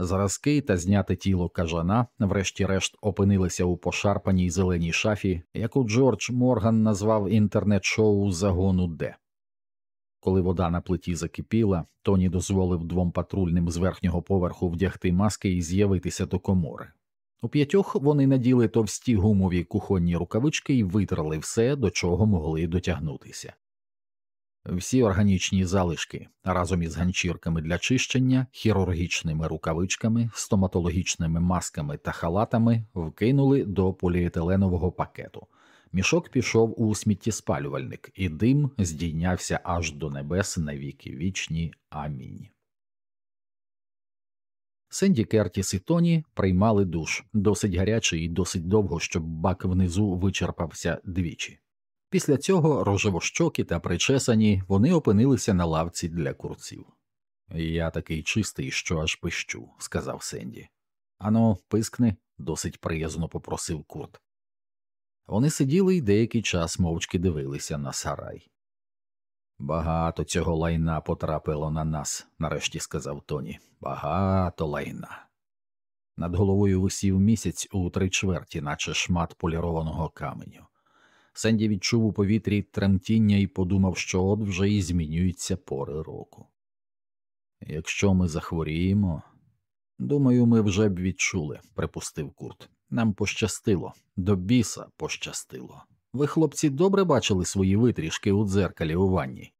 Зразки та зняте тіло кажана, врешті-решт, опинилися у пошарпаній зеленій шафі, яку Джордж Морган назвав інтернет-шоу загону Д. Коли вода на плиті закипіла, Тоні дозволив двом патрульним з верхнього поверху вдягти маски і з'явитися до комори. У п'ятьох вони наділи товсті гумові кухонні рукавички і витрали все, до чого могли дотягнутися. Всі органічні залишки разом із ганчірками для чищення, хірургічними рукавичками, стоматологічними масками та халатами вкинули до поліетиленового пакету. Мішок пішов у сміттєспалювальник, і дим здійнявся аж до небес на віки вічні. Амінь. Сенді Кертіс і Тоні приймали душ досить гарячий і досить довго, щоб бак внизу вичерпався двічі. Після цього рожевощокі та причесані вони опинилися на лавці для курців. Я такий чистий, що аж пищу, сказав Сенді. Ано, пискни, досить приязно попросив Курт. Вони сиділи й деякий час мовчки дивилися на сарай. Багато цього лайна потрапило на нас, нарешті сказав Тоні. Багато лайна. Над головою висів місяць у три чверті, наче шмат полірованого каменю. Сенді відчув у повітрі тремтіння і подумав, що от вже і змінюються пори року. Якщо ми захворіємо, думаю, ми вже б відчули, припустив Курт. Нам пощастило, до біса пощастило. Ви, хлопці, добре бачили свої витрішки у дзеркалі у ванні?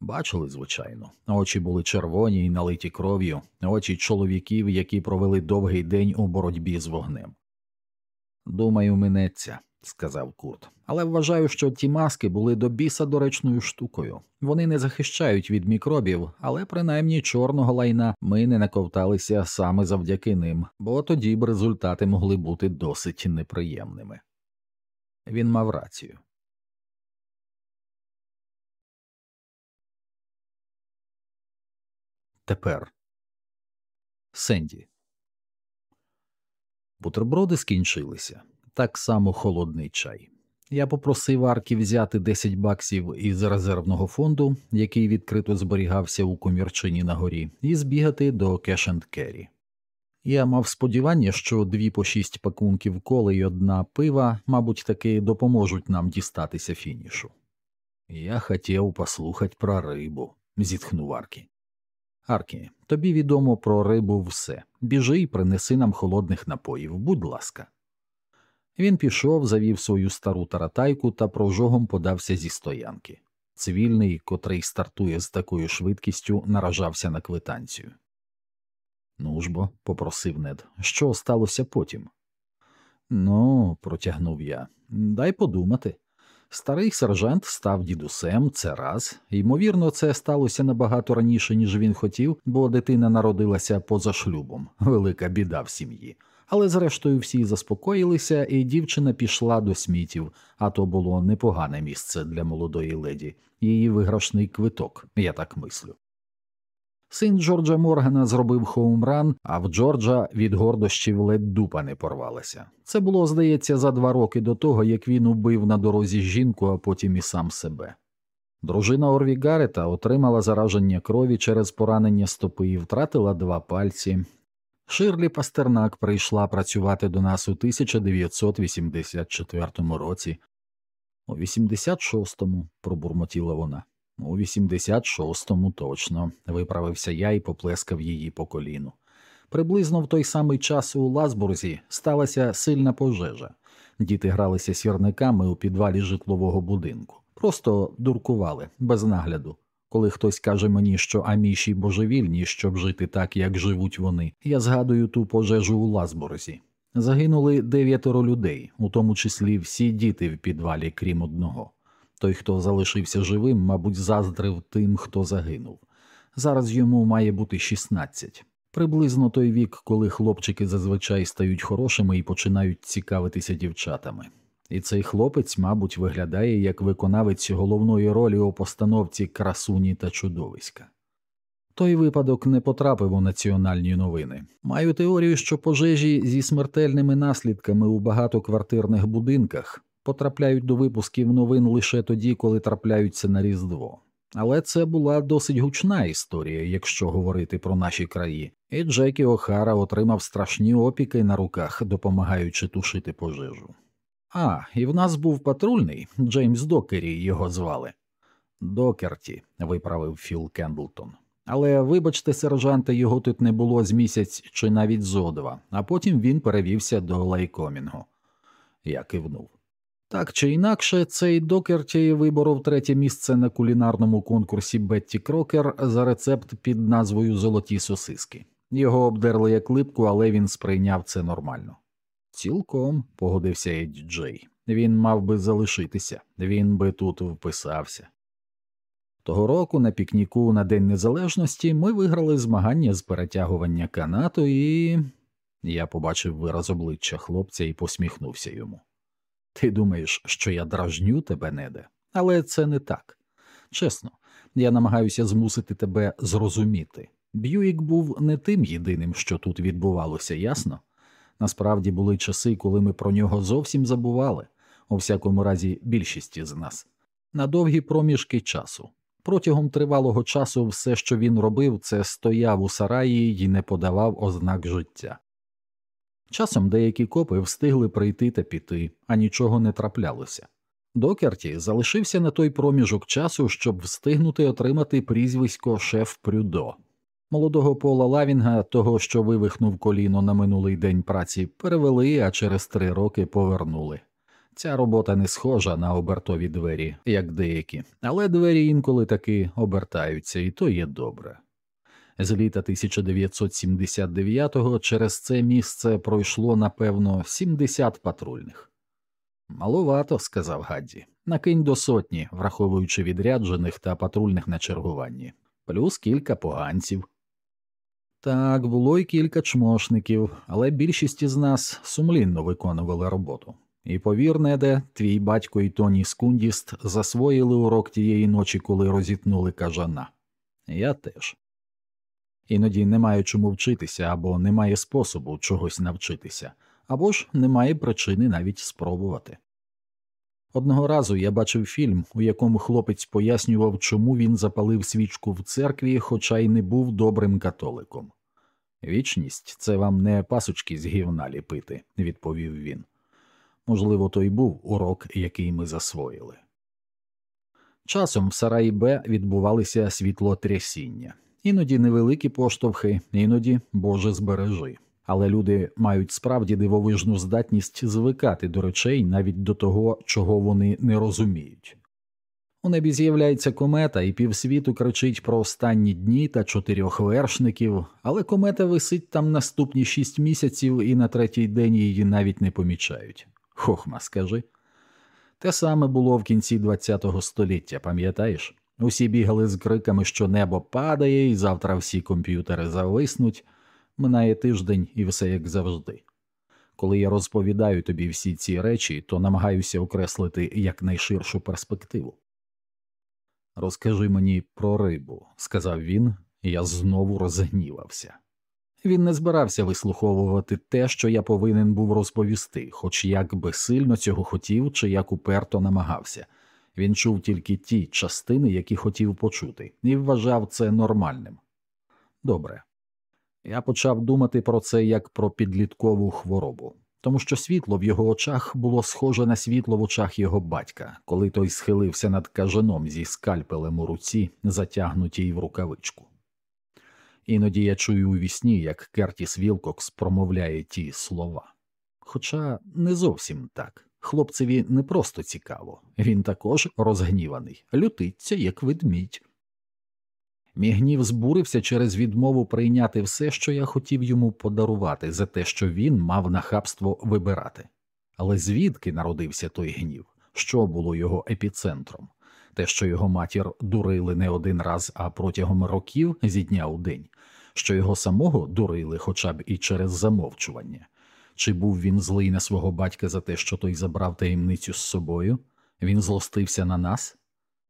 Бачили, звичайно, очі були червоні і налиті кров'ю, очі чоловіків, які провели довгий день у боротьбі з вогнем. Думаю, минеться, сказав Курт, але вважаю, що ті маски були до біса доречною штукою. Вони не захищають від мікробів, але принаймні чорного лайна ми не наковталися саме завдяки ним, бо тоді б результати могли бути досить неприємними. Він мав рацію. Тепер Сенді. Бутерброди скінчилися так само холодний чай. Я попросив Аркі взяти 10 баксів із резервного фонду, який відкрито зберігався у комірчині на горі, і збігати до Кешенд Керрі. Я мав сподівання, що дві по шість пакунків коли й одна пива, мабуть, таки допоможуть нам дістатися фінішу. Я хотів послухати про рибу, зітхнув Аркі. Аркі, тобі відомо про рибу все. Біжи і принеси нам холодних напоїв, будь ласка. Він пішов, завів свою стару таратайку та прожогом подався зі стоянки. Цивільний, котрий стартує з такою швидкістю, наражався на квитанцію. Ну ж бо, попросив нед, що сталося потім? Ну, протягнув я, дай подумати. Старий сержант став дідусем, це раз. Ймовірно, це сталося набагато раніше, ніж він хотів, бо дитина народилася поза шлюбом, велика біда в сім'ї. Але зрештою всі заспокоїлися, і дівчина пішла до смітів, а то було непогане місце для молодої леді, її виграшний квиток, я так мислю. Син Джорджа Моргана зробив хоумран, а в Джорджа від гордощів ледь дупа не порвалася. Це було, здається, за два роки до того, як він убив на дорозі жінку, а потім і сам себе. Дружина Орві Гарета отримала зараження крові через поранення стопи і втратила два пальці. Ширлі Пастернак прийшла працювати до нас у 1984 році. У 86-му, пробурмотіла вона. У 86-му точно, виправився я і поплескав її по коліну. Приблизно в той самий час у Ласбурзі сталася сильна пожежа. Діти гралися сірниками у підвалі житлового будинку, просто дуркували, без нагляду. Коли хтось каже мені, що аміші божевільні, щоб жити так, як живуть вони, я згадую ту пожежу у Ласборзі. Загинули дев'ятеро людей, у тому числі всі діти в підвалі, крім одного. Той, хто залишився живим, мабуть, заздрив тим, хто загинув. Зараз йому має бути 16. Приблизно той вік, коли хлопчики зазвичай стають хорошими і починають цікавитися дівчатами. І цей хлопець, мабуть, виглядає як виконавець головної ролі у постановці красуні та чудовиська. Той випадок не потрапив у національні новини. Маю теорію, що пожежі зі смертельними наслідками у багатоквартирних будинках потрапляють до випусків новин лише тоді, коли трапляються на Різдво. Але це була досить гучна історія, якщо говорити про наші краї, і Джекі Охара отримав страшні опіки на руках, допомагаючи тушити пожежу. А, і в нас був патрульний Джеймс Докері його звали. Докерті, виправив Філ Кендлтон. Але, вибачте, сержанте, його тут не було з місяць чи навіть зо два, а потім він перевівся до Лайкомінгу. Я кивнув. Так чи інакше, цей Докерті виборов третє місце на кулінарному конкурсі Бетті Крокер за рецепт під назвою Золоті сосиски. Його обдерли як липку, але він сприйняв це нормально. Цілком, погодився Едді Джей. Він мав би залишитися, він би тут вписався. Того року на пікніку на День Незалежності ми виграли змагання з перетягування канату, і я побачив вираз обличчя хлопця і посміхнувся йому. Ти думаєш, що я дражню тебе, неде, але це не так. Чесно, я намагаюся змусити тебе зрозуміти. Б'юїк був не тим єдиним, що тут відбувалося, ясно? Насправді були часи, коли ми про нього зовсім забували, у всякому разі, більшість з нас, на довгі проміжки часу. Протягом тривалого часу все, що він робив, це стояв у сараї і не подавав ознак життя. Часом деякі копи встигли прийти та піти, а нічого не траплялося. Докерті залишився на той проміжок часу, щоб встигнути отримати прізвисько шеф Прюдо. Молодого Пола Лавінга, того, що вивихнув коліно на минулий день праці, перевели, а через три роки повернули. Ця робота не схожа на обертові двері, як деякі, але двері інколи таки обертаються, і то є добре. З літа 1979-го через це місце пройшло напевно 70 патрульних. Малувато, сказав Гадді. Накинь до сотні, враховуючи відряджених та патрульних на чергуванні, плюс кілька поганців. Так, було й кілька чмошників, але більшість із нас сумлінно виконували роботу. І повір, неде, твій батько і Тоні Скундіст засвоїли урок тієї ночі, коли розітнули кажана. Я теж. Іноді немає чому вчитися або немає способу чогось навчитися, або ж немає причини навіть спробувати. Одного разу я бачив фільм, у якому хлопець пояснював, чому він запалив свічку в церкві, хоча й не був добрим католиком. Вічність це вам не пасочки з гівна ліпити, відповів він. Можливо, то й був урок, який ми засвоїли. Часом в Сараї Б відбувалися світлотрясіння, іноді невеликі поштовхи, іноді Боже збережи. Але люди мають справді дивовижну здатність звикати до речей навіть до того, чого вони не розуміють. У небі з'являється комета, і півсвіту кричить про останні дні та чотирьох вершників, але комета висить там наступні шість місяців і на третій день її навіть не помічають. Хохма, скажи. Те саме було в кінці ХХ століття, пам'ятаєш? Усі бігали з криками, що небо падає, і завтра всі комп'ютери зависнуть. Минає тиждень і все як завжди. Коли я розповідаю тобі всі ці речі, то намагаюся окреслити якнайширшу перспективу. Розкажи мені про рибу, сказав він, і я знову розгнівався. Він не збирався вислуховувати те, що я повинен був розповісти, хоч як би сильно цього хотів чи як уперто намагався. Він чув тільки ті частини, які хотів почути, і вважав це нормальним. Добре. Я почав думати про це як про підліткову хворобу, тому що світло в його очах було схоже на світло в очах його батька, коли той схилився над кажаном зі скальпелем у руці, затягнутій в рукавичку. Іноді я чую у вісні, як Кертіс Вілкокс промовляє ті слова. Хоча не зовсім так. Хлопцеві не просто цікаво, він також розгніваний, лютиться, як ведмідь. Мій гнів збурився через відмову прийняти все, що я хотів йому подарувати, за те, що він мав нахабство вибирати. Але звідки народився той гнів? Що було його епіцентром? Те, що його матір дурили не один раз, а протягом років зі дня у день, що його самого дурили хоча б і через замовчування. Чи був він злий на свого батька за те, що той забрав таємницю з собою? Він злостився на нас?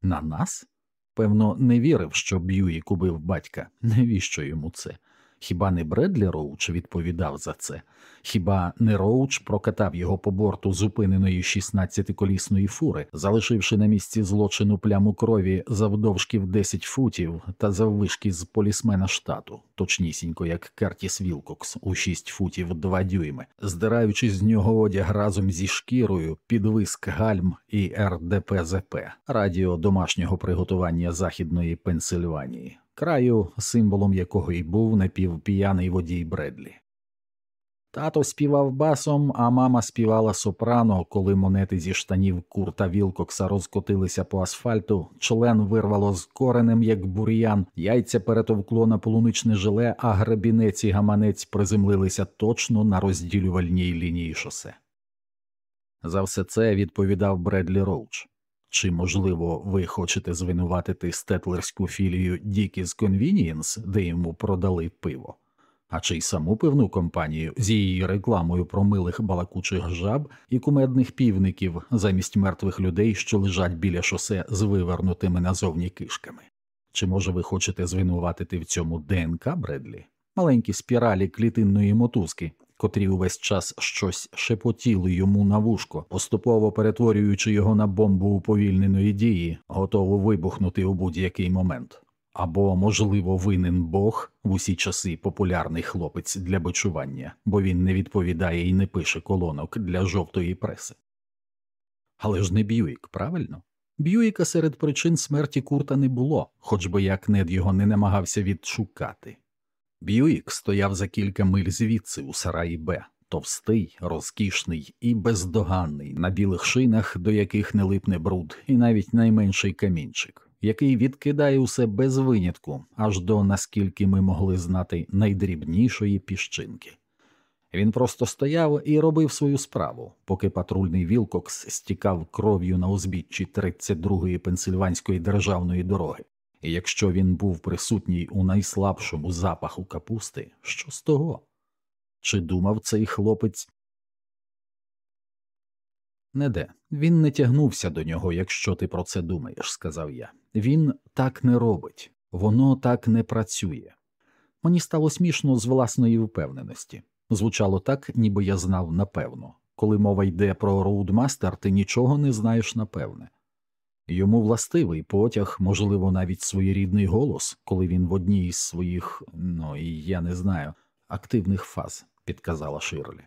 На нас? Певно, не вірив, що Б'юїк убив батька. Навіщо йому це? Хіба не Бредлі Роуч відповідав за це? Хіба не Роуч прокатав його по борту зупиненої 16-колісної фури, залишивши на місці злочину пляму крові завдовжки в 10 футів та заввишки з полісмена штату, точнісінько як Кертіс Вілкокс у 6 футів 2 дюйми, здираючи з нього одяг разом зі шкірою, підвиск гальм і РДПЗП радіо домашнього приготування Західної Пенсильванії краю, символом якого й був напівп'яний водій Бредлі. Тато співав басом, а мама співала сопрано, коли монети зі штанів курта Вілкокса розкотилися по асфальту, член вирвало з коренем, як бур'ян, яйця перетовкло на полуничне жиле, а грабінець і гаманець приземлилися точно на розділювальній лінії шосе. За все це відповідав Бредлі Роуч. Чи, можливо, ви хочете звинуватити стетлерську філію Дікіс Convenience, де йому продали пиво, а чи й саму пивну компанію з її рекламою про милих балакучих жаб і кумедних півників замість мертвих людей, що лежать біля шосе з вивернутими назовні кишками? Чи може ви хочете звинуватити в цьому ДНК Бредлі? Маленькі спіралі клітинної мотузки, котрі увесь час щось шепотіли йому на вушко, поступово перетворюючи його на бомбу уповільненої дії, готову вибухнути у будь-який момент. Або, можливо, винен Бог в усі часи популярний хлопець для бичування, бо він не відповідає і не пише колонок для жовтої преси. Але ж не Б'юік, правильно? Б'юїка серед причин смерті Курта не було, хоч би як нед його не намагався відшукати. Б'юїк стояв за кілька миль звідси у сараї Б, товстий, розкішний і бездоганний, на білих шинах, до яких не липне бруд, і навіть найменший камінчик, який відкидає усе без винятку, аж до наскільки ми могли знати найдрібнішої піщинки. Він просто стояв і робив свою справу, поки патрульний Вілкокс стікав кров'ю на узбіччі 32-ї пенсильванської державної дороги, і якщо він був присутній у найслабшому запаху капусти, що з того? Чи думав цей хлопець? Не де. Він не тягнувся до нього, якщо ти про це думаєш, сказав я. Він так не робить, воно так не працює. Мені стало смішно з власної впевненості. Звучало так, ніби я знав напевно. Коли мова йде про роудмастер, ти нічого не знаєш напевне. Йому властивий потяг, можливо, навіть своєрідний голос, коли він в одній із своїх, ну і я не знаю, активних фаз, підказала Ширлі.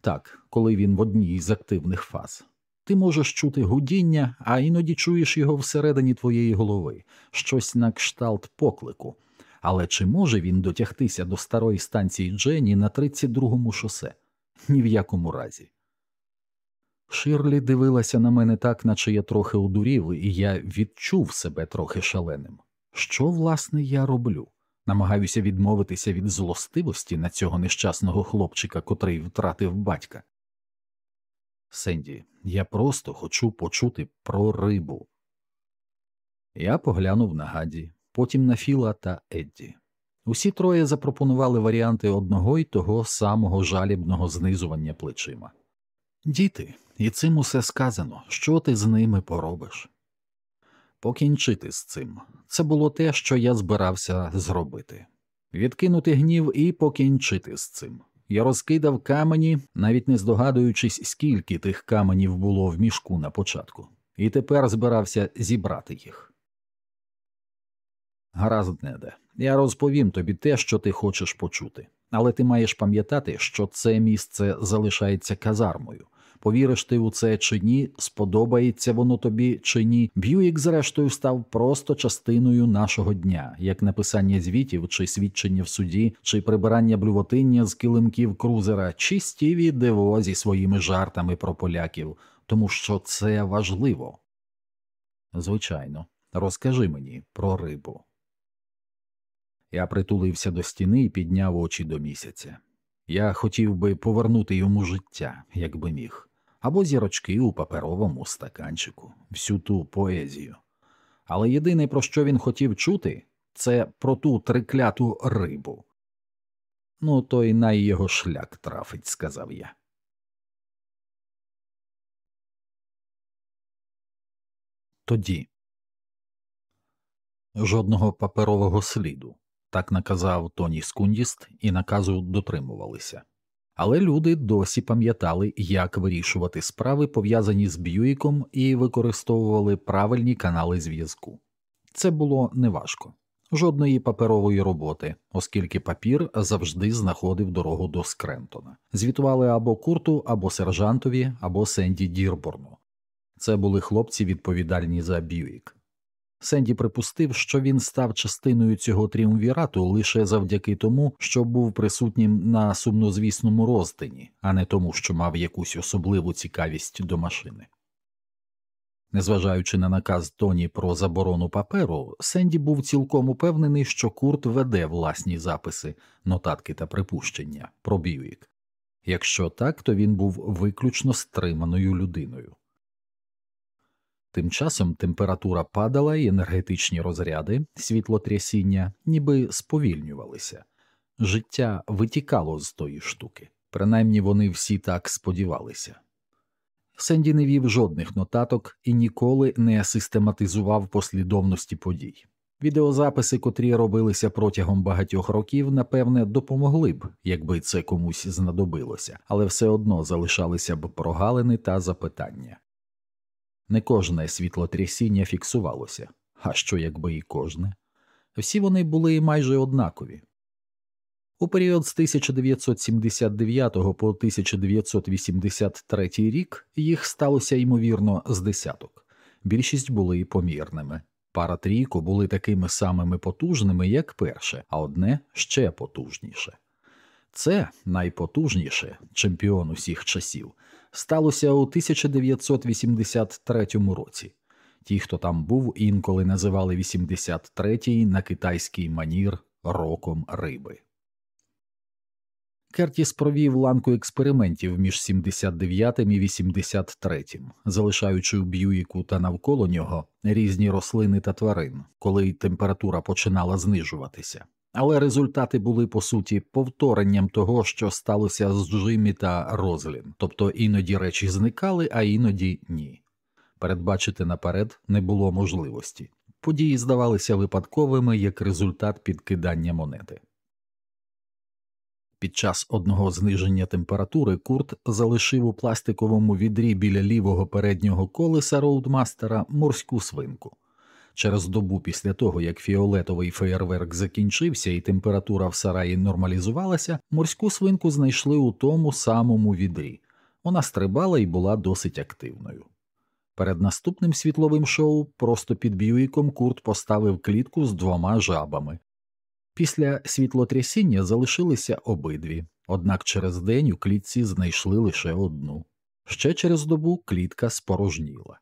Так, коли він в одній із активних фаз. Ти можеш чути гудіння, а іноді чуєш його всередині твоєї голови, щось на кшталт поклику. Але чи може він дотягтися до старої станції Джені на 32-му шосе? Ні в якому разі. Ширлі дивилася на мене так, наче я трохи одурів, і я відчув себе трохи шаленим. Що, власне, я роблю? Намагаюся відмовитися від злостивості на цього нещасного хлопчика, котрий втратив батька. Сенді, я просто хочу почути про рибу. Я поглянув на Гаді, потім на Філа та Едді. Усі троє запропонували варіанти одного й того самого жалібного знизування плечима. Діти, і цим усе сказано, що ти з ними поробиш. Покінчити з цим це було те, що я збирався зробити відкинути гнів і покінчити з цим. Я розкидав камені, навіть не здогадуючись, скільки тих каменів було в мішку на початку, і тепер збирався зібрати їх. Гаразд, неде, я розповім тобі те, що ти хочеш почути, але ти маєш пам'ятати, що це місце залишається казармою. Повіриш ти у це чи ні, сподобається воно тобі чи ні. Б'юік, зрештою, став просто частиною нашого дня, як написання звітів, чи свідчення в суді, чи прибирання блювотиння з килимків крузера, чи стіві диво зі своїми жартами про поляків, тому що це важливо. Звичайно, розкажи мені про рибу. Я притулився до стіни і підняв очі до місяця. Я хотів би повернути йому життя, якби міг або зірочки у паперовому стаканчику, всю ту поезію. Але єдине, про що він хотів чути, це про ту трикляту рибу. Ну, то й на його шлях трафить, сказав я. Тоді жодного паперового сліду, так наказав Тоні Скундіст, і наказу дотримувалися але люди досі пам'ятали, як вирішувати справи, пов'язані з Б'юїком, і використовували правильні канали зв'язку. Це було неважко. Жодної паперової роботи, оскільки папір завжди знаходив дорогу до Скрентона. Звітували або Курту, або сержантові, або Сенді Дірборну. Це були хлопці відповідальні за Б'юїк. Сенді припустив, що він став частиною цього тріумвірату лише завдяки тому, що був присутнім на сумнозвісному роздині, а не тому, що мав якусь особливу цікавість до машини. Незважаючи на наказ Тоні про заборону паперу, Сенді був цілком упевнений, що Курт веде власні записи, нотатки та припущення про Бьюік. Якщо так, то він був виключно стриманою людиною. Тим часом температура падала і енергетичні розряди, світлотрясіння ніби сповільнювалися, життя витікало з тої штуки, принаймні вони всі так сподівалися. Сенді не вів жодних нотаток і ніколи не систематизував послідовності подій. Відеозаписи, котрі робилися протягом багатьох років, напевне, допомогли б, якби це комусь знадобилося, але все одно залишалися б прогалини та запитання. Не кожне світлотрясіння фіксувалося, а що якби і кожне. Всі вони були майже однакові. У період з 1979 по 1983 рік їх сталося ймовірно з десяток, більшість були помірними. Пара трійку були такими самими потужними, як перше, а одне ще потужніше. Це найпотужніше чемпіон усіх часів, сталося у 1983 році. Ті, хто там був, інколи називали 83-й на китайський манір роком риби. Кертіс провів ланку експериментів між 79 і 83, залишаючи у Б'юїку та навколо нього різні рослини та тварин, коли температура починала знижуватися. Але результати були по суті повторенням того, що сталося з Джиммі та Розлін, тобто іноді речі зникали, а іноді ні. Передбачити наперед не було можливості. Події здавалися випадковими як результат підкидання монети. Під час одного зниження температури Курт залишив у пластиковому відрі біля лівого переднього колеса роудмастера морську свинку. Через добу після того, як фіолетовий феєрверк закінчився і температура в сараї нормалізувалася, морську свинку знайшли у тому самому відрі. Вона стрибала і була досить активною. Перед наступним світловим шоу просто під Б'юїком Курт поставив клітку з двома жабами. Після світлотрясіння залишилися обидві, однак через день у клітці знайшли лише одну. Ще через добу клітка спорожніла.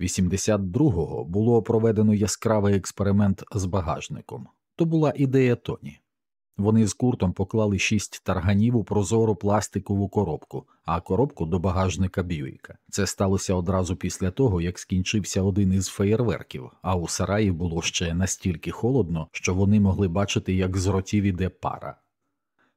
82-го було проведено яскравий експеримент з багажником. То була ідея Тоні. Вони з куртом поклали шість тарганів у прозору пластикову коробку, а коробку до багажника Б'юїка. Це сталося одразу після того, як скінчився один із феєрверків, а у сараї було ще настільки холодно, що вони могли бачити, як з ротів іде пара.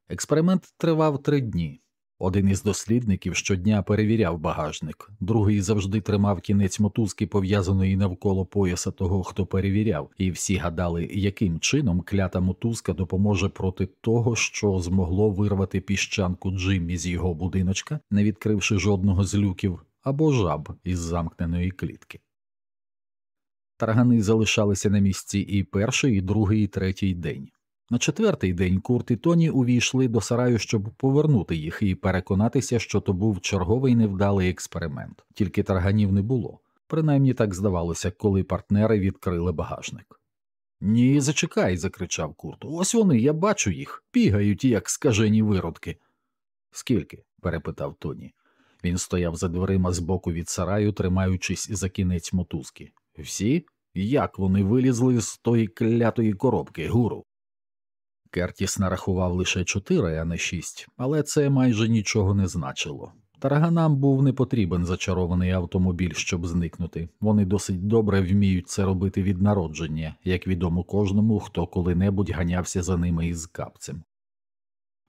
Експеримент тривав три дні. Один із дослідників щодня перевіряв багажник, другий завжди тримав кінець мотузки, пов'язаної навколо пояса того, хто перевіряв, і всі гадали, яким чином клята мотузка допоможе проти того, що змогло вирвати піщанку Джиммі з його будиночка, не відкривши жодного з люків, або жаб із замкненої клітки. Таргани залишалися на місці і перший, і другий, і третій день. На четвертий день Курт і Тоні увійшли до сараю, щоб повернути їх і переконатися, що то був черговий невдалий експеримент, тільки тарганів не було. Принаймні так здавалося, коли партнери відкрили багажник. Ні, зачекай, закричав Курт. Ось вони, я бачу їх, бігають, як скажені виродки. Скільки? перепитав Тоні. Він стояв за дверима збоку від сараю, тримаючись за кінець мотузки. Всі? Як вони вилізли з тої клятої коробки, гуру? Кертіс нарахував лише чотири, а не шість, але це майже нічого не значило. Тараганам був не потрібен зачарований автомобіль, щоб зникнути. Вони досить добре вміють це робити від народження, як відомо кожному, хто коли-небудь ганявся за ними із капцем.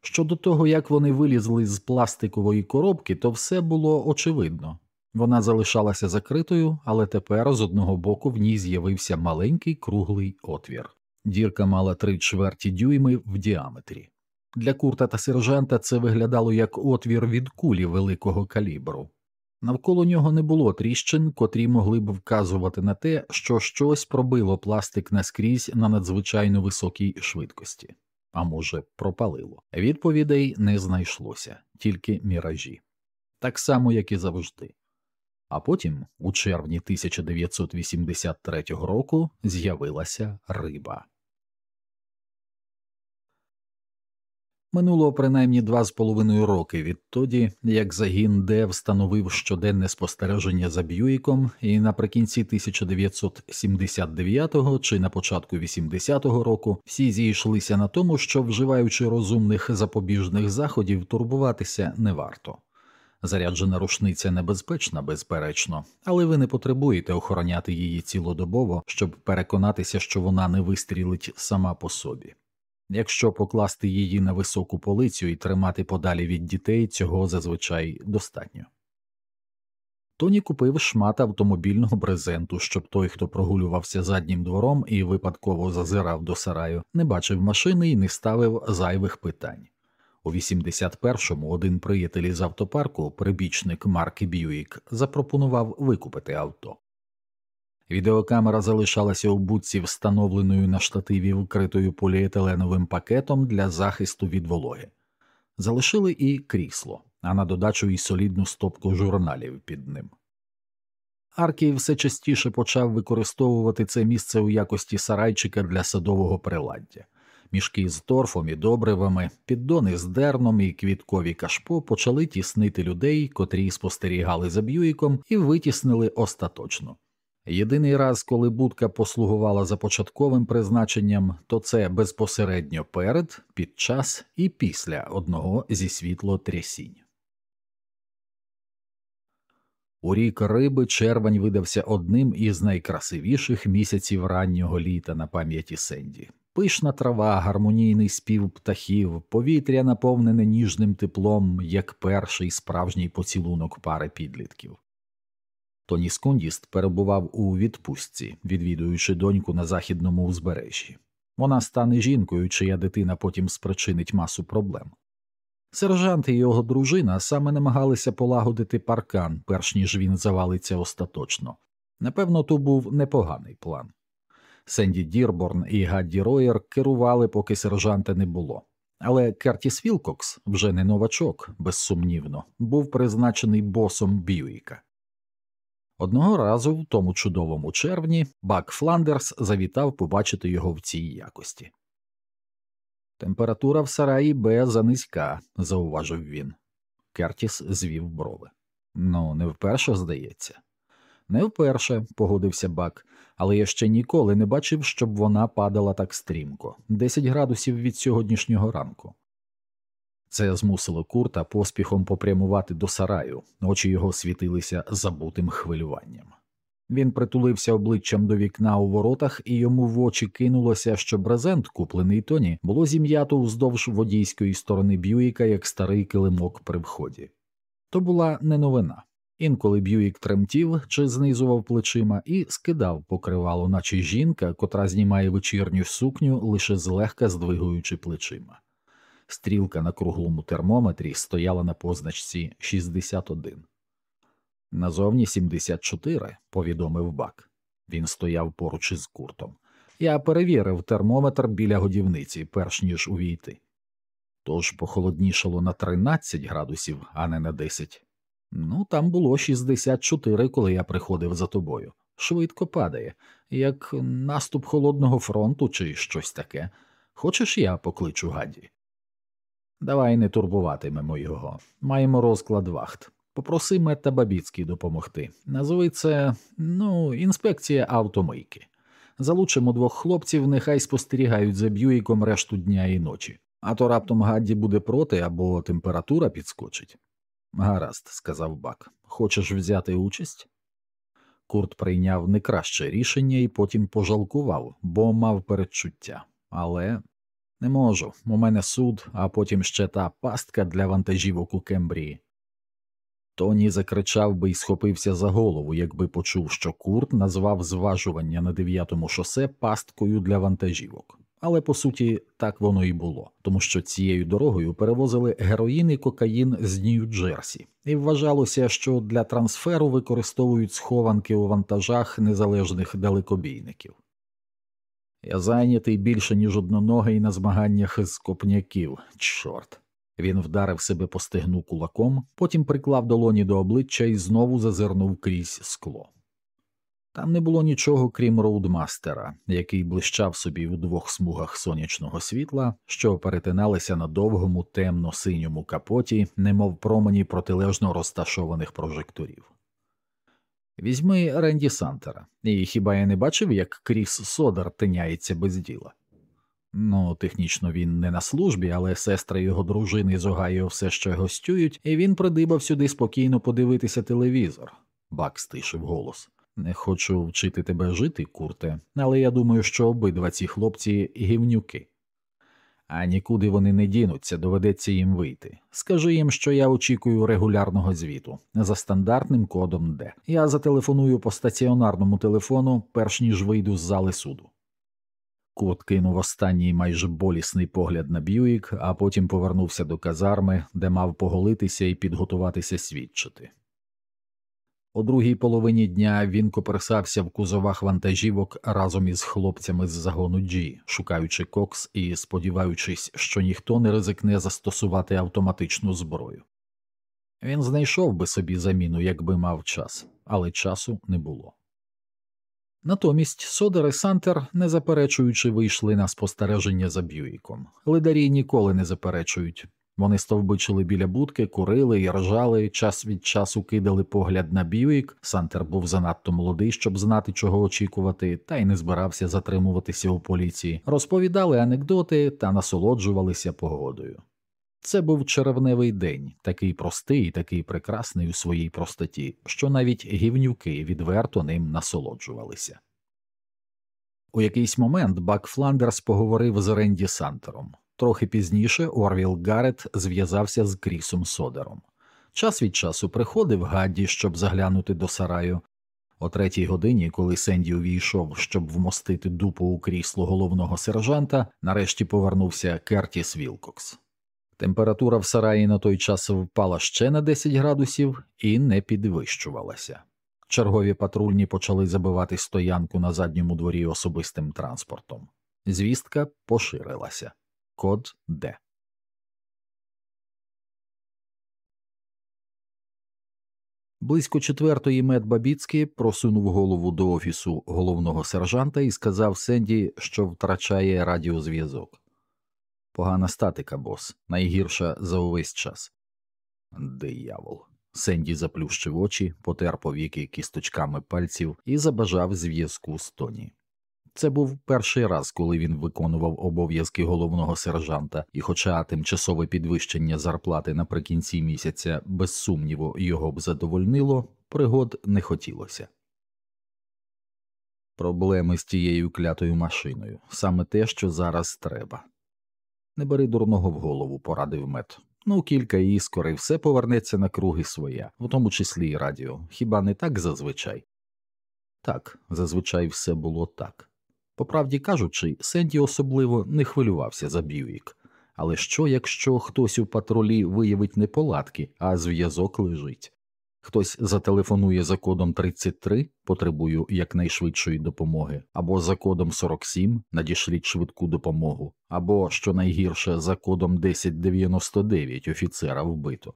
Щодо того, як вони вилізли з пластикової коробки, то все було очевидно. Вона залишалася закритою, але тепер з одного боку в ній з'явився маленький круглий отвір. Дірка мала три чверті дюйми в діаметрі. Для курта та сержанта це виглядало як отвір від кулі великого калібру. Навколо нього не було тріщин, котрі могли б вказувати на те, що щось пробило пластик наскрізь на надзвичайно високій швидкості, а може, пропалило. Відповідей не знайшлося, тільки міражі, так само, як і завжди. А потім, у червні 1983 року, з'явилася риба. Минуло принаймні два з половиною роки відтоді, як загін Д встановив щоденне спостереження за Б'юїком, і наприкінці 1979-го чи на початку 80-го року всі зійшлися на тому, що вживаючи розумних запобіжних заходів, турбуватися не варто. Заряджена рушниця небезпечна, безперечно, але ви не потребуєте охороняти її цілодобово, щоб переконатися, що вона не вистрілить сама по собі. Якщо покласти її на високу полицю і тримати подалі від дітей, цього зазвичай достатньо. Тоні купив шмат автомобільного брезенту, щоб той, хто прогулювався заднім двором і випадково зазирав до сараю, не бачив машини і не ставив зайвих питань. У 81-му один приятель із автопарку, прибічник Марк Б'юїк, запропонував викупити авто. Відеокамера залишалася у будці, встановленою на штативі вкритою поліетиленовим пакетом для захисту від вологи. Залишили і крісло, а на додачу і солідну стопку журналів під ним. Аркі все частіше почав використовувати це місце у якості сарайчика для садового приладдя. Мішки з торфом і добривами, піддони з дерном і квіткові кашпо почали тіснити людей, котрі спостерігали за Б'юїком, і витіснили остаточно. Єдиний раз, коли будка послугувала за початковим призначенням, то це безпосередньо перед, під час і після одного зі світлотрясінь. У рік риби червень видався одним із найкрасивіших місяців раннього літа на пам'яті Сенді. Пишна трава, гармонійний спів птахів, повітря наповнене ніжним теплом, як перший справжній поцілунок пари підлітків. Тоні Скундіст перебував у відпустці, відвідуючи доньку на західному узбережжі. Вона стане жінкою, чия дитина потім спричинить масу проблем. Сержант і його дружина саме намагалися полагодити паркан, перш ніж він завалиться остаточно. Напевно, то був непоганий план. Сенді Дірборн і Гадді Роєр керували, поки сержанта не було. Але Кертіс Вілкокс, вже не новачок, безсумнівно, був призначений босом Б'юїка. Одного разу, в тому чудовому червні, Бак Фландерс завітав побачити його в цій якості. Температура в сараї Б занизька, зауважив він. Кертіс звів брови. Ну, не вперше, здається. Не вперше, погодився Бак, але я ще ніколи не бачив, щоб вона падала так стрімко, десять градусів від сьогоднішнього ранку. Це змусило курта поспіхом попрямувати до сараю, очі його світилися забутим хвилюванням. Він притулився обличчям до вікна у воротах, і йому в очі кинулося, що брезент, куплений тоні, було зім'ято вздовж водійської сторони Б'юїка, як старий килимок при вході. То була не новина. Інколи Б'юїк тремтів чи знизував плечима і скидав покривало, наче жінка, котра знімає вечірню сукню, лише злегка здвигуючи плечима. Стрілка на круглому термометрі стояла на позначці 61. Назовні 74, повідомив бак. Він стояв поруч із куртом. Я перевірив термометр біля годівниці, перш ніж увійти. Тож похолоднішало на 13 градусів, а не на 10. Ну, там було 64, коли я приходив за тобою. Швидко падає, як наступ холодного фронту чи щось таке. Хочеш, я покличу Гадді? Давай не турбуватимемо його. Маємо розклад вахт. Попроси Метта Бабіцький допомогти. Назви це, ну, інспекція автомийки. Залучимо двох хлопців, нехай спостерігають за Б'юїком решту дня і ночі. А то раптом Гадді буде проти або температура підскочить. Гаразд, сказав Бак. Хочеш взяти участь? Курт прийняв не краще рішення і потім пожалкував, бо мав передчуття. Але не можу. У мене суд, а потім ще та пастка для вантажівок у Кембрії. Тоні закричав би і схопився за голову, якби почув, що Курт назвав зважування на дев'ятому шосе пасткою для вантажівок. Але по суті так воно і було, тому що цією дорогою перевозили героїн і кокаїн з Нью-Джерсі, і вважалося, що для трансферу використовують схованки у вантажах незалежних далекобійників. Я зайнятий більше, ніж одноногий на змаганнях з копняків, чорт. Він вдарив себе по стегну кулаком, потім приклав долоні до обличчя і знову зазирнув крізь скло. Там не було нічого, крім роудмастера, який блищав собі у двох смугах сонячного світла, що перетиналися на довгому темно синьому капоті, немов промені протилежно розташованих прожекторів. Візьми Ренді Сантера, і хіба я не бачив, як Кріс Содар тиняється без діла? Ну, технічно він не на службі, але сестри його дружини з Огайо все ще гостюють, і він придибав сюди спокійно подивитися телевізор. Бак стишив голос. Не хочу вчити тебе жити, курте, але я думаю, що обидва ці хлопці гівнюки. А нікуди вони не дінуться, доведеться їм вийти. Скажи їм, що я очікую регулярного звіту за стандартним кодом Д. Я зателефоную по стаціонарному телефону, перш ніж вийду з зали суду. Курт кинув останній майже болісний погляд на Б'юїк, а потім повернувся до казарми, де мав поголитися і підготуватися свідчити. У другій половині дня він коперсався в кузовах вантажівок разом із хлопцями з загону Джі, шукаючи кокс і сподіваючись, що ніхто не ризикне застосувати автоматичну зброю. Він знайшов би собі заміну, якби мав час, але часу не було. Натомість Содер і Сантер, не заперечуючи, вийшли на спостереження за Б'юїком. Лидарі ніколи не заперечують. Вони стовбичили біля будки, курили і ржали, час від часу кидали погляд на Бьюік. Сантер був занадто молодий, щоб знати, чого очікувати, та й не збирався затримуватися у поліції. Розповідали анекдоти та насолоджувалися погодою. Це був червневий день, такий простий і такий прекрасний у своїй простоті, що навіть гівнюки відверто ним насолоджувалися. У якийсь момент Бак Фландерс поговорив з Ренді Сантером. Трохи пізніше Орвіл Гаррет зв'язався з Крісом Содером. Час від часу приходив Гадді, щоб заглянути до сараю. О третій годині, коли Сенді увійшов, щоб вмостити дупу у крісло головного сержанта, нарешті повернувся Кертіс Вілкокс. Температура в сараї на той час впала ще на 10 градусів і не підвищувалася. Чергові патрульні почали забивати стоянку на задньому дворі особистим транспортом. Звістка поширилася. Код Д. Близько четвертої мед Бабіцький просунув голову до офісу головного сержанта і сказав Сенді, що втрачає радіозв'язок. Погана статика, бос, найгірша за увесь час. Диявол. Сенді заплющив очі, потер повіки кісточками пальців і забажав зв'язку з Тоні. Це був перший раз, коли він виконував обов'язки головного сержанта, і, хоча тимчасове підвищення зарплати наприкінці місяця, без сумніву, його б задовольнило, пригод не хотілося. Проблеми з тією клятою машиною саме те, що зараз треба. Не бери дурного в голову, порадив мед. Ну, кілька іскор і все повернеться на круги своя, в тому числі і радіо. Хіба не так зазвичай? Так, зазвичай все було так. По правді кажучи, Сенді особливо не хвилювався за Б'юік. Але що, якщо хтось у патрулі виявить неполадки, а зв'язок лежить? Хтось зателефонує за кодом 33, потребую якнайшвидшої допомоги, або за кодом 47 надішліть швидку допомогу, або, що найгірше, за кодом 1099 офіцера вбито.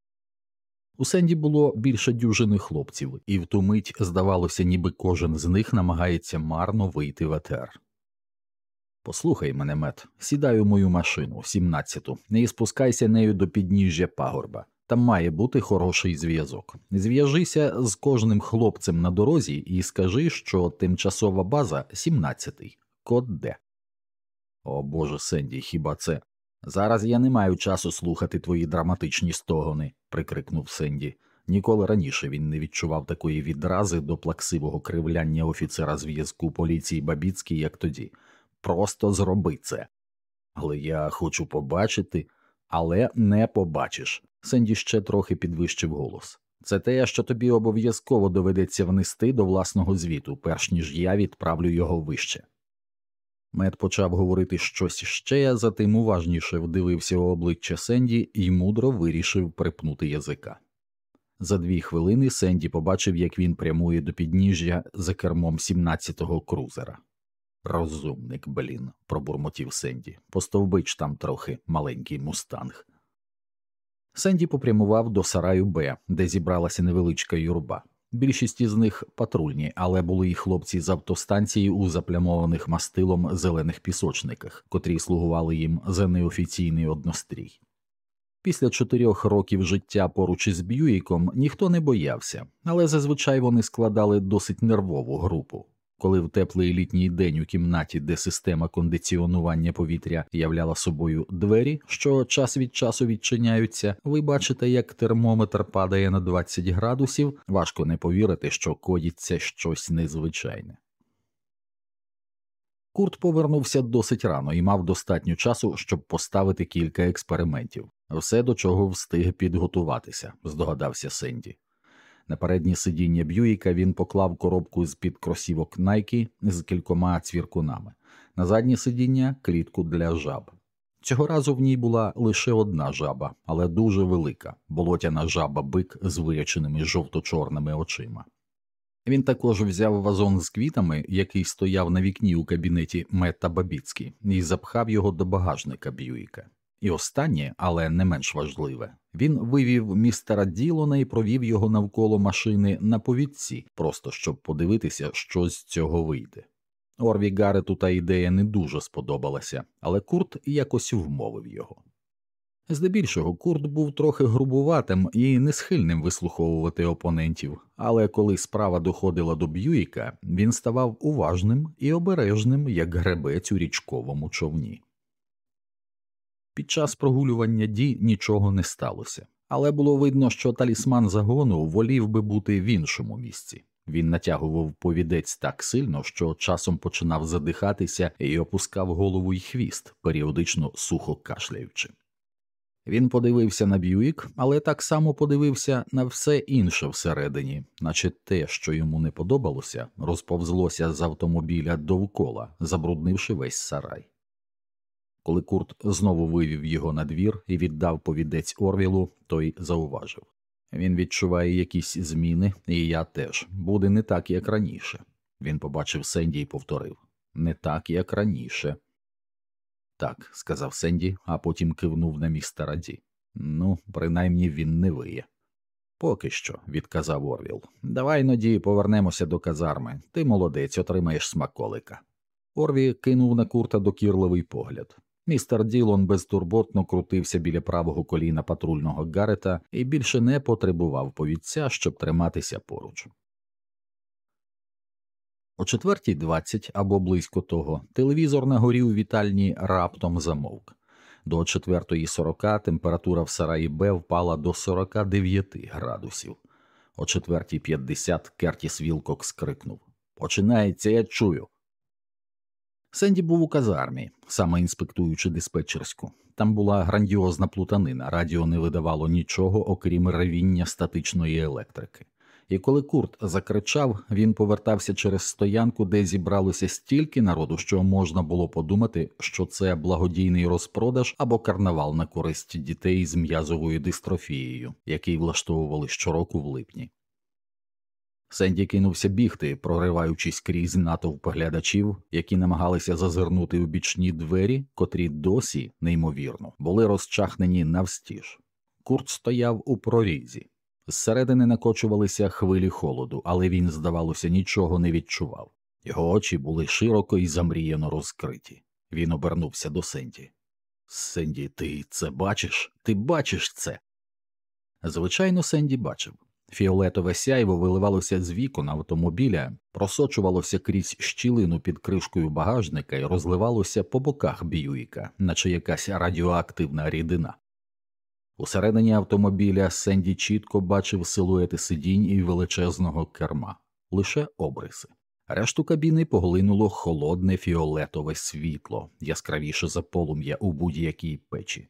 У Сенді було більше дюжини хлопців, і в ту мить здавалося, ніби кожен з них намагається марно вийти в етер. Послухай мене, мет, сідай у мою машину, 17-ту, і спускайся нею до підніжжя пагорба. Там має бути хороший зв'язок. Зв'яжися з кожним хлопцем на дорозі і скажи, що тимчасова база 17-й, код Д. О Боже Сенді, хіба це? Зараз я не маю часу слухати твої драматичні стогони, прикрикнув Сенді. Ніколи раніше він не відчував такої відрази до плаксивого кривляння офіцера зв'язку поліції Бабіцький, як тоді. Просто зроби це. Але я хочу побачити, але не побачиш. Сенді ще трохи підвищив голос. Це те, що тобі обов'язково доведеться внести до власного звіту, перш ніж я відправлю його вище. Мед почав говорити щось ще, затим уважніше вдивився у обличчя Сенді і мудро вирішив припнути язика. За дві хвилини Сенді побачив, як він прямує до підніжжя за кермом 17-го крузера. Розумник, блін, пробурмотів Сенді. Постовбич там трохи маленький мустанг. Сенді попрямував до сараю Б, де зібралася невеличка юрба. Більшість із них патрульні, але були й хлопці з автостанції у заплямованих мастилом зелених пісочниках, котрі слугували їм за неофіційний однострій. Після чотирьох років життя поруч із Б'юїком ніхто не боявся, але зазвичай вони складали досить нервову групу. Коли в теплий літній день у кімнаті, де система кондиціонування повітря являла собою двері, що час від часу відчиняються, ви бачите, як термометр падає на 20 градусів, важко не повірити, що коїться щось незвичайне. Курт повернувся досить рано і мав достатньо часу, щоб поставити кілька експериментів, все до чого встиг підготуватися, здогадався Сенді. На переднє сидіння Б'юїка він поклав коробку з під кросівок Nike з кількома цвіркунами, на заднє сидіння клітку для жаб. Цього разу в ній була лише одна жаба, але дуже велика, болотяна жаба бик з виряченими жовто-чорними очима. Він також взяв вазон з квітами, який стояв на вікні у кабінеті Мета Бабіцькі, і запхав його до багажника Б'юїка. І останнє, але не менш важливе, він вивів містера Ділона і провів його навколо машини на повідці, просто щоб подивитися, що з цього вийде. Орві Гарету та ідея не дуже сподобалася, але Курт якось вмовив його. Здебільшого Курт був трохи грубуватим і не схильним вислуховувати опонентів, але коли справа доходила до Б'юїка, він ставав уважним і обережним, як гребець у річковому човні. Під час прогулювання Ді нічого не сталося, але було видно, що талісман загону волів би бути в іншому місці. Він натягував повідець так сильно, що часом починав задихатися і опускав голову й хвіст, періодично сухо кашляючи. Він подивився на Б'юік, але так само подивився на все інше всередині, наче те, що йому не подобалося, розповзлося з автомобіля довкола, забруднивши весь сарай. Коли Курт знову вивів його на двір і віддав повідець Орвілу, той зауважив він відчуває якісь зміни, і я теж буде не так, як раніше. Він побачив Сенді і повторив не так, як раніше. Так, сказав Сенді, а потім кивнув на містера Ді. Ну, принаймні він не виє. Поки що, відказав Орвіл. Давай ноді повернемося до казарми. Ти молодець, отримаєш смаколика. Орві кинув на курта докірливий погляд. Містер Ділон безтурботно крутився біля правого коліна патрульного Гарета і більше не потребував повідця, щоб триматися поруч. О четвертій двадцять або близько того телевізор на горі у вітальні раптом замовк. До четвертої сорока температура в Сараї Б впала до 49 градусів. О четвертій п'ятдесят Кертіс Вілкок скрикнув Починається, я чую. Сенді був у казармі, саме інспектуючи диспетчерську. Там була грандіозна плутанина, радіо не видавало нічого, окрім ревіння статичної електрики. І коли Курт закричав, він повертався через стоянку, де зібралося стільки народу, що можна було подумати, що це благодійний розпродаж або карнавал на користь дітей з м'язовою дистрофією, який влаштовували щороку в липні. Сенді кинувся бігти, прориваючись крізь натовп глядачів, які намагалися зазирнути у бічні двері, котрі досі, неймовірно, були розчахнені навстіж. Курт стояв у прорізі. Зсередини накочувалися хвилі холоду, але він, здавалося, нічого не відчував. Його очі були широко і замріяно розкриті. Він обернувся до Сенді. Сенді, ти це бачиш? Ти бачиш це? Звичайно, Сенді бачив. Фіолетове сяйво виливалося з вікон автомобіля, просочувалося крізь щілину під кришкою багажника і розливалося по боках Б'юїка, наче якась радіоактивна рідина. Усередині автомобіля Сенді чітко бачив силуети сидінь і величезного керма, лише обриси. Решту кабіни поглинуло холодне фіолетове світло, яскравіше за полум'я у будь-якій печі.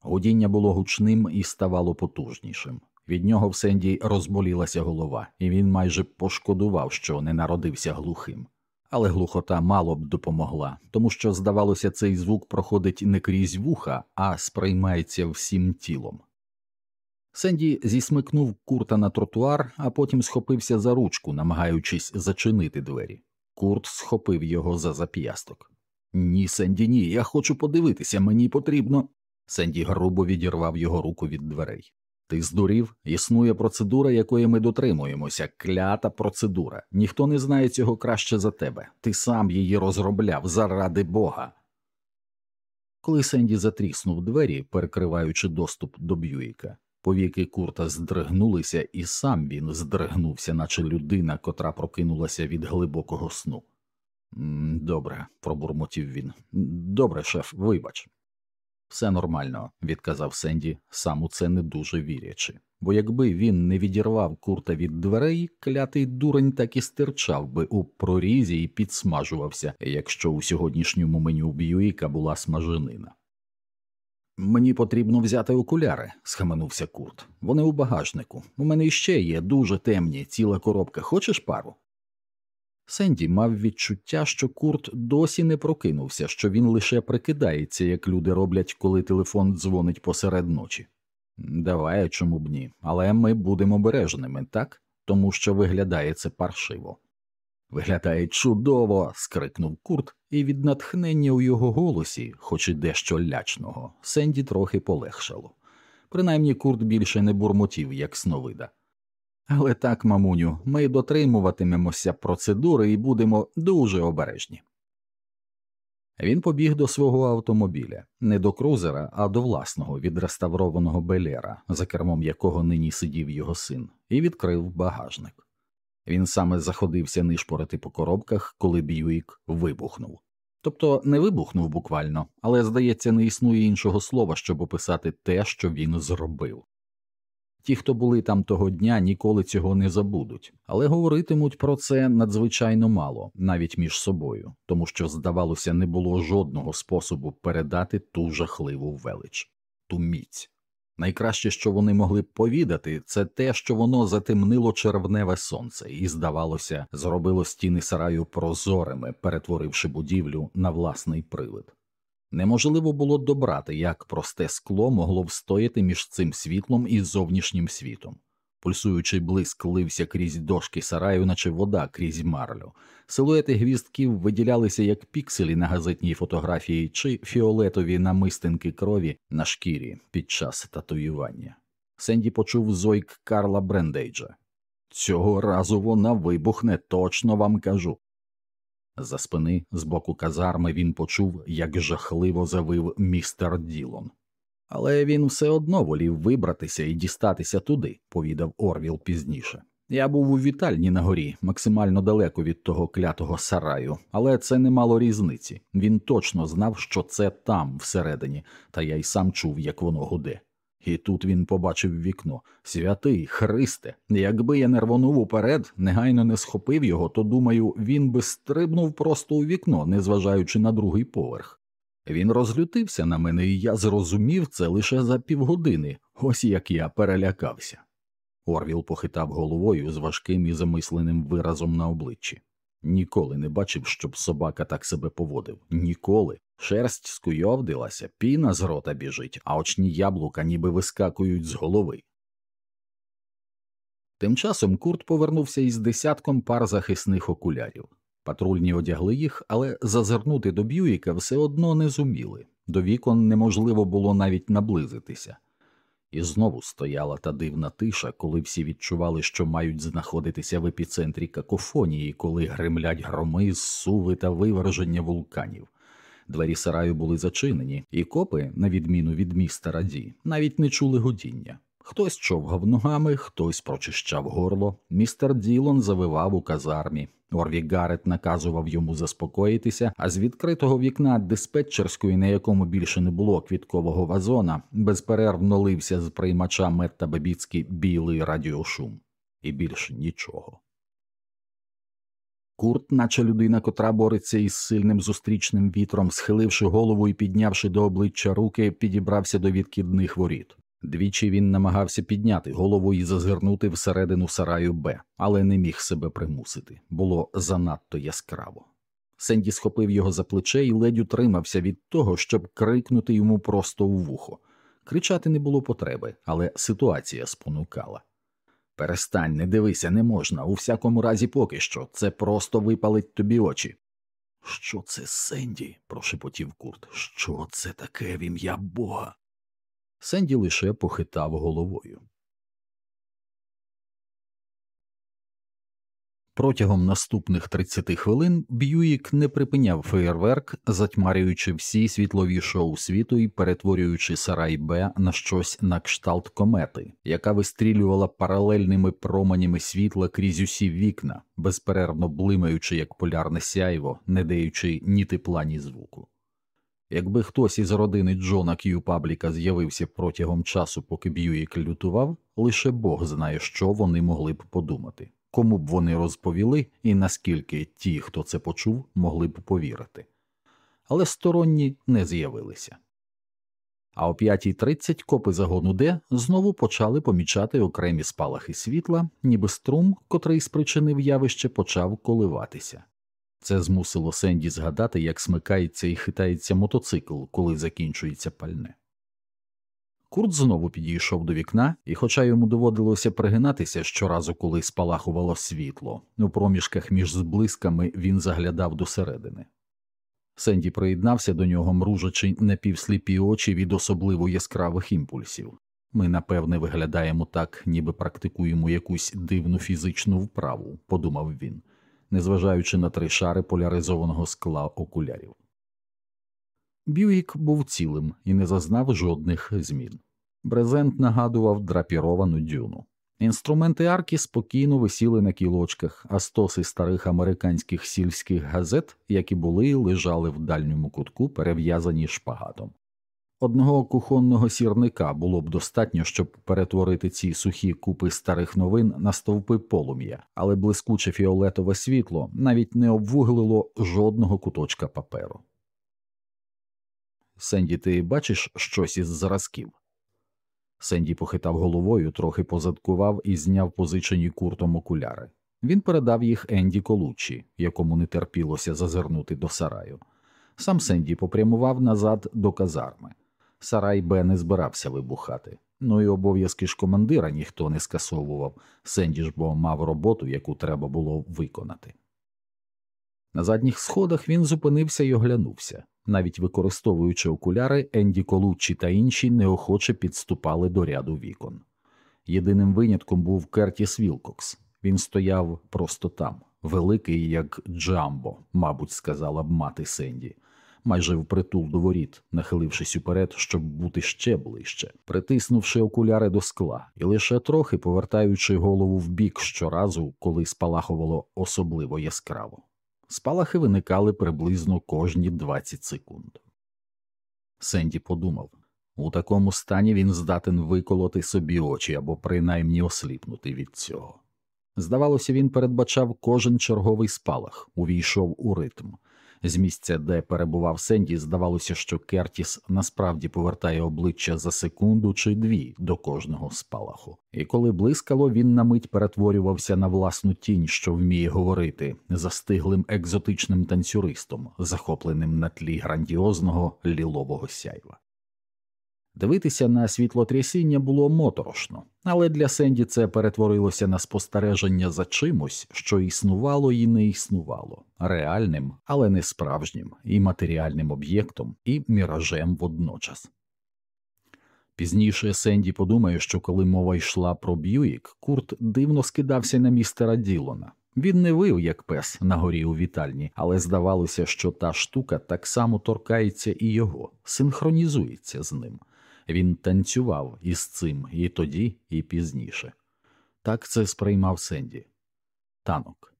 Гудіння було гучним і ставало потужнішим. Від нього в Сенді розболілася голова, і він майже пошкодував, що не народився глухим. Але глухота мало б допомогла, тому що, здавалося, цей звук проходить не крізь вуха, а сприймається всім тілом. Сенді зісмикнув курта на тротуар, а потім схопився за ручку, намагаючись зачинити двері. Курт схопив його за зап'ясток. Ні, Сенді, ні, я хочу подивитися, мені потрібно. Сенді грубо відірвав його руку від дверей. Ти здурів, існує процедура, якої ми дотримуємося, клята процедура. Ніхто не знає цього краще за тебе. Ти сам її розробляв заради Бога. Коли Сенді затріснув двері, перекриваючи доступ до Б'юїка, повіки курта здригнулися, і сам він здригнувся, наче людина, котра прокинулася від глибокого сну. Добре, пробурмотів він. Добре, шеф, вибач. Все нормально, відказав Сенді, сам у це не дуже вірячи, бо якби він не відірвав курта від дверей, клятий дурень так і стирчав би у прорізі і підсмажувався, якщо у сьогоднішньому меню Б'юїка була смаженина. Мені потрібно взяти окуляри, схаменувся Курт. Вони у багажнику. У мене іще є дуже темні, ціла коробка. Хочеш пару? Сенді мав відчуття, що Курт досі не прокинувся, що він лише прикидається, як люди роблять, коли телефон дзвонить посеред ночі. Давай, чому б ні, але ми будемо обережними, так? Тому що виглядає це паршиво. Виглядає чудово. скрикнув Курт, і від натхнення у його голосі, хоч і дещо лячного, Сенді трохи полегшало. Принаймні Курт більше не бурмотів, як сновида. Але так, мамуню, ми дотримуватимемося процедури і будемо дуже обережні. Він побіг до свого автомобіля, не до крузера, а до власного відреставрованого Белера, за кермом якого нині сидів його син, і відкрив багажник. Він саме заходився нишпорити по коробках, коли Б'юїк вибухнув. Тобто не вибухнув буквально, але, здається, не існує іншого слова, щоб описати те, що він зробив. Ті, хто були там того дня, ніколи цього не забудуть, але говоритимуть про це надзвичайно мало, навіть між собою, тому що, здавалося, не було жодного способу передати ту жахливу велич, ту міць. Найкраще, що вони могли б повідати, це те, що воно затемнило червневе сонце, і, здавалося, зробило стіни сараю прозорими, перетворивши будівлю на власний привид. Неможливо було добрати, як просте скло могло встояти між цим світлом і зовнішнім світом. Пульсуючий блиск лився крізь дошки сараю, наче вода крізь марлю. Силуети гвістків виділялися як пікселі на газетній фотографії чи фіолетові намистинки крові на шкірі під час татуювання. Сенді почув зойк Карла Брендейджа. Цього разу вона вибухне, точно вам кажу. За спини з боку казарми він почув, як жахливо завив містер Ділон. Але він все одно волів вибратися і дістатися туди, повідав Орвіл пізніше. Я був у вітальні на горі, максимально далеко від того клятого сараю, але це не мало різниці. Він точно знав, що це там, всередині, та я й сам чув, як воно гуде. І тут він побачив вікно святий Христе, якби я не рвонув уперед, негайно не схопив його, то думаю, він би стрибнув просто у вікно, незважаючи на другий поверх. Він розлютився на мене, і я зрозумів це лише за півгодини, ось як я перелякався. Орвіл похитав головою з важким і замисленим виразом на обличчі. Ніколи не бачив, щоб собака так себе поводив. Ніколи. Шерсть скуйовдилася, піна з рота біжить, а очні яблука ніби вискакують з голови. Тим часом Курт повернувся із десятком пар захисних окулярів. Патрульні одягли їх, але зазирнути до Б'юїка все одно не зуміли. До вікон неможливо було навіть наблизитися. І знову стояла та дивна тиша, коли всі відчували, що мають знаходитися в епіцентрі какофонії, коли гремлять громи, суви та виверження вулканів. Двері сараю були зачинені, і копи, на відміну від міста Раді, навіть не чули годіння. Хтось човгав ногами, хтось прочищав горло. Містер Ділон завивав у казармі. Орві Гарет наказував йому заспокоїтися, а з відкритого вікна диспетчерської, на якому більше не було квіткового вазона, безперервно лився з приймача Метта Бабіцький білий радіошум. І більше нічого. Курт, наче людина, котра бореться із сильним зустрічним вітром, схиливши голову і піднявши до обличчя руки, підібрався до відкидних воріт. Двічі він намагався підняти голову і зазирнути всередину сараю Б, але не міг себе примусити було занадто яскраво. Сенді схопив його за плече і ледь утримався від того, щоб крикнути йому просто у вухо. Кричати не було потреби, але ситуація спонукала. Перестань, не дивися, не можна, у всякому разі, поки що, це просто випалить тобі очі. Що це, Сенді? прошепотів Курт. Що це таке в ім'я Бога? Сенді лише похитав головою. Протягом наступних 30 хвилин Б'юїк не припиняв феєрверк, затьмарюючи всі світлові шоу світу і перетворюючи сарай Б на щось на кшталт комети, яка вистрілювала паралельними променями світла крізь усі вікна, безперервно блимаючи як полярне сяйво, не даючи ні тепла, ні звуку. Якби хтось із родини Джона К'ю Пабліка з'явився протягом часу, поки Б'юїк лютував, лише Бог знає, що вони могли б подумати, кому б вони розповіли і наскільки ті, хто це почув, могли б повірити. Але сторонні не з'явилися. А о 5.30 копи загону Д знову почали помічати окремі спалахи світла, ніби струм, котрий спричинив явище, почав коливатися. Це змусило Сенді згадати, як смикається і хитається мотоцикл, коли закінчується пальне. Курт знову підійшов до вікна, і, хоча йому доводилося пригинатися щоразу, коли спалахувало світло, у проміжках між зблисками він заглядав досередини. Сенді приєднався до нього, мружачи напівсліпі очі від особливо яскравих імпульсів. Ми, напевне, виглядаємо так, ніби практикуємо якусь дивну фізичну вправу, подумав він незважаючи на три шари поляризованого скла окулярів. Бюїк був цілим і не зазнав жодних змін. Брезент нагадував драпіровану дюну. Інструменти арки спокійно висіли на кілочках, а стоси старих американських сільських газет, які були, лежали в дальньому кутку, перев'язані шпагатом. Одного кухонного сірника було б достатньо, щоб перетворити ці сухі купи старих новин на стовпи полум'я, але блискуче фіолетове світло навіть не обвуглило жодного куточка паперу. Сенді, ти бачиш щось із зразків? Сенді похитав головою, трохи позадкував і зняв позичені куртом окуляри. Він передав їх Енді Колучі, якому не терпілося зазирнути до сараю. Сам Сенді попрямував назад до казарми. Сарай Б не збирався вибухати. Ну і обов'язки ж командира ніхто не скасовував, Сенді ж бо мав роботу, яку треба було виконати. На задніх сходах він зупинився і оглянувся. Навіть використовуючи окуляри, Енді Колуччі та інші неохоче підступали до ряду вікон. Єдиним винятком був Кертіс Вілкокс. Він стояв просто там, великий, як Джамбо, мабуть, сказала б мати Сенді, майже впритул до воріт, нахилившись уперед, щоб бути ще ближче, притиснувши окуляри до скла і лише трохи повертаючи голову вбік щоразу, коли спалахувало особливо яскраво. Спалахи виникали приблизно кожні 20 секунд. Сенді подумав у такому стані він здатен виколоти собі очі або принаймні осліпнути від цього. Здавалося, він передбачав кожен черговий спалах, увійшов у ритм. З місця, де перебував Сенді, здавалося, що Кертіс насправді повертає обличчя за секунду чи дві до кожного спалаху, і коли блискало, він на мить перетворювався на власну тінь, що вміє говорити, застиглим екзотичним танцюристом, захопленим на тлі грандіозного лілового сяйва. Дивитися на світлотрясіння було моторошно, але для Сенді це перетворилося на спостереження за чимось, що існувало і не існувало, реальним, але не справжнім, і матеріальним об'єктом, і міражем водночас. Пізніше Сенді подумає, що коли мова йшла про Б'юїк, Курт дивно скидався на містера Ділона. Він не вив, як пес на горі у вітальні, але здавалося, що та штука так само торкається і його, синхронізується з ним. Він танцював із цим і тоді, і пізніше. Так це сприймав Сенді. Танок.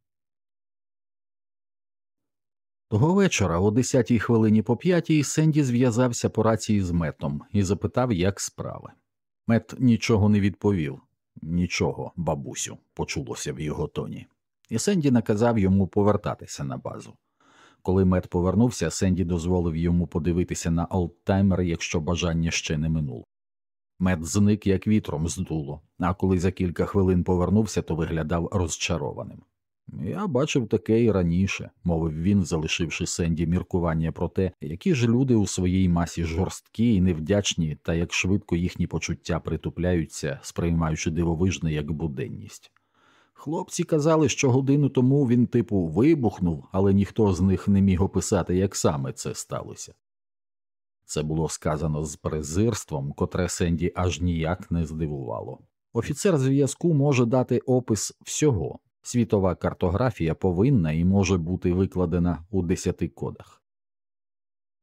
Того вечора, о десятій хвилині по п'ятій, Сенді зв'язався по рації з метом і запитав, як справи. Мет нічого не відповів. Нічого, бабусю, почулося в його тоні. І Сенді наказав йому повертатися на базу. Коли мед повернувся, Сенді дозволив йому подивитися на олдтаймер, якщо бажання ще не минуло. Мед зник, як вітром здуло, а коли за кілька хвилин повернувся, то виглядав розчарованим. Я бачив таке і раніше, мовив він, залишивши Сенді міркування про те, які ж люди у своїй масі жорсткі і невдячні, та як швидко їхні почуття притупляються, сприймаючи дивовижне як буденність. Хлопці казали, що годину тому він, типу, вибухнув, але ніхто з них не міг описати, як саме це сталося. Це було сказано з презирством, котре Сенді аж ніяк не здивувало. Офіцер зв'язку може дати опис всього, світова картографія повинна і може бути викладена у десяти кодах.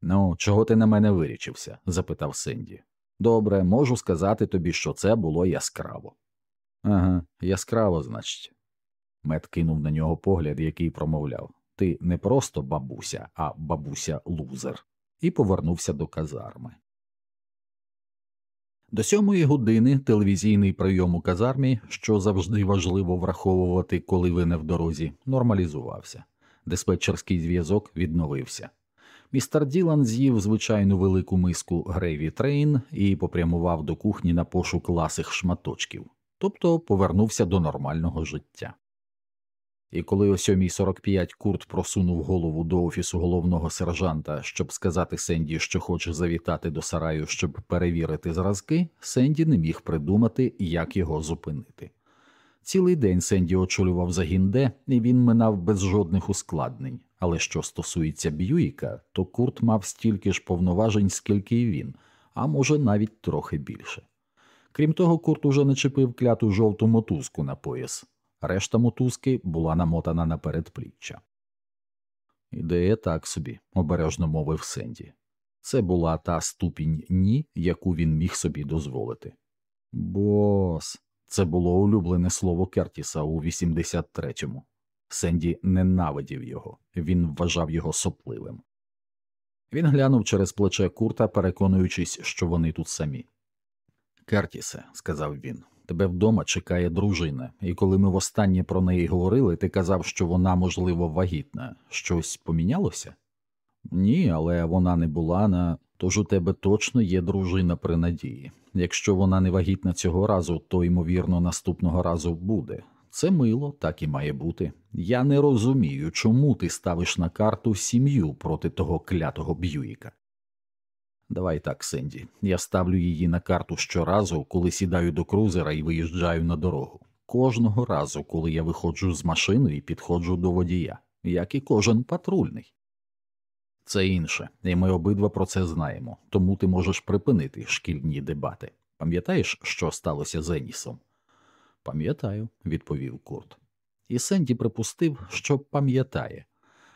Ну, чого ти на мене вирічився? запитав Сенді. Добре, можу сказати тобі, що це було яскраво. Ага, яскраво, значить. Мед кинув на нього погляд, який промовляв Ти не просто бабуся, а бабуся лузер, і повернувся до казарми. До сьомої години телевізійний прийом у казармі, що завжди важливо враховувати, коли ви не в дорозі, нормалізувався. Диспетчерський зв'язок відновився. Містер Ділан з'їв звичайну велику миску Грейві Трейн і попрямував до кухні на пошук ласих шматочків тобто повернувся до нормального життя. І коли о 7.45 Курт просунув голову до офісу головного сержанта, щоб сказати Сенді, що хоче завітати до сараю, щоб перевірити зразки, Сенді не міг придумати, як його зупинити. Цілий день Сенді очолював загін Д, і він минав без жодних ускладнень. Але що стосується Б'юїка, то Курт мав стільки ж повноважень, скільки й він, а може навіть трохи більше. Крім того, Курт уже начепив кляту жовту мотузку на пояс, решта мотузки була намотана на передпліччя. Ідея так собі, обережно мовив Сенді. Це була та ступінь ні, яку він міг собі дозволити. Бос, це було улюблене слово Кертіса у 83-му. Сенді ненавидів його, він вважав його сопливим. Він глянув через плече курта, переконуючись, що вони тут самі. Кертісе, сказав він, тебе вдома чекає дружина, і коли ми востаннє про неї говорили, ти казав, що вона, можливо, вагітна. Щось помінялося? Ні, але вона не була на. Тож у тебе точно є дружина при надії. Якщо вона не вагітна цього разу, то ймовірно наступного разу буде. Це мило, так і має бути. Я не розумію, чому ти ставиш на карту сім'ю проти того клятого Б'юїка. Давай так, Сенді, я ставлю її на карту щоразу, коли сідаю до крузера і виїжджаю на дорогу. Кожного разу, коли я виходжу з машини і підходжу до водія, як і кожен патрульний. Це інше, і ми обидва про це знаємо, тому ти можеш припинити шкільні дебати. Пам'ятаєш, що сталося з Енісом? Пам'ятаю, відповів Курт. І Сенді припустив, що пам'ятає,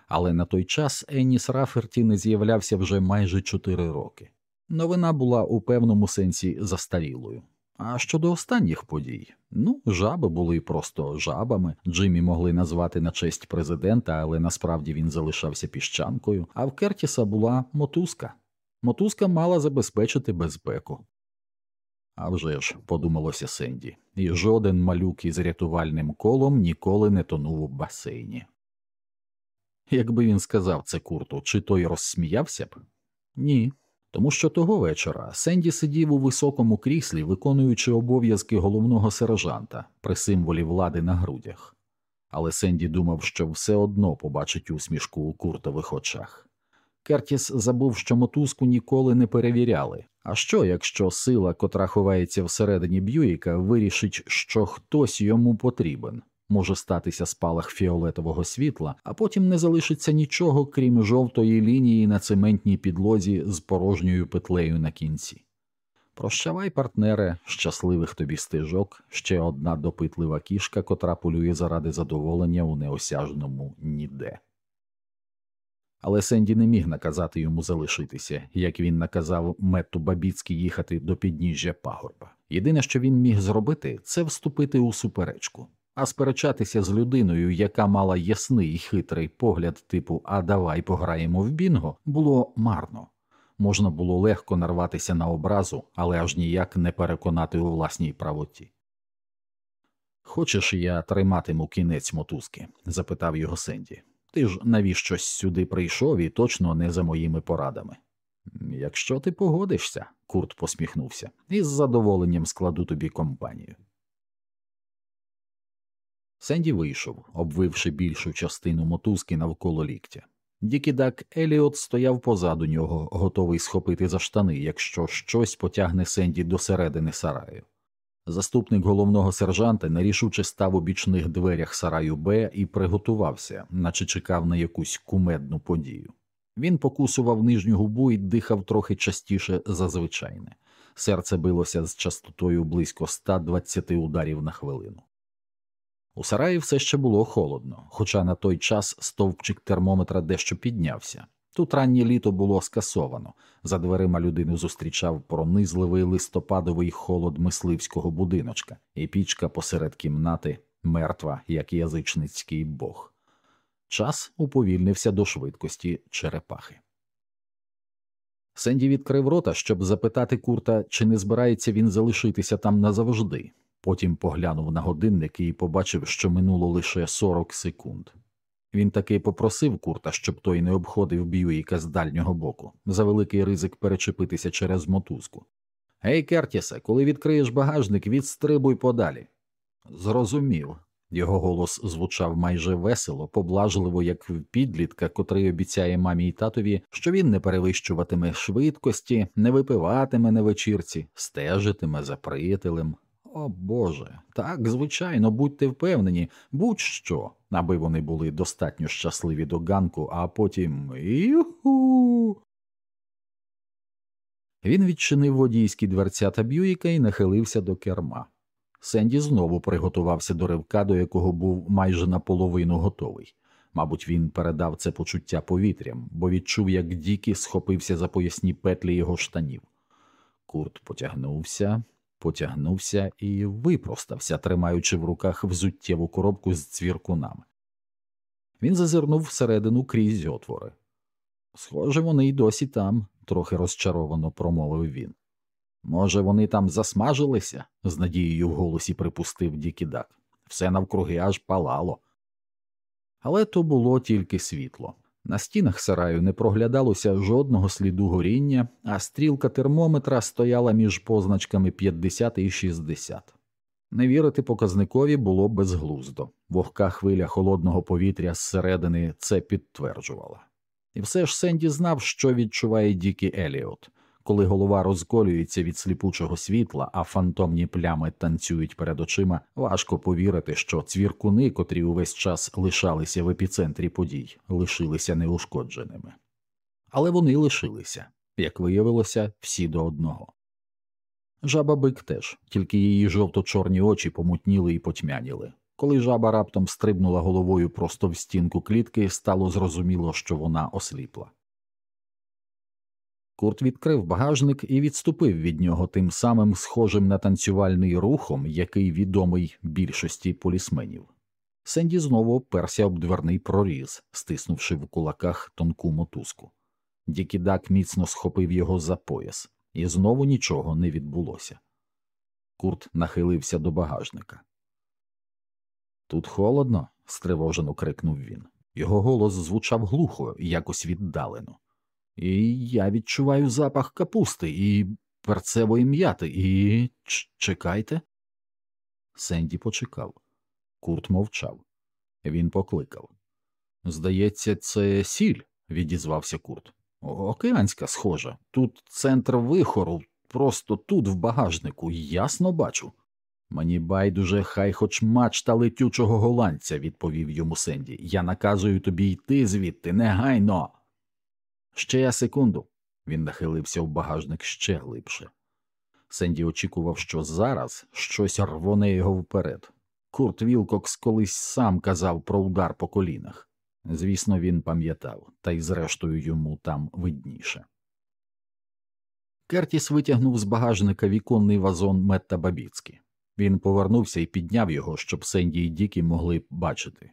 але на той час Еніс Раферті не з'являвся вже майже чотири роки. Новина була у певному сенсі застарілою. А щодо останніх подій, ну, жаби були просто жабами. Джиммі могли назвати на честь президента, але насправді він залишався піщанкою. А в Кертіса була мотузка. Мотузка мала забезпечити безпеку. «А вже ж», – подумалося Сенді, і жоден малюк із рятувальним колом ніколи не тонув у басейні. Якби він сказав це курту, чи той розсміявся б? Ні. Тому що того вечора Сенді сидів у високому кріслі, виконуючи обов'язки головного сержанта при символі влади на грудях, але Сенді думав, що все одно побачить усмішку у куртових очах. Кертіс забув, що мотузку ніколи не перевіряли. А що, якщо сила, котра ховається всередині Б'юїка, вирішить, що хтось йому потрібен, може статися спалах фіолетового світла, а потім не залишиться нічого, крім жовтої лінії на цементній підлозі з порожньою петлею на кінці. Прощавай, партнере, щасливих тобі стежок, ще одна допитлива кішка, котра полює заради задоволення у неосяжному ніде. Але Сенді не міг наказати йому залишитися, як він наказав Метту Бабіцькі їхати до підніжжя пагорба. Єдине, що він міг зробити, це вступити у суперечку а сперечатися з людиною, яка мала ясний і хитрий погляд, типу А давай пограємо в бінго, було марно. Можна було легко нарватися на образу, але аж ніяк не переконати у власній правоті. Хочеш, я триматиму кінець мотузки? запитав його Сенді. Ти ж навіщось сюди прийшов і точно не за моїми порадами. Якщо ти погодишся, Курт посміхнувся, із задоволенням складу тобі компанію. Сенді вийшов, обвивши більшу частину мотузки навколо ліктя. Дікідак Еліот стояв позаду нього, готовий схопити за штани, якщо щось потягне Сенді до середини сараю. Заступник головного сержанта нерішуче став у бічних дверях сараю Б і приготувався, наче чекав на якусь кумедну подію. Він покусував нижню губу і дихав трохи частіше за звичайне. Серце билося з частотою близько 120 ударів на хвилину. У сараї все ще було холодно, хоча на той час стовпчик термометра дещо піднявся. Тут раннє літо було скасовано. За дверима людину зустрічав пронизливий листопадовий холод мисливського будиночка, і пічка посеред кімнати мертва, як язичницький бог. Час уповільнився до швидкості черепахи. Сенді відкрив рота, щоб запитати курта, чи не збирається він залишитися там назавжди, Потім поглянув на годинник і побачив, що минуло лише 40 секунд. Він таки попросив курта, щоб той не обходив Б'юїка з дальнього боку, за великий ризик перечепитися через мотузку. Гей, Кертісе, коли відкриєш багажник, відстрибуй подалі. Зрозумів. Його голос звучав майже весело, поблажливо, як в підлітка, котрий обіцяє мамі й татові, що він не перевищуватиме швидкості, не випиватиме на вечірці, стежитиме за приятелем, о Боже, так, звичайно, будьте впевнені, будь-що, аби вони були достатньо щасливі до ганку, а потім юху. Він відчинив водійські дверцята Б'юїка і нахилився до керма. Сенді знову приготувався до ривка, до якого був майже наполовину готовий. Мабуть, він передав це почуття повітрям, бо відчув, як Дікі схопився за поясні петлі його штанів. Курт потягнувся, потягнувся і випростався, тримаючи в руках взуттєву коробку з цвіркунами. Він зазирнув всередину крізь отвори. Схоже, вони й досі там, трохи розчаровано промовив він. Може, вони там засмажилися? з надією в голосі припустив Дікідак. Все навкруги аж палало. Але то було тільки світло. На стінах сараю не проглядалося жодного сліду горіння, а стрілка термометра стояла між позначками 50 і 60. Не вірити показникові було безглуздо. Вогка хвиля холодного повітря зсередини це підтверджувала. І все ж Сенді знав, що відчуває Дікі Еліот. Коли голова розколюється від сліпучого світла, а фантомні плями танцюють перед очима, важко повірити, що цвіркуни, котрі увесь час лишалися в епіцентрі подій, лишилися неушкодженими. Але вони лишилися, як виявилося, всі до одного. Жаба бик теж, тільки її жовто-чорні очі помутніли і потьмяніли. Коли жаба раптом стрибнула головою просто в стінку клітки, стало зрозуміло, що вона осліпла. Курт відкрив багажник і відступив від нього тим самим схожим на танцювальний рухом, який відомий більшості полісменів. Сенді знову оперся об дверний проріз, стиснувши в кулаках тонку мотузку. Дікідак міцно схопив його за пояс, і знову нічого не відбулося. Курт нахилився до багажника. Тут холодно, стривожено крикнув він. Його голос звучав глухо, якось віддалено. І я відчуваю запах капусти і перцевої м'яти, і Ч чекайте. Сенді почекав. Курт мовчав. Він покликав. Здається, це сіль, відізвався Курт. Океанська схожа. Тут центр вихору, просто тут, в багажнику, ясно бачу. Мені байдуже, хай хоч мачта летючого голландця, відповів йому Сенді. Я наказую тобі йти звідти, негайно. Ще я секунду. Він нахилився в багажник ще глибше. Сенді очікував, що зараз щось рвоне його вперед. Курт Вілкокс колись сам казав про удар по колінах. Звісно, він пам'ятав, та й зрештою йому там видніше. Кертіс витягнув з багажника віконний вазон Метта Бабіцькі. Він повернувся і підняв його, щоб Сенді і Дікі могли бачити.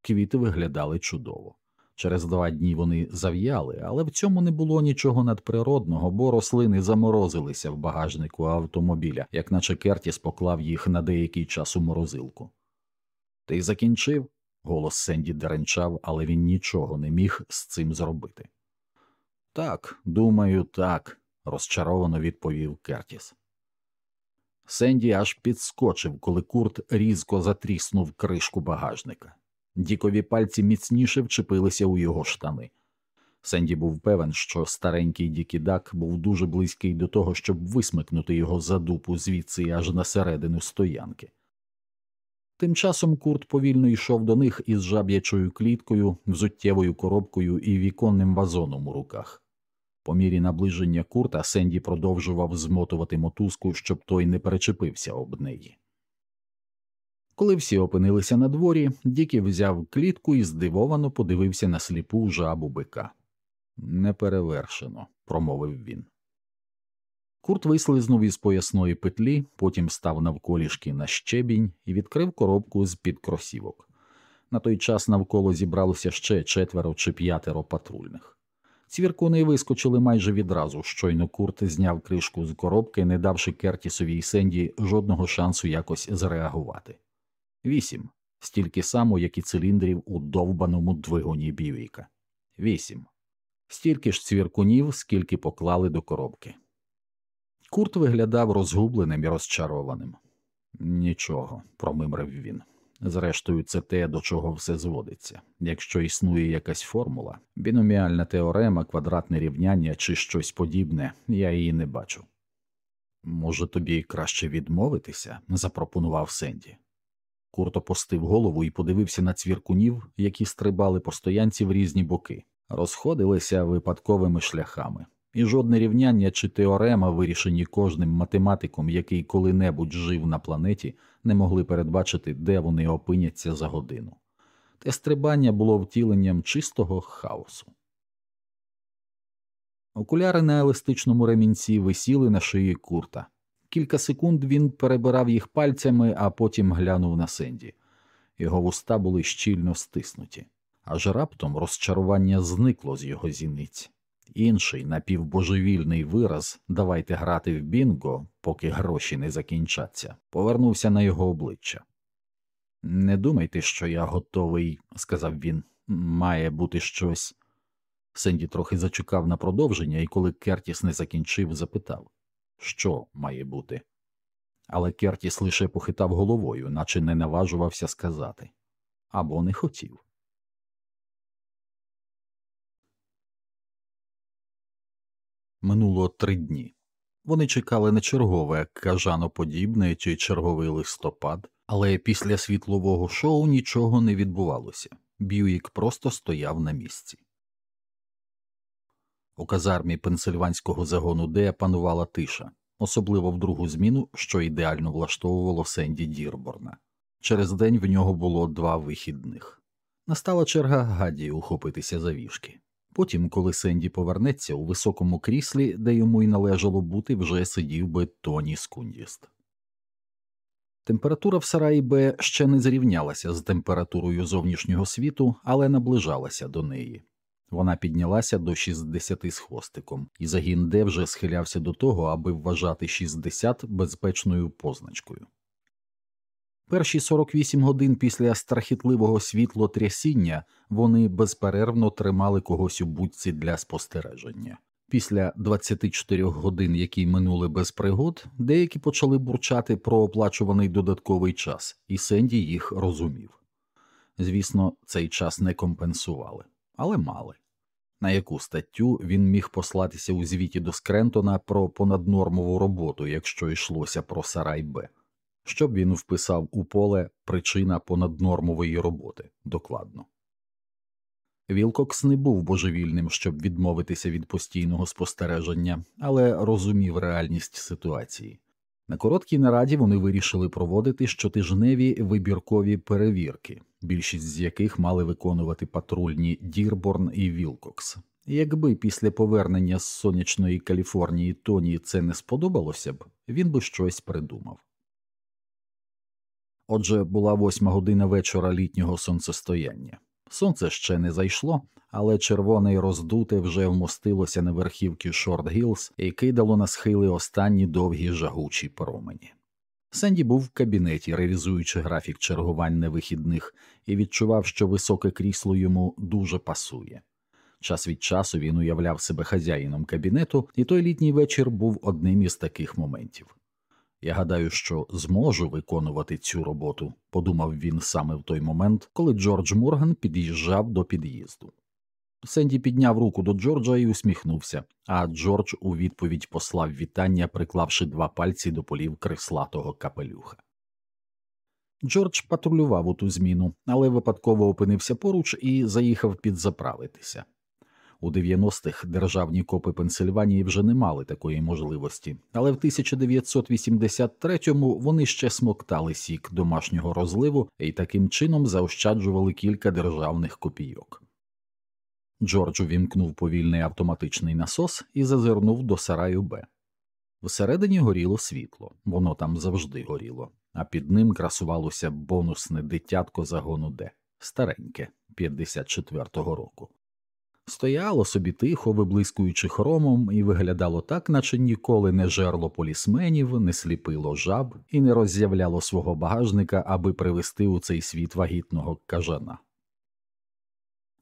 Квіти виглядали чудово. Через два дні вони зав'яли, але в цьому не було нічого надприродного, бо рослини заморозилися в багажнику автомобіля, як наче Кертіс поклав їх на деякий час у морозилку. Ти закінчив? Голос Сенді деренчав, але він нічого не міг з цим зробити. Так, думаю, так, розчаровано відповів Кертіс. Сенді аж підскочив, коли курт різко затріснув кришку багажника. Дікові пальці міцніше вчепилися у його штани. Сенді був певен, що старенький Дікідак був дуже близький до того, щоб висмикнути його за дупу звідси аж на середину стоянки. Тим часом Курт повільно йшов до них із жаб'ячою кліткою, взуттєвою коробкою і віконним вазоном у руках. По мірі наближення курта Сенді продовжував змотувати мотузку, щоб той не перечепився об неї. Коли всі опинилися на дворі, Дікі взяв клітку і здивовано подивився на сліпу жабу бика. Неперевершено, промовив він. Курт вислизнув із поясної петлі, потім став навколішки на щебінь і відкрив коробку з під кросівок. На той час навколо зібралося ще четверо чи п'ятеро патрульних. Цвіркуни вискочили майже відразу. Щойно Курт зняв кришку з коробки, не давши Кертісові й Сенді жодного шансу якось зреагувати. Вісім. Стільки само, як і циліндрів у довбаному двигуні Бівіка. Вісім. Стільки ж цвіркунів, скільки поклали до коробки. Курт виглядав розгубленим і розчарованим. Нічого, промимрив він. Зрештою, це те, до чого все зводиться. Якщо існує якась формула, біноміальна теорема, квадратне рівняння чи щось подібне, я її не бачу. Може, тобі краще відмовитися? запропонував Сенді. Курт опустив голову і подивився на цвіркунів, які стрибали по стоянці в різні боки, розходилися випадковими шляхами, і жодне рівняння чи теорема, вирішені кожним математиком, який коли-небудь жив на планеті, не могли передбачити, де вони опиняться за годину. те стрибання було втіленням чистого хаосу. Окуляри на еластичному ремінці висіли на шиї курта. Кілька секунд він перебирав їх пальцями, а потім глянув на Сенді. Його вуста були щільно стиснуті, аж раптом розчарування зникло з його зіниць. Інший напівбожевільний вираз давайте грати в бінго, поки гроші не закінчаться, повернувся на його обличчя. Не думайте, що я готовий, сказав він, має бути щось. Сенді трохи зачекав на продовження, і коли Кертіс не закінчив, запитав, що має бути. Але Кертіс лише похитав головою, наче не наважувався сказати або не хотів. Минуло три дні. Вони чекали на чергове кажаноподібне чи черговий листопад, але після світлового шоу нічого не відбувалося. Б'юїк просто стояв на місці. У казармі пенсильванського загону Д панувала тиша, особливо в другу зміну, що ідеально влаштовувало Сенді Дірборна. Через день в нього було два вихідних. Настала черга Гаді ухопитися за віжки. Потім, коли Сенді повернеться у високому кріслі, де йому й належало бути, вже сидів би Тоні Скундіст. Температура в Сараї Б ще не зрівнялася з температурою зовнішнього світу, але наближалася до неї. Вона піднялася до 60 з хвостиком, і загін Д вже схилявся до того, аби вважати 60 безпечною позначкою. Перші 48 годин після страхітливого світлотрясіння вони безперервно тримали когось у будці для спостереження. Після 24 годин, які минули без пригод, деякі почали бурчати про оплачуваний додатковий час, і Сенді їх розумів. Звісно, цей час не компенсували, але мали. На яку статтю він міг послатися у звіті до Скрентона про понаднормову роботу, якщо йшлося про Сарай Б, щоб він вписав у поле причина понаднормової роботи докладно. Вілкокс не був божевільним, щоб відмовитися від постійного спостереження, але розумів реальність ситуації. На короткій нараді вони вирішили проводити щотижневі вибіркові перевірки, більшість з яких мали виконувати патрульні Дірборн і Вілкокс. Якби після повернення з сонячної Каліфорнії Тоні це не сподобалося б, він би щось придумав. Отже, була восьма година вечора літнього сонцестояння. Сонце ще не зайшло, але червоне роздуте вже вмостилося на верхівки Шорт Гілз і кидало на схили останні довгі жагучі промені. Сенді був в кабінеті, ревізуючи графік чергувань на вихідних, і відчував, що високе крісло йому дуже пасує. Час від часу він уявляв себе хазяїном кабінету, і той літній вечір був одним із таких моментів. Я гадаю, що зможу виконувати цю роботу, подумав він саме в той момент, коли Джордж Морган під'їжджав до під'їзду. Сенді підняв руку до Джорджа і усміхнувся, а Джордж у відповідь послав вітання, приклавши два пальці до полів крислатого капелюха. Джордж патрулював у ту зміну, але випадково опинився поруч і заїхав підзаправитися. У 90-х державні копи Пенсильванії вже не мали такої можливості, але в 1983-му вони ще смоктали сік домашнього розливу і таким чином заощаджували кілька державних копійок. Джордж увімкнув повільний автоматичний насос і зазирнув до сараю Б. Всередині горіло світло, воно там завжди горіло, а під ним красувалося бонусне дитятко загону Д, стареньке 54-го року. Стояло собі тихо, виблискуючи хромом, і виглядало так, наче ніколи не жерло полісменів, не сліпило жаб і не роззявляло свого багажника, аби привести у цей світ вагітного кажана.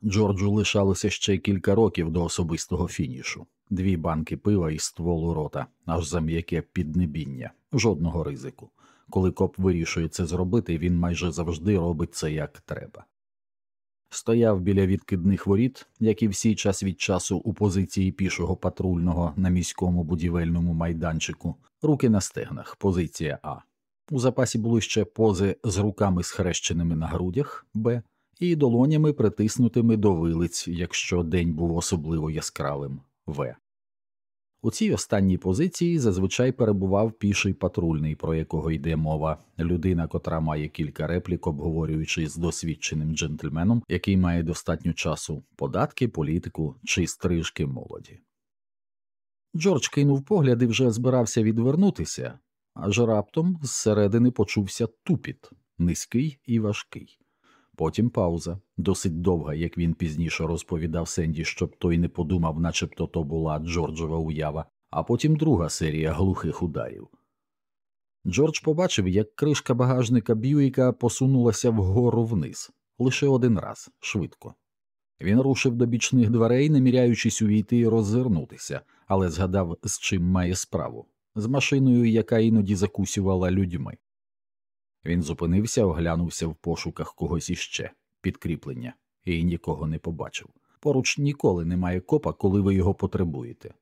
Джорджу лишалося ще кілька років до особистого фінішу дві банки пива і стволу рота, аж за м'яке піднебіння, жодного ризику. Коли коп вирішує це зробити, він майже завжди робить це як треба. Стояв біля відкидних воріт, як і всі час від часу у позиції пішого патрульного на міському будівельному майданчику, руки на стегнах, позиція А. У запасі були ще пози з руками схрещеними на грудях Б і долонями притиснутими до вилиць, якщо день був особливо яскравим В. У цій останній позиції зазвичай перебував піший патрульний, про якого йде мова, людина, котра має кілька реплік, обговорюючи з досвідченим джентльменом, який має достатньо часу, податки, політику чи стрижки молоді. Джордж кинув погляд і вже збирався відвернутися, аж раптом зсередини почувся тупіт, низький і важкий. Потім пауза, досить довга, як він пізніше розповідав Сенді, щоб той не подумав, начебто то була Джорджова уява, а потім друга серія глухих ударів. Джордж побачив, як кришка багажника Б'юїка посунулася вгору вниз лише один раз, швидко. Він рушив до бічних дверей, наміряючись увійти і роззирнутися, але згадав, з чим має справу з машиною, яка іноді закусювала людьми. Він зупинився, оглянувся в пошуках когось іще, підкріплення, і нікого не побачив. Поруч ніколи немає копа, коли ви його потребуєте.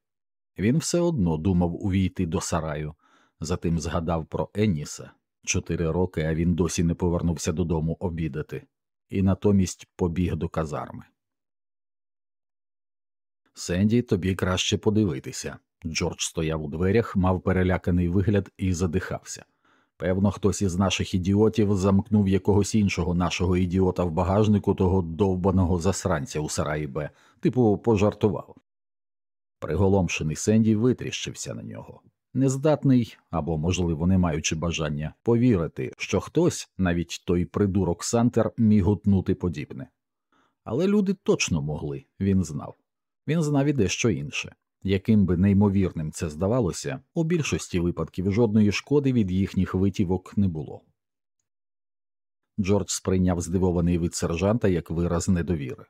Він все одно думав увійти до сараю, затим згадав про Еніса чотири роки, а він досі не повернувся додому обідати, і натомість побіг до казарми. Сенді, тобі краще подивитися. Джордж стояв у дверях, мав переляканий вигляд і задихався. Певно, хтось із наших ідіотів замкнув якогось іншого нашого ідіота в багажнику того довбаного засранця у сараї Б, типу пожартував. Приголомшений Сенді витріщився на нього, нездатний або, можливо, не маючи бажання повірити, що хтось, навіть той придурок Сантер, міг утнути подібне. Але люди точно могли, він знав. Він знав і дещо інше. Яким би неймовірним це здавалося, у більшості випадків жодної шкоди від їхніх витівок не було. Джордж сприйняв здивований вид сержанта як вираз недовіри.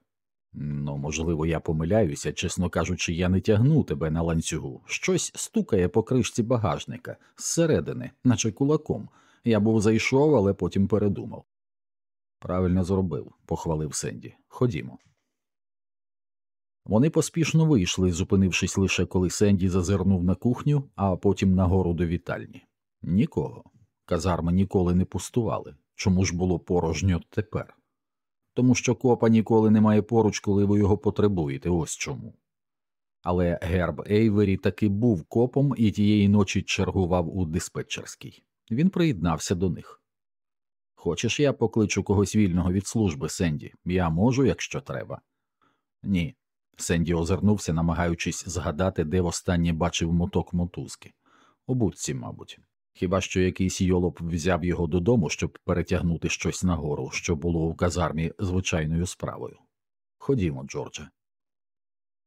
Ну, можливо, я помиляюся, чесно кажучи, я не тягну тебе на ланцюгу. Щось стукає по кришці багажника зсередини, наче кулаком. Я був зайшов, але потім передумав. Правильно зробив, похвалив Сенді. Ходімо. Вони поспішно вийшли, зупинившись лише коли Сенді зазирнув на кухню, а потім нагору до вітальні. Нікого. Казарми ніколи не пустували. Чому ж було порожньо тепер? Тому що копа ніколи немає поруч, коли ви його потребуєте, ось чому. Але Герб Ейвері таки був копом і тієї ночі чергував у диспетчерській. Він приєднався до них. Хочеш, я покличу когось вільного від служби, Сенді? Я можу, якщо треба. Ні, Сенді озирнувся, намагаючись згадати, де востаннє бачив моток мотузки. У будці, мабуть. Хіба що якийсь йолоп взяв його додому, щоб перетягнути щось нагору, що було у казармі звичайною справою. Ходімо, Джордже.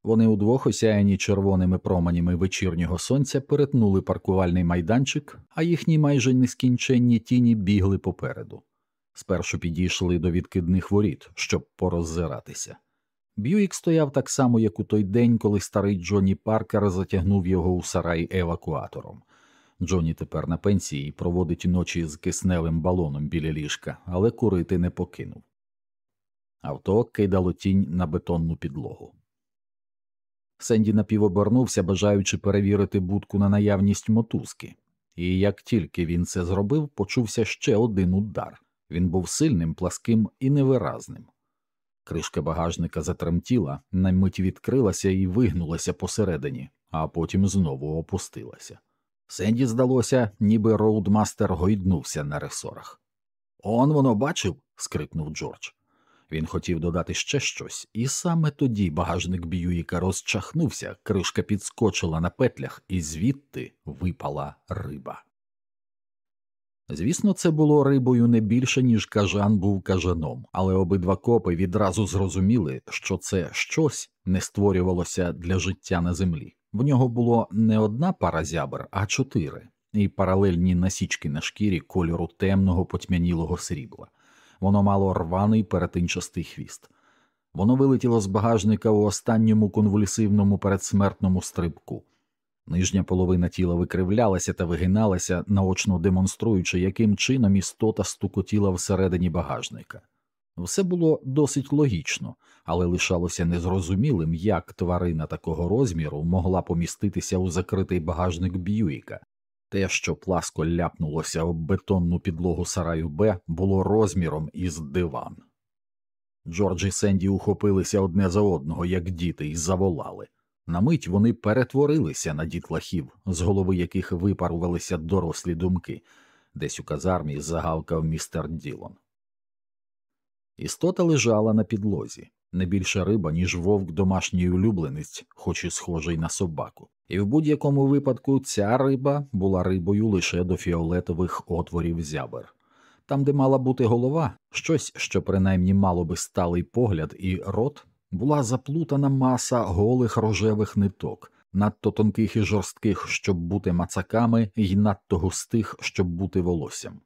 Вони удвох, осяяні червоними променями вечірнього сонця, перетнули паркувальний майданчик, а їхні майже нескінченні тіні бігли попереду. Спершу підійшли до відкидних воріт, щоб пороззиратися. Б'юік стояв так само, як у той день, коли старий Джонні Паркер затягнув його у сарай евакуатором. Джонні тепер на пенсії проводить ночі з кисневим балоном біля ліжка, але курити не покинув. Авто кидало тінь на бетонну підлогу. Сенді напівобернувся, бажаючи перевірити будку на наявність мотузки, і як тільки він це зробив, почувся ще один удар. Він був сильним, пласким і невиразним. Кришка багажника затремтіла, на мить відкрилася і вигнулася посередині, а потім знову опустилася. Сенді здалося, ніби роудмастер гойднувся на ресорах. Он воно бачив. скрикнув Джордж. Він хотів додати ще щось, і саме тоді багажник Б'юїка розчахнувся, кришка підскочила на петлях, і звідти випала риба. Звісно, це було рибою не більше, ніж кажан був кажаном, але обидва копи відразу зрозуміли, що це щось не створювалося для життя на землі. В нього було не одна пара зябр, а чотири, і паралельні насічки на шкірі кольору темного потьмянілого срібла. Воно мало рваний перетинчастий хвіст. Воно вилетіло з багажника у останньому конвульсивному передсмертному стрибку. Нижня половина тіла викривлялася та вигиналася, наочно демонструючи, яким чином істота стукотіла всередині багажника. Все було досить логічно, але лишалося незрозумілим, як тварина такого розміру могла поміститися у закритий багажник Б'юїка. Те, що пласко ляпнулося об бетонну підлогу сараю Б, було розміром із диван. Джордж і Сенді ухопилися одне за одного, як діти, і заволали. На мить вони перетворилися на дітлахів, з голови яких випарувалися дорослі думки, десь у казармі загавкав містер Ділон. Істота лежала на підлозі, не більша риба, ніж вовк домашній улюбленець, хоч і схожий на собаку, і в будь-якому випадку ця риба була рибою лише до фіолетових отворів зябер. Там, де мала бути голова, щось, що принаймні мало би сталий погляд і рот, була заплутана маса голих рожевих ниток, надто тонких і жорстких, щоб бути мацаками, і надто густих, щоб бути волоссям.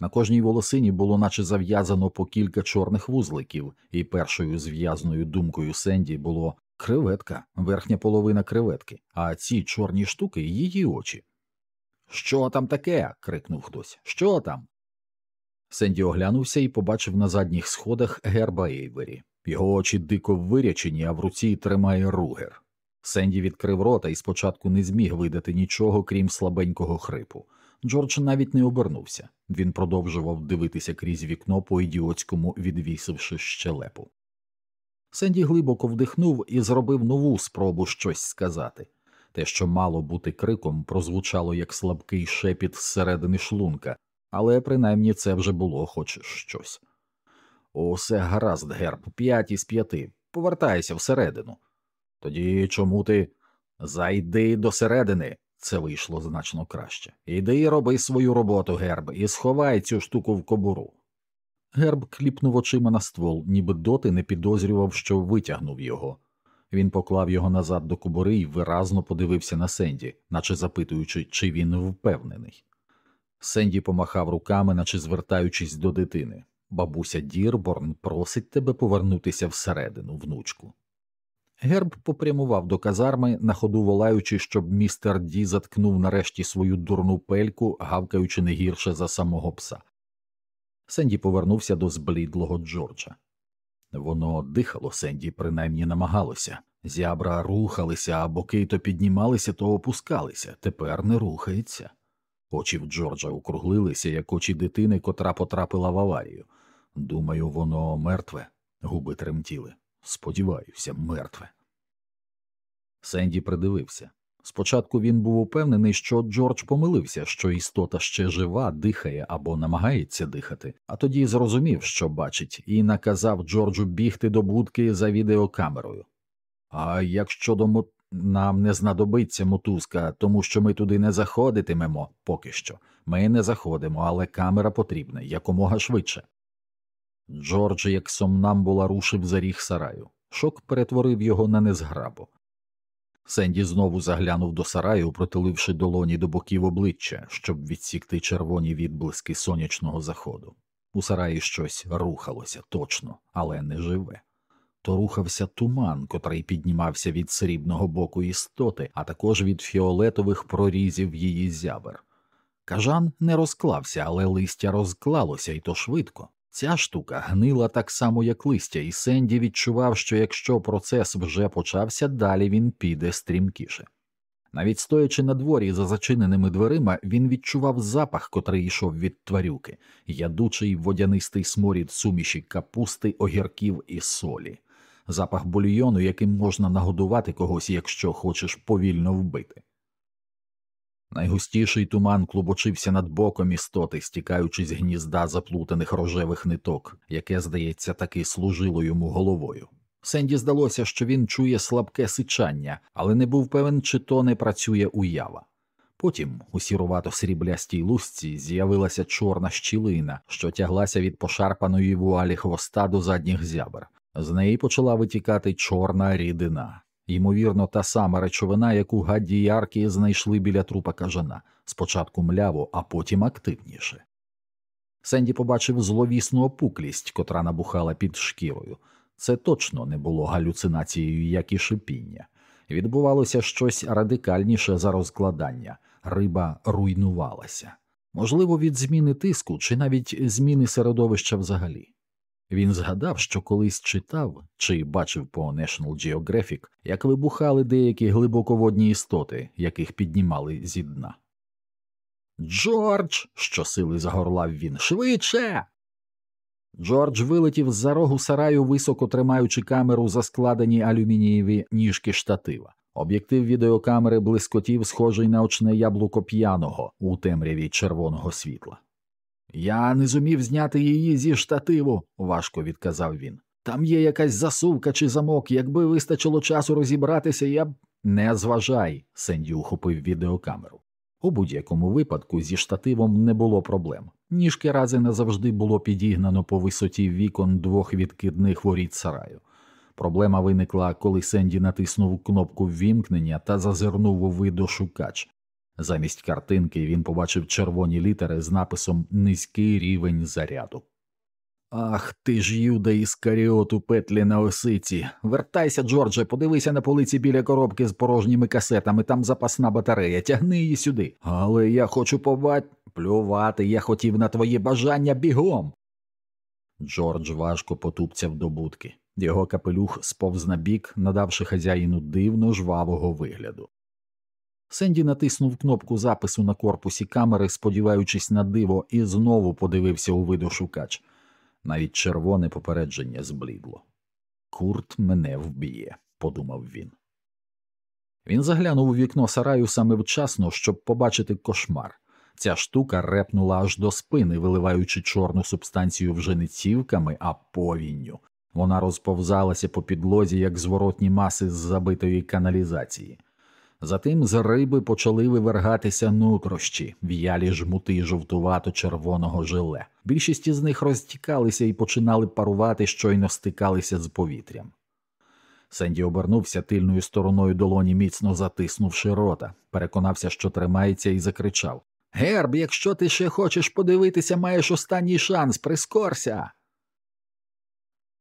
На кожній волосині було наче зав'язано по кілька чорних вузликів, і першою зв'язною думкою Сенді було креветка, верхня половина креветки, а ці чорні штуки її очі. Що там таке? крикнув хтось. Що там? Сенді оглянувся і побачив на задніх сходах Герба Ейвері. Його очі дико вирячені, а в руці тримає ругер. Сенді відкрив рота і спочатку не зміг видати нічого, крім слабенького хрипу. Джордж навіть не обернувся. Він продовжував дивитися крізь вікно по ідіотському, відвісивши щелепу. Сенді глибоко вдихнув і зробив нову спробу щось сказати. Те, що мало бути криком, прозвучало як слабкий шепіт зсередини шлунка, але принаймні це вже було хоч щось. Усе гаразд, герб, п'ять із п'яти. Повертайся всередину. Тоді чому ти зайди до середини, це вийшло значно краще. Іди і роби свою роботу, герб, і сховай цю штуку в кобуру. Герб кліпнув очима на ствол, ніби доти не підозрював, що витягнув його. Він поклав його назад до кобури і виразно подивився на Сенді, наче запитуючи, чи він впевнений. Сенді помахав руками, наче звертаючись до дитини. Бабуся Дірборн просить тебе повернутися всередину, внучку. Герб попрямував до казарми, на ходу волаючи, щоб містер Ді заткнув нарешті свою дурну пельку, гавкаючи не гірше за самого пса. Сенді повернувся до зблідлого Джорджа. Воно дихало Сенді, принаймні намагалося. Зябра рухалися, а боки то піднімалися, то опускалися, тепер не рухається. Очі в Джорджа округлилися, як очі дитини, котра потрапила в аварію. Думаю, воно мертве, губи тремтіли. Сподіваюся, мертве. Сенді придивився. Спочатку він був упевнений, що Джордж помилився, що істота ще жива, дихає або намагається дихати, а тоді зрозумів, що бачить, і наказав Джорджу бігти до будки за відеокамерою. А якщо до мот... нам не знадобиться мотузка, тому що ми туди не заходитимемо поки що. Ми не заходимо, але камера потрібна якомога швидше. Джордж, як сомнамбула, рушив за ріг сараю. Шок перетворив його на незграбу. Сенді знову заглянув до сараю, протиливши долоні до боків обличчя, щоб відсікти червоні відблиски сонячного заходу. У сараї щось рухалося точно, але не живе. То рухався туман, котрий піднімався від срібного боку істоти, а також від фіолетових прорізів її зябер. Кажан не розклався, але листя розклалося, і то швидко. Ця штука гнила так само, як листя, і Сенді відчував, що якщо процес вже почався, далі він піде стрімкіше. Навіть стоячи на дворі за зачиненими дверима, він відчував запах, котрий йшов від тварюки, ядучий водянистий сморід суміші капусти, огірків і солі, запах бульйону, яким можна нагодувати когось, якщо хочеш повільно вбити. Найгустіший туман клубочився над боком істоти, стікаючи з гнізда заплутаних рожевих ниток, яке, здається, таки служило йому головою. Сенді здалося, що він чує слабке сичання, але не був певен, чи то не працює уява. Потім у сірувато сріблястій лусці з'явилася чорна щілина, що тяглася від пошарпаної вуалі хвоста до задніх зябр. З неї почала витікати чорна рідина ймовірно, та сама речовина, яку гадді ярки знайшли біля трупа кажана, спочатку мляво, а потім активніше. Сенді побачив зловісну опуклість, котра набухала під шкірою. Це точно не було галюцинацією, як і шипіння. Відбувалося щось радикальніше за розкладання, риба руйнувалася, можливо, від зміни тиску чи навіть зміни середовища взагалі. Він згадав, що колись читав чи бачив по National Geographic, як вибухали деякі глибоководні істоти, яких піднімали зі дна. Джордж. щосили загорлав він. Швидше. Джордж вилетів з за рогу сараю, високо тримаючи камеру за складені алюмінієві ніжки штатива. Об'єктив відеокамери блискотів, схожий на очне яблуко п'яного у темряві червоного світла. Я не зумів зняти її зі штативу, важко відказав він. Там є якась засувка чи замок, якби вистачило часу розібратися, я б. Не зважай, Сенді ухопив відеокамеру. У будь-якому випадку зі штативом не було проблем. Ніжки рази не завжди було підігнано по висоті вікон двох відкидних воріт сараю. Проблема виникла, коли Сенді натиснув кнопку ввімкнення та зазирнув у видошукач. Замість картинки він побачив червоні літери з написом Низький рівень заряду. Ах ти ж, юда із каріоту петлі на осиці. Вертайся, Джордже, подивися на полиці біля коробки з порожніми касетами, там запасна батарея, тягни її сюди. Але я хочу побать. Плювати, я хотів на твої бажання бігом. Джордж важко потупцяв до будки. Його капелюх сповз на бік, надавши хазяїну дивно жвавого вигляду. Сенді натиснув кнопку запису на корпусі камери, сподіваючись на диво, і знову подивився у видошукач. Навіть червоне попередження зблідло. Курт мене вб'є, подумав він. Він заглянув у вікно сараю саме вчасно, щоб побачити кошмар. Ця штука репнула аж до спини, виливаючи чорну субстанцію вже не цівками, а повінню. Вона розповзалася по підлозі, як зворотні маси з забитої каналізації. Затим з риби почали вивергатися нутрощі, в'ялі жмути жовтувато червоного жиле. Більшість із них розтікалися і починали парувати, щойно стикалися з повітрям. Сенді обернувся тильною стороною долоні, міцно затиснувши рота, переконався, що тримається, і закричав Герб, якщо ти ще хочеш подивитися, маєш останній шанс, прискорся.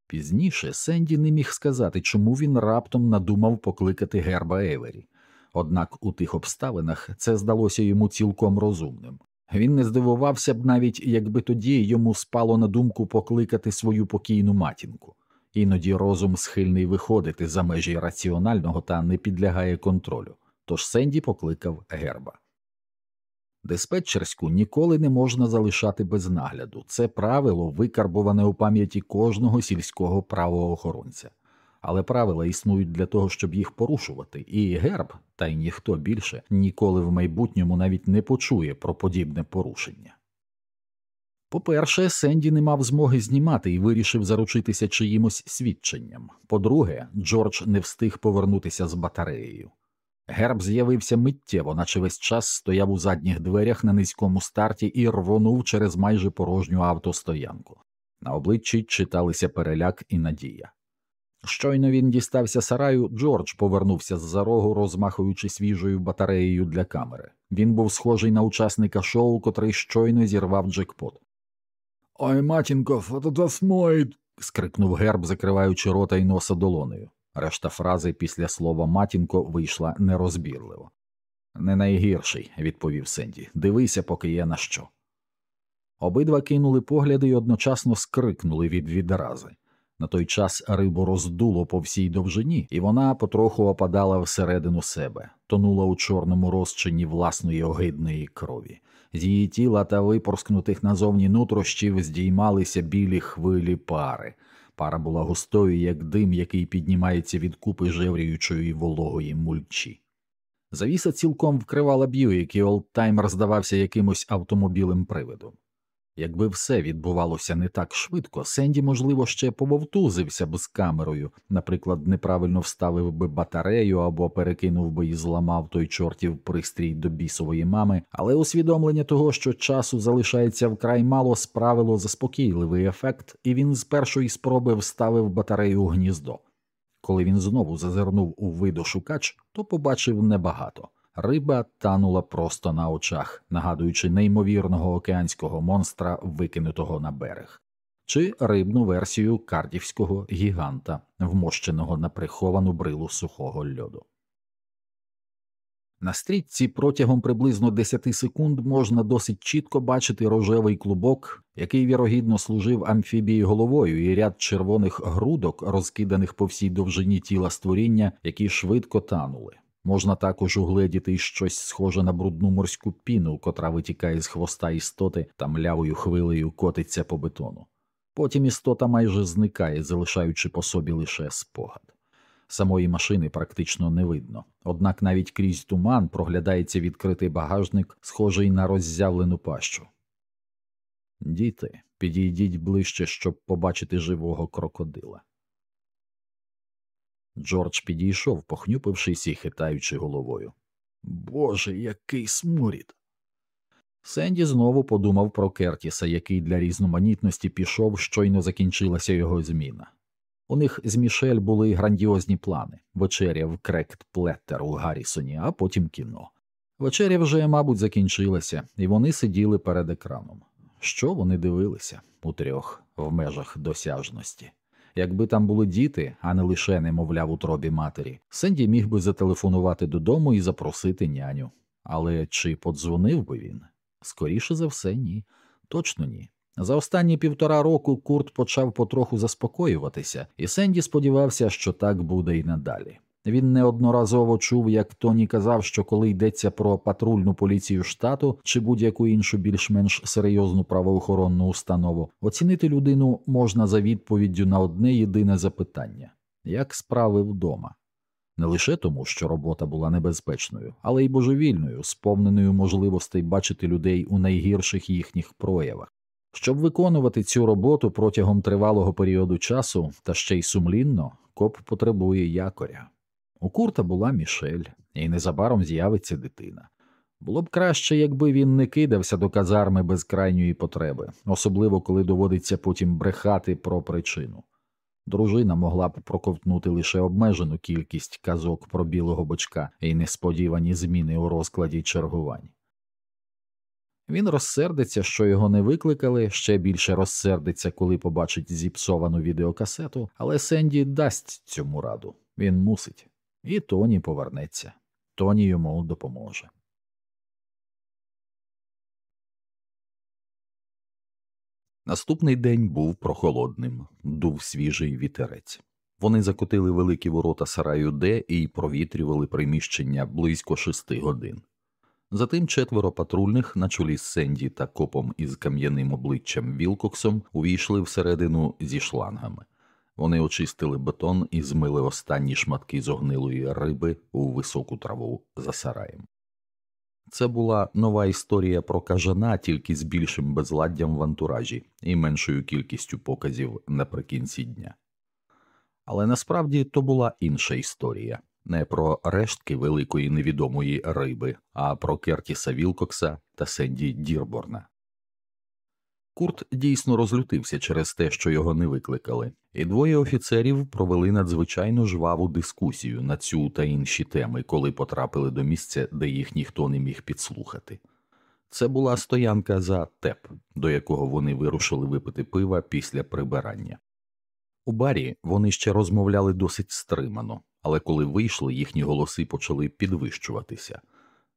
Пізніше Сенді не міг сказати, чому він раптом надумав покликати герба Евері. Однак у тих обставинах це здалося йому цілком розумним. Він не здивувався б навіть, якби тоді йому спало на думку покликати свою покійну матінку. Іноді розум схильний виходити за межі раціонального та не підлягає контролю. Тож Сенді покликав герба. Диспетчерську ніколи не можна залишати без нагляду. Це правило викарбоване у пам'яті кожного сільського правоохоронця але правила існують для того, щоб їх порушувати, і герб, та й ніхто більше ніколи в майбутньому навіть не почує про подібне порушення. По-перше, Сенді не мав змоги знімати і вирішив заручитися чиїмось свідченням. По-друге, Джордж не встиг повернутися з батареєю. Герб з'явився миттєво, наче весь час стояв у задніх дверях на низькому старті і рвонув через майже порожню автостоянку. На обличчі читалися переляк і надія. Щойно він дістався сараю, Джордж повернувся з за рогу, розмахуючи свіжою батареєю для камери. Він був схожий на учасника шоу, котрий щойно зірвав джекпот. Ой, матінко, фототосмоїд. скрикнув герб, закриваючи рота й носа долонею. Решта фрази після слова матінко вийшла нерозбірливо. Не найгірший, відповів Сенді. Дивися, поки є на що. Обидва кинули погляди і одночасно скрикнули від відрази. На той час рибу роздуло по всій довжині, і вона потроху опадала всередину себе, тонула у чорному розчині власної огидної крові. З її тіла та випорскнутих назовні нутрощів здіймалися білі хвилі пари. Пара була густою, як дим, який піднімається від купи жевріючої вологої мульчі. Завіса цілком вкривала Б'юїк, і олдтаймер здавався якимось автомобілем привидом. Якби все відбувалося не так швидко, Сенді, можливо, ще пововтузився б з камерою, наприклад, неправильно вставив би батарею або перекинув би і зламав той чортів пристрій до бісової мами, але усвідомлення того, що часу залишається вкрай мало, справило заспокійливий ефект, і він з першої спроби вставив батарею у гніздо. Коли він знову зазирнув у видошукач, то побачив небагато. Риба танула просто на очах, нагадуючи неймовірного океанського монстра, викинутого на берег, чи рибну версію кардівського гіганта, вмощеного на приховану брилу сухого льоду. На стрітці протягом приблизно 10 секунд можна досить чітко бачити рожевий клубок, який вірогідно служив амфібії головою, і ряд червоних грудок, розкиданих по всій довжині тіла створіння, які швидко танули. Можна також угледіти щось схоже на брудну морську піну, котра витікає з хвоста істоти та млявою хвилею котиться по бетону. Потім істота майже зникає, залишаючи по собі лише спогад. Самої машини практично не видно, однак навіть крізь туман проглядається відкритий багажник, схожий на роззявлену пащу. Діти, підійдіть ближче, щоб побачити живого крокодила. Джордж підійшов, похнюпившись і хитаючи головою. Боже, який сморід. Сенді знову подумав про Кертіса, який для різноманітності пішов, щойно закінчилася його зміна. У них з Мішель були грандіозні плани вечеря в крект Плеттер у Гаррісоні, а потім кіно. Вечеря вже, мабуть, закінчилася, і вони сиділи перед екраном. Що вони дивилися у трьох в межах досяжності? Якби там були діти, а не лише немовля в утробі матері, Сенді міг би зателефонувати додому і запросити няню. Але чи подзвонив би він? Скоріше за все, ні. Точно ні. За останні півтора року Курт почав потроху заспокоюватися, і Сенді сподівався, що так буде і надалі. Він неодноразово чув, як Тоні казав, що коли йдеться про патрульну поліцію штату чи будь-яку іншу більш-менш серйозну правоохоронну установу, оцінити людину можна за відповіддю на одне єдине запитання як справи вдома. Не лише тому, що робота була небезпечною, але й божевільною, сповненою можливостей бачити людей у найгірших їхніх проявах. Щоб виконувати цю роботу протягом тривалого періоду часу та ще й сумлінно, коп потребує якоря. У курта була Мішель, і незабаром з'явиться дитина. Було б краще, якби він не кидався до казарми без крайньої потреби, особливо коли доводиться потім брехати про причину. Дружина могла б проковтнути лише обмежену кількість казок про білого бочка і несподівані зміни у розкладі чергувань. Він розсердиться, що його не викликали, ще більше розсердиться, коли побачить зіпсовану відеокасету, але Сенді дасть цьому раду він мусить, і Тоні повернеться, Тоні йому допоможе. Наступний день був прохолодним, дув свіжий вітерець. Вони закотили великі ворота сараю Д і провітрювали приміщення близько шести годин. Затим четверо патрульних, на чолі з Сенді та копом із кам'яним обличчям Вілкоксом, увійшли всередину зі шлангами. Вони очистили бетон і змили останні шматки зогнилої риби у високу траву за сараєм. Це була нова історія про кажана тільки з більшим безладдям в антуражі і меншою кількістю показів наприкінці дня. Але насправді то була інша історія не про рештки великої невідомої риби, а про Кертіса Вілкокса та Сенді Дірборна. Курт дійсно розлютився через те, що його не викликали, і двоє офіцерів провели надзвичайно жваву дискусію на цю та інші теми, коли потрапили до місця, де їх ніхто не міг підслухати. Це була стоянка за теп, до якого вони вирушили випити пива після прибирання. У барі вони ще розмовляли досить стримано, але коли вийшли, їхні голоси почали підвищуватися.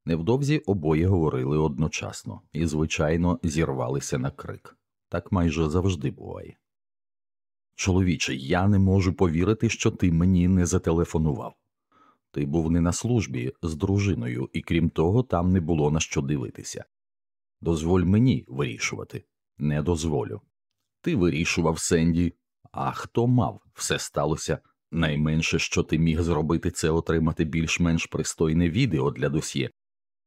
Невдовзі обоє говорили одночасно і, звичайно, зірвалися на крик. Так майже завжди буває. Чоловіче, я не можу повірити, що ти мені не зателефонував. Ти був не на службі з дружиною, і крім того, там не було на що дивитися. Дозволь мені вирішувати. Не дозволю. Ти вирішував Сенді, а хто мав, все сталося. Найменше, що ти міг зробити, це отримати більш-менш пристойне відео для досьє.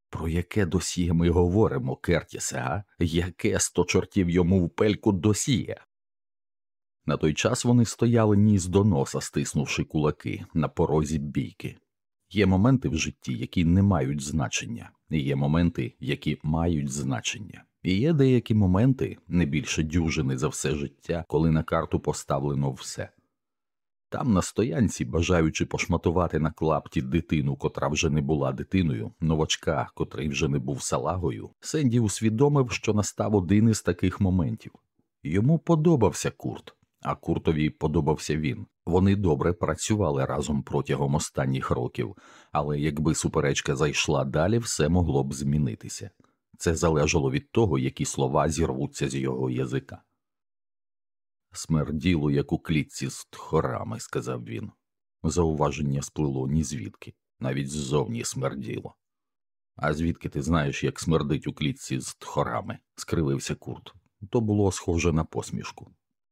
Про яке досьє ми говоримо, Кертісе, а? Яке сто чортів йому в пельку досьє? На той час вони стояли ніс до носа, стиснувши кулаки на порозі бійки. Є моменти в житті, які не мають значення, є моменти, які мають значення. І є деякі моменти, не більше дюжини за все життя, коли на карту поставлено все. Там на стоянці, бажаючи пошматувати на клапті дитину, котра вже не була дитиною, новачка, котрий вже не був салагою, Сенді усвідомив, що настав один із таких моментів. Йому подобався Курт, а Куртові подобався він. Вони добре працювали разом протягом останніх років, але якби суперечка зайшла далі, все могло б змінитися. Це залежало від того, які слова зірвуться з його язика. Смерділо, як у клітці з тхорами, сказав він. Зауваження сплило ні звідки, навіть ззовні смерділо. А звідки ти знаєш, як смердить у клітці з тхорами? скривився Курт. То було схоже на посмішку.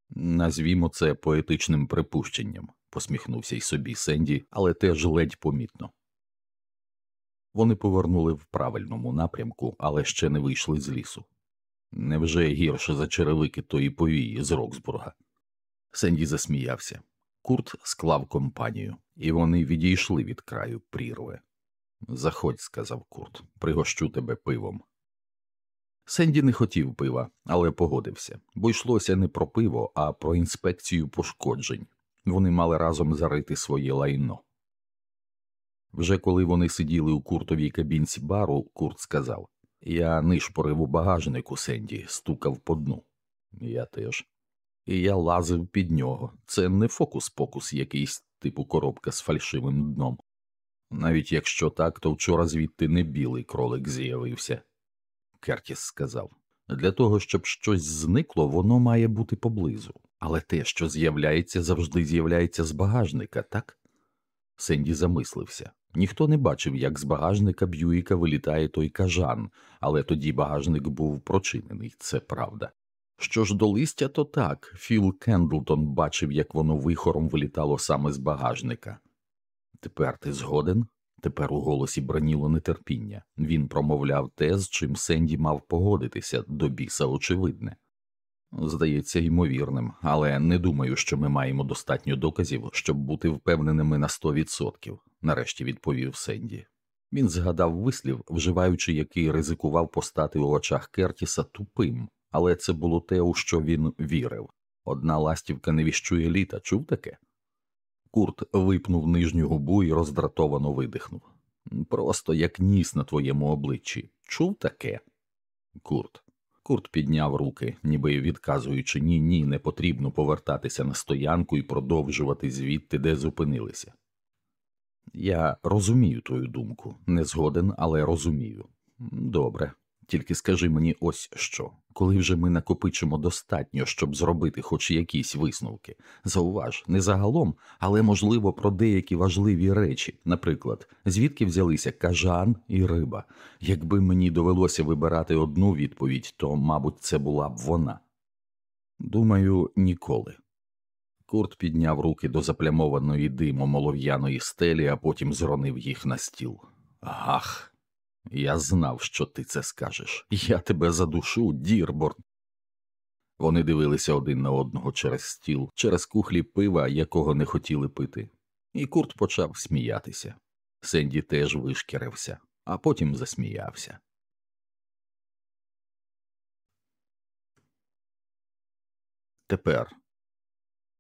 Назвімо це поетичним припущенням. посміхнувся й собі Сенді, але теж ледь помітно. Вони повернули в правильному напрямку, але ще не вийшли з лісу. Невже гірше за черевики тої повії з Роксбурга? Сенді засміявся. Курт склав компанію, і вони відійшли від краю прірви. Заходь, сказав Курт, пригощу тебе пивом. Сенді не хотів пива, але погодився, бо йшлося не про пиво, а про інспекцію пошкоджень. Вони мали разом зарити своє лайно. Вже коли вони сиділи у куртовій кабінці бару, Курт сказав Я нишпорив у багажнику Сенді, стукав по дну. Я теж. І я лазив під нього. Це не фокус-покус якийсь типу коробка з фальшивим дном. Навіть якщо так, то вчора звідти не білий кролик з'явився. Кертіс сказав. Для того, щоб щось зникло, воно має бути поблизу, але те, що з'являється, завжди з'являється з багажника, так? Сенді замислився. Ніхто не бачив, як з багажника Б'юїка вилітає той кажан, але тоді багажник був прочинений, це правда. Що ж до листя, то так, Філ Кендлтон бачив, як воно вихором вилітало саме з багажника. Тепер ти згоден? Тепер у голосі броніло нетерпіння. Він промовляв те, з чим Сенді мав погодитися, до біса очевидне. Здається, ймовірним, але не думаю, що ми маємо достатньо доказів, щоб бути впевненими на сто відсотків, нарешті відповів Сенді. Він згадав вислів, вживаючи який ризикував постати у очах Кертіса тупим, але це було те, у що він вірив. Одна ластівка не віщує літа, чув таке? Курт випнув нижню губу і роздратовано видихнув. Просто як ніс на твоєму обличчі. Чув таке? Курт. Курт підняв руки, ніби відказуючи ні, ні, не потрібно повертатися на стоянку і продовжувати звідти, де зупинилися. Я розумію твою думку, не згоден, але розумію. Добре, тільки скажи мені ось що, коли вже ми накопичимо достатньо, щоб зробити хоч якісь висновки. Зауваж, не загалом, але можливо про деякі важливі речі, наприклад, звідки взялися кажан і риба. Якби мені довелося вибирати одну відповідь, то, мабуть, це була б вона. Думаю, ніколи. Курт підняв руки до заплямованої димом олов'яної стелі, а потім зронив їх на стіл. Гах. Я знав, що ти це скажеш. Я тебе задушу, Дірборн. Вони дивилися один на одного через стіл, через кухлі пива, якого не хотіли пити, і Курт почав сміятися. Сенді теж вишкірився, а потім засміявся. Тепер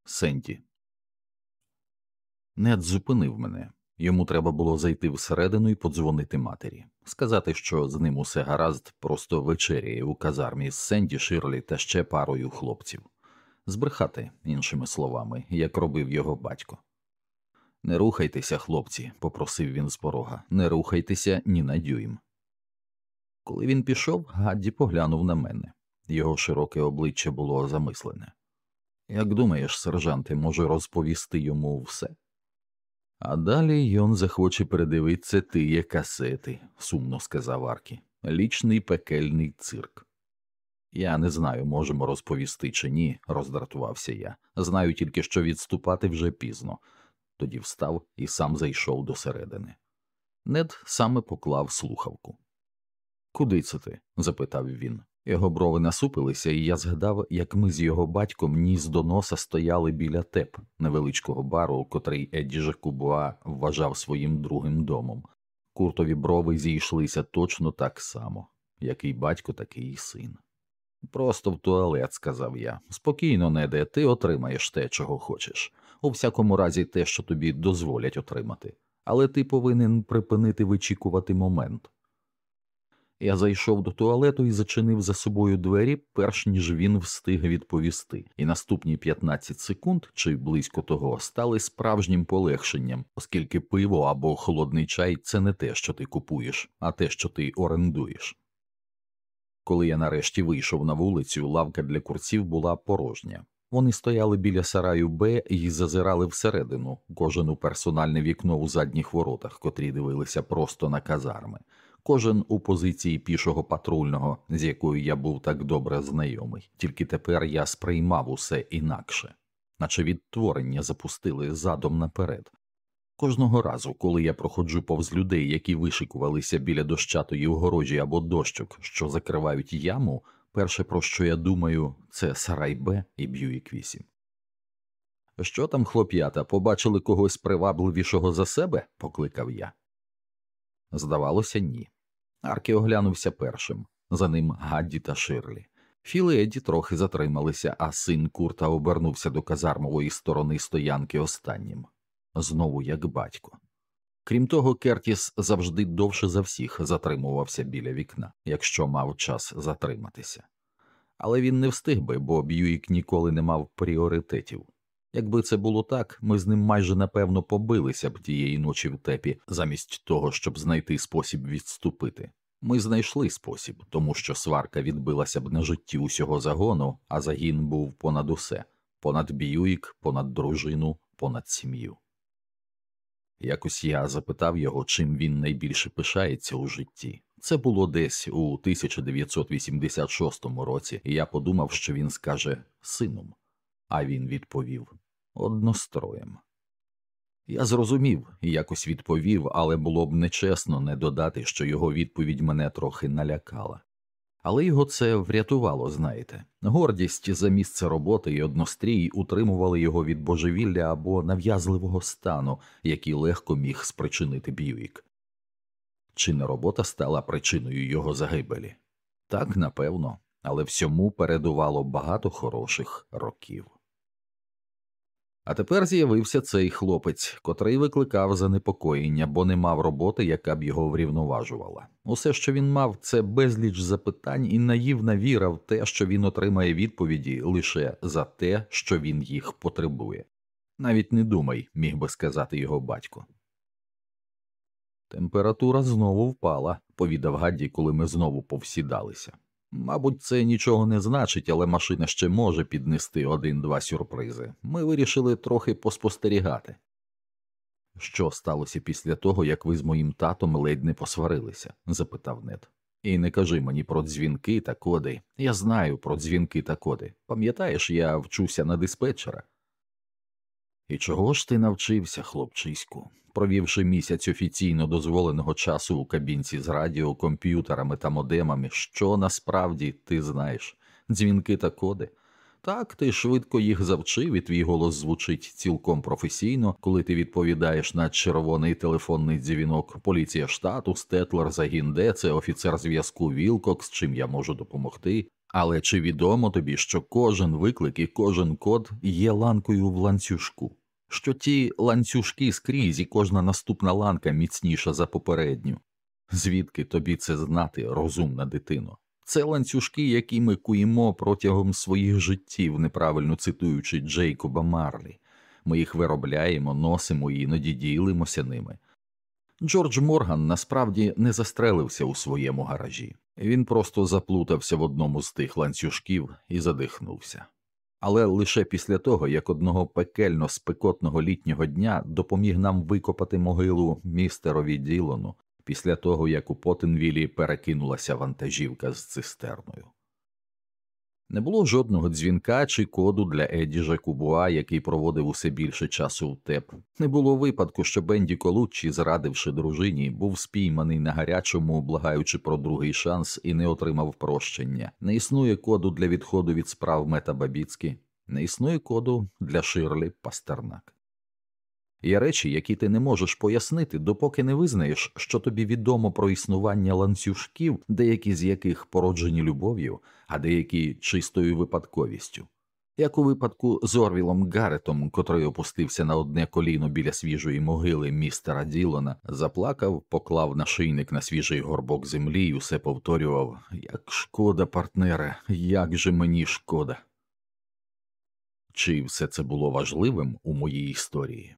Сенді. Нед зупинив мене. Йому треба було зайти всередину і подзвонити матері, сказати, що з ним усе гаразд, просто вечеряє у казармі з Сенді Ширлі та ще парою хлопців, збрехати, іншими словами, як робив його батько. Не рухайтеся, хлопці, попросив він з порога, не рухайтеся ні на дюйм. Коли він пішов, Гадді поглянув на мене. Його широке обличчя було замислене. Як думаєш, сержанте, може розповісти йому все? А далі Йон захоче передивитися тіє касети, сумно сказав Аркі. Лічний пекельний цирк. Я не знаю, можемо розповісти чи ні, роздратувався я. Знаю тільки, що відступати вже пізно. Тоді встав і сам зайшов до середини. Нед саме поклав слухавку. Куди це ти? запитав він. Його брови насупилися, і я згадав, як ми з його батьком ніс до носа стояли біля теп невеличкого бару, котрий Едді Жакубуа вважав своїм другим домом. Куртові брови зійшлися точно так само, який батько, такий і син. Просто в туалет, сказав я. Спокійно, неде, ти отримаєш те, чого хочеш. У всякому разі, те, що тобі дозволять отримати, але ти повинен припинити вичікувати момент. Я зайшов до туалету і зачинив за собою двері, перш ніж він встиг відповісти, і наступні 15 секунд чи близько того стали справжнім полегшенням, оскільки пиво або холодний чай це не те, що ти купуєш, а те, що ти орендуєш. Коли я нарешті вийшов на вулицю, лавка для курців була порожня. Вони стояли біля сараю Б і зазирали всередину, кожен у персональне вікно у задніх воротах, котрі дивилися просто на казарми кожен у позиції пішого патрульного, з якою я був так добре знайомий, тільки тепер я сприймав усе інакше. наче відтворення запустили задом наперед. Кожного разу, коли я проходжу повз людей, які вишикувалися біля дощатої огорожі або дощок, що закривають яму, перше, про що я думаю, це Сарай Б і Б'юік 8. Що там, хлоп'ята, побачили когось привабливішого за себе? покликав я. Здавалося, ні. Аркі оглянувся першим, за ним Гадді та Ширлі. Філ і Едді трохи затрималися, а син Курта обернувся до казармової сторони стоянки останнім знову як батько. Крім того, Кертіс завжди довше за всіх затримувався біля вікна, якщо мав час затриматися. Але він не встиг би, бо Б'юїк ніколи не мав пріоритетів. Якби це було так, ми з ним майже напевно побилися б тієї ночі в тепі, замість того, щоб знайти спосіб відступити. Ми знайшли спосіб, тому що сварка відбилася б на житті усього загону, а загін був понад усе понад Б'юїк, понад дружину, понад сім'ю. Якось я запитав його, чим він найбільше пишається у житті. Це було десь у 1986 році, і я подумав, що він скаже сином, а він відповів одностроєм. Я зрозумів і якось відповів, але було б нечесно не додати, що його відповідь мене трохи налякала. Але його це врятувало, знаєте. Гордість за місце роботи і однострій утримували його від божевілля або нав'язливого стану, який легко міг спричинити Б'юік. Чи не робота стала причиною його загибелі? Так, напевно, але всьому передувало багато хороших років. А тепер з'явився цей хлопець, котрий викликав занепокоєння, бо не мав роботи, яка б його врівноважувала. Усе, що він мав, це безліч запитань і наївна віра в те, що він отримає відповіді лише за те, що він їх потребує. Навіть не думай, міг би сказати його батько. Температура знову впала, повідав Гадді, коли ми знову повсідалися. Мабуть, це нічого не значить, але машина ще може піднести один-два сюрпризи. Ми вирішили трохи поспостерігати. Що сталося після того, як ви з моїм татом ледь не посварилися? запитав Нед. І не кажи мені про дзвінки та коди. Я знаю про дзвінки та коди. Пам'ятаєш, я вчуся на диспетчера. І чого ж ти навчився, хлопчиську? провівши місяць офіційно дозволеного часу у кабінці з радіо, комп'ютерами та модемами, що насправді ти знаєш, дзвінки та коди. Так, ти швидко їх завчив, і твій голос звучить цілком професійно, коли ти відповідаєш на червоний телефонний дзвінок поліція штату, стетлер загінде, це офіцер зв'язку Вілкокс, чим я можу допомогти. Але чи відомо тобі, що кожен виклик і кожен код є ланкою в ланцюжку? що ті ланцюжки скрізь і кожна наступна ланка міцніша за попередню. Звідки тобі це знати, розумна дитино? Це ланцюжки, які ми куємо протягом своїх життів, неправильно цитуючи Джейкоба Марлі. Ми їх виробляємо, носимо і іноді ділимося ними. Джордж Морган насправді не застрелився у своєму гаражі, він просто заплутався в одному з тих ланцюжків і задихнувся але лише після того, як одного пекельно спекотного літнього дня допоміг нам викопати могилу містерові Ділону, після того як у Потенвілі перекинулася вантажівка з цистерною. Не було жодного дзвінка чи коду для Еді Жакубуа, який проводив усе більше часу в теп. Не було випадку, що Бенді Колуччі, зрадивши дружині, був спійманий на гарячому, благаючи про другий шанс, і не отримав прощення. Не існує коду для відходу від справ Мета Бабіцькі, не існує коду для Ширлі Пастернак. Є речі, які ти не можеш пояснити, допоки не визнаєш, що тобі відомо про існування ланцюжків, деякі з яких породжені любов'ю, а деякі чистою випадковістю. Як у випадку з Орвілом Гаретом, котрий опустився на одне коліно біля свіжої могили містера Ділона, заплакав, поклав нашийник на свіжий горбок землі і усе повторював Як шкода, партнере, як же мені шкода. Чи все це було важливим у моїй історії?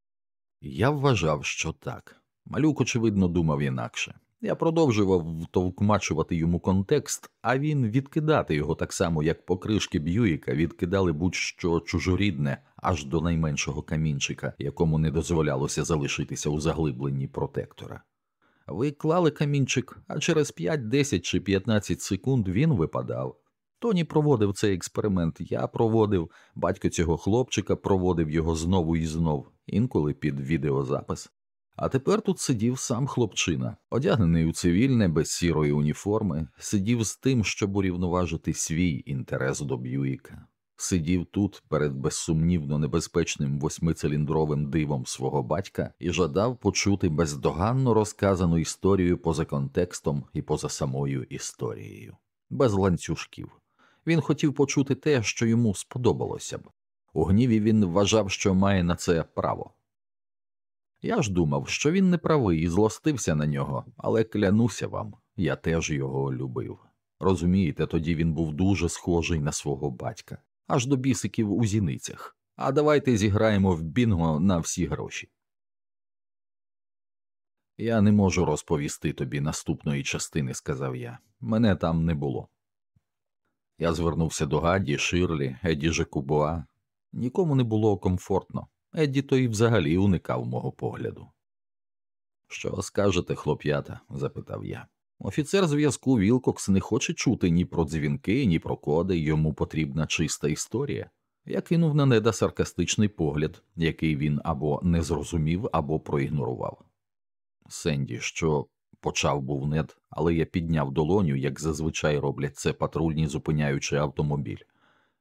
Я вважав, що так. Малюк, очевидно, думав інакше. Я продовжував втовкмачувати йому контекст, а він відкидати його так само, як покришки Б'юїка відкидали будь-що чужорідне аж до найменшого камінчика, якому не дозволялося залишитися у заглибленні протектора. Ви клали камінчик, а через 5, 10 чи 15 секунд він випадав. Тоні проводив цей експеримент, я проводив, батько цього хлопчика проводив його знову і знов, інколи під відеозапис. А тепер тут сидів сам хлопчина, одягнений у цивільне без сірої уніформи, сидів з тим, щоб урівноважити свій інтерес до Б'юїка, сидів тут перед безсумнівно небезпечним восьмициліндровим дивом свого батька і жадав почути бездоганно розказану історію поза контекстом і поза самою історією, без ланцюжків. Він хотів почути те, що йому сподобалося б. У гніві він вважав, що має на це право. Я ж думав, що він не правий і злостився на нього, але клянуся вам, я теж його любив. Розумієте, тоді він був дуже схожий на свого батька, аж до бісиків у зіницях. А давайте зіграємо в бінго на всі гроші. Я не можу розповісти тобі наступної частини, сказав я. Мене там не було. Я звернувся до Гаді, Ширлі, Еді Жекубуа. Нікому не було комфортно. Едді то й взагалі уникав мого погляду. Що скажете, хлоп'ята? запитав я. Офіцер зв'язку Вілкокс не хоче чути ні про дзвінки, ні про коди, йому потрібна чиста історія. Я кинув на неда саркастичний погляд, який він або не зрозумів, або проігнорував. Сенді, що почав був нед, але я підняв долоню, як зазвичай роблять це патрульні, зупиняючи автомобіль.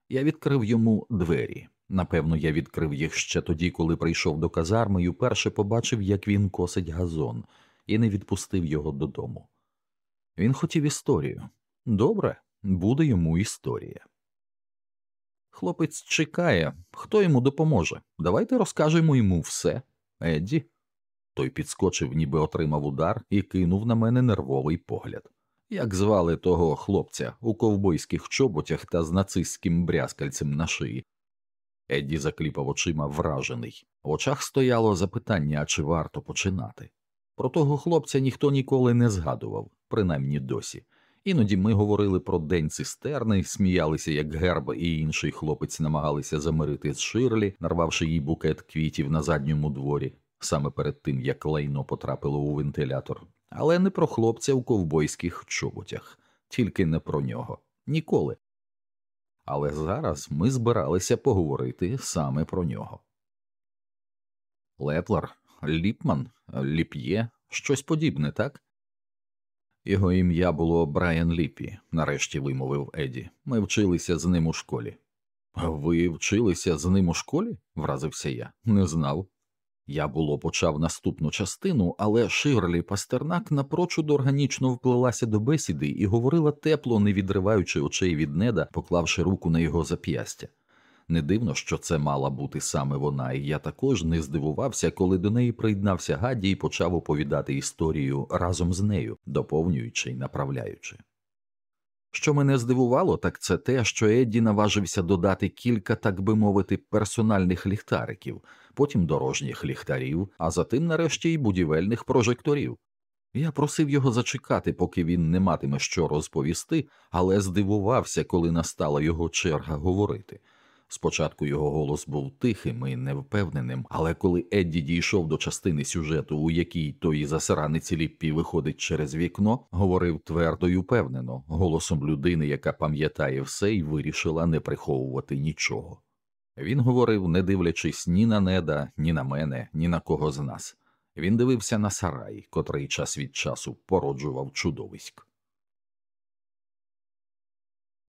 Я відкрив йому двері. Напевно, я відкрив їх ще тоді, коли прийшов до казарми і вперше побачив, як він косить газон, і не відпустив його додому. Він хотів історію. Добре, буде йому історія. Хлопець чекає, хто йому допоможе. Давайте розкажемо йому все. Едді. Той підскочив, ніби отримав удар, і кинув на мене нервовий погляд. Як звали того хлопця у ковбойських чоботях та з нацистським брязкальцем на шиї. Едді закліпав очима вражений. В очах стояло запитання, а чи варто починати. Про того хлопця ніхто ніколи не згадував, принаймні досі. Іноді ми говорили про день цистерни, сміялися, як герб і інший хлопець намагалися замирити з Ширлі, нарвавши їй букет квітів на задньому дворі, саме перед тим як лайно потрапило у вентилятор, але не про хлопця у ковбойських чоботях, тільки не про нього. Ніколи. Але зараз ми збиралися поговорити саме про нього. Летлер, Ліпман, Ліп'є, щось подібне, так? Його ім'я було Брайан Ліпі, нарешті вимовив Еді. Ми вчилися з ним у школі. Ви вчилися з ним у школі? вразився я, не знав. Я було почав наступну частину, але Ширлі Пастернак напрочуд органічно вплилася до бесіди і говорила тепло, не відриваючи очей від неда, поклавши руку на його зап'ястя. Не дивно, що це мала бути саме вона, і я також не здивувався, коли до неї приєднався Гадді і почав оповідати історію разом з нею, доповнюючи й направляючи. Що мене здивувало, так це те, що Едді наважився додати кілька, так би мовити, персональних ліхтариків, потім дорожніх ліхтарів, а затим, нарешті, й будівельних прожекторів. Я просив його зачекати, поки він не матиме що розповісти, але здивувався, коли настала його черга говорити. Спочатку його голос був тихим і невпевненим, але коли Едді дійшов до частини сюжету, у якій той засраниці Ліппі виходить через вікно, говорив твердо й упевнено, голосом людини, яка пам'ятає все і вирішила не приховувати нічого. Він говорив, не дивлячись ні на неда, ні на мене, ні на кого з нас. Він дивився на сарай, котрий час від часу породжував чудовиськ.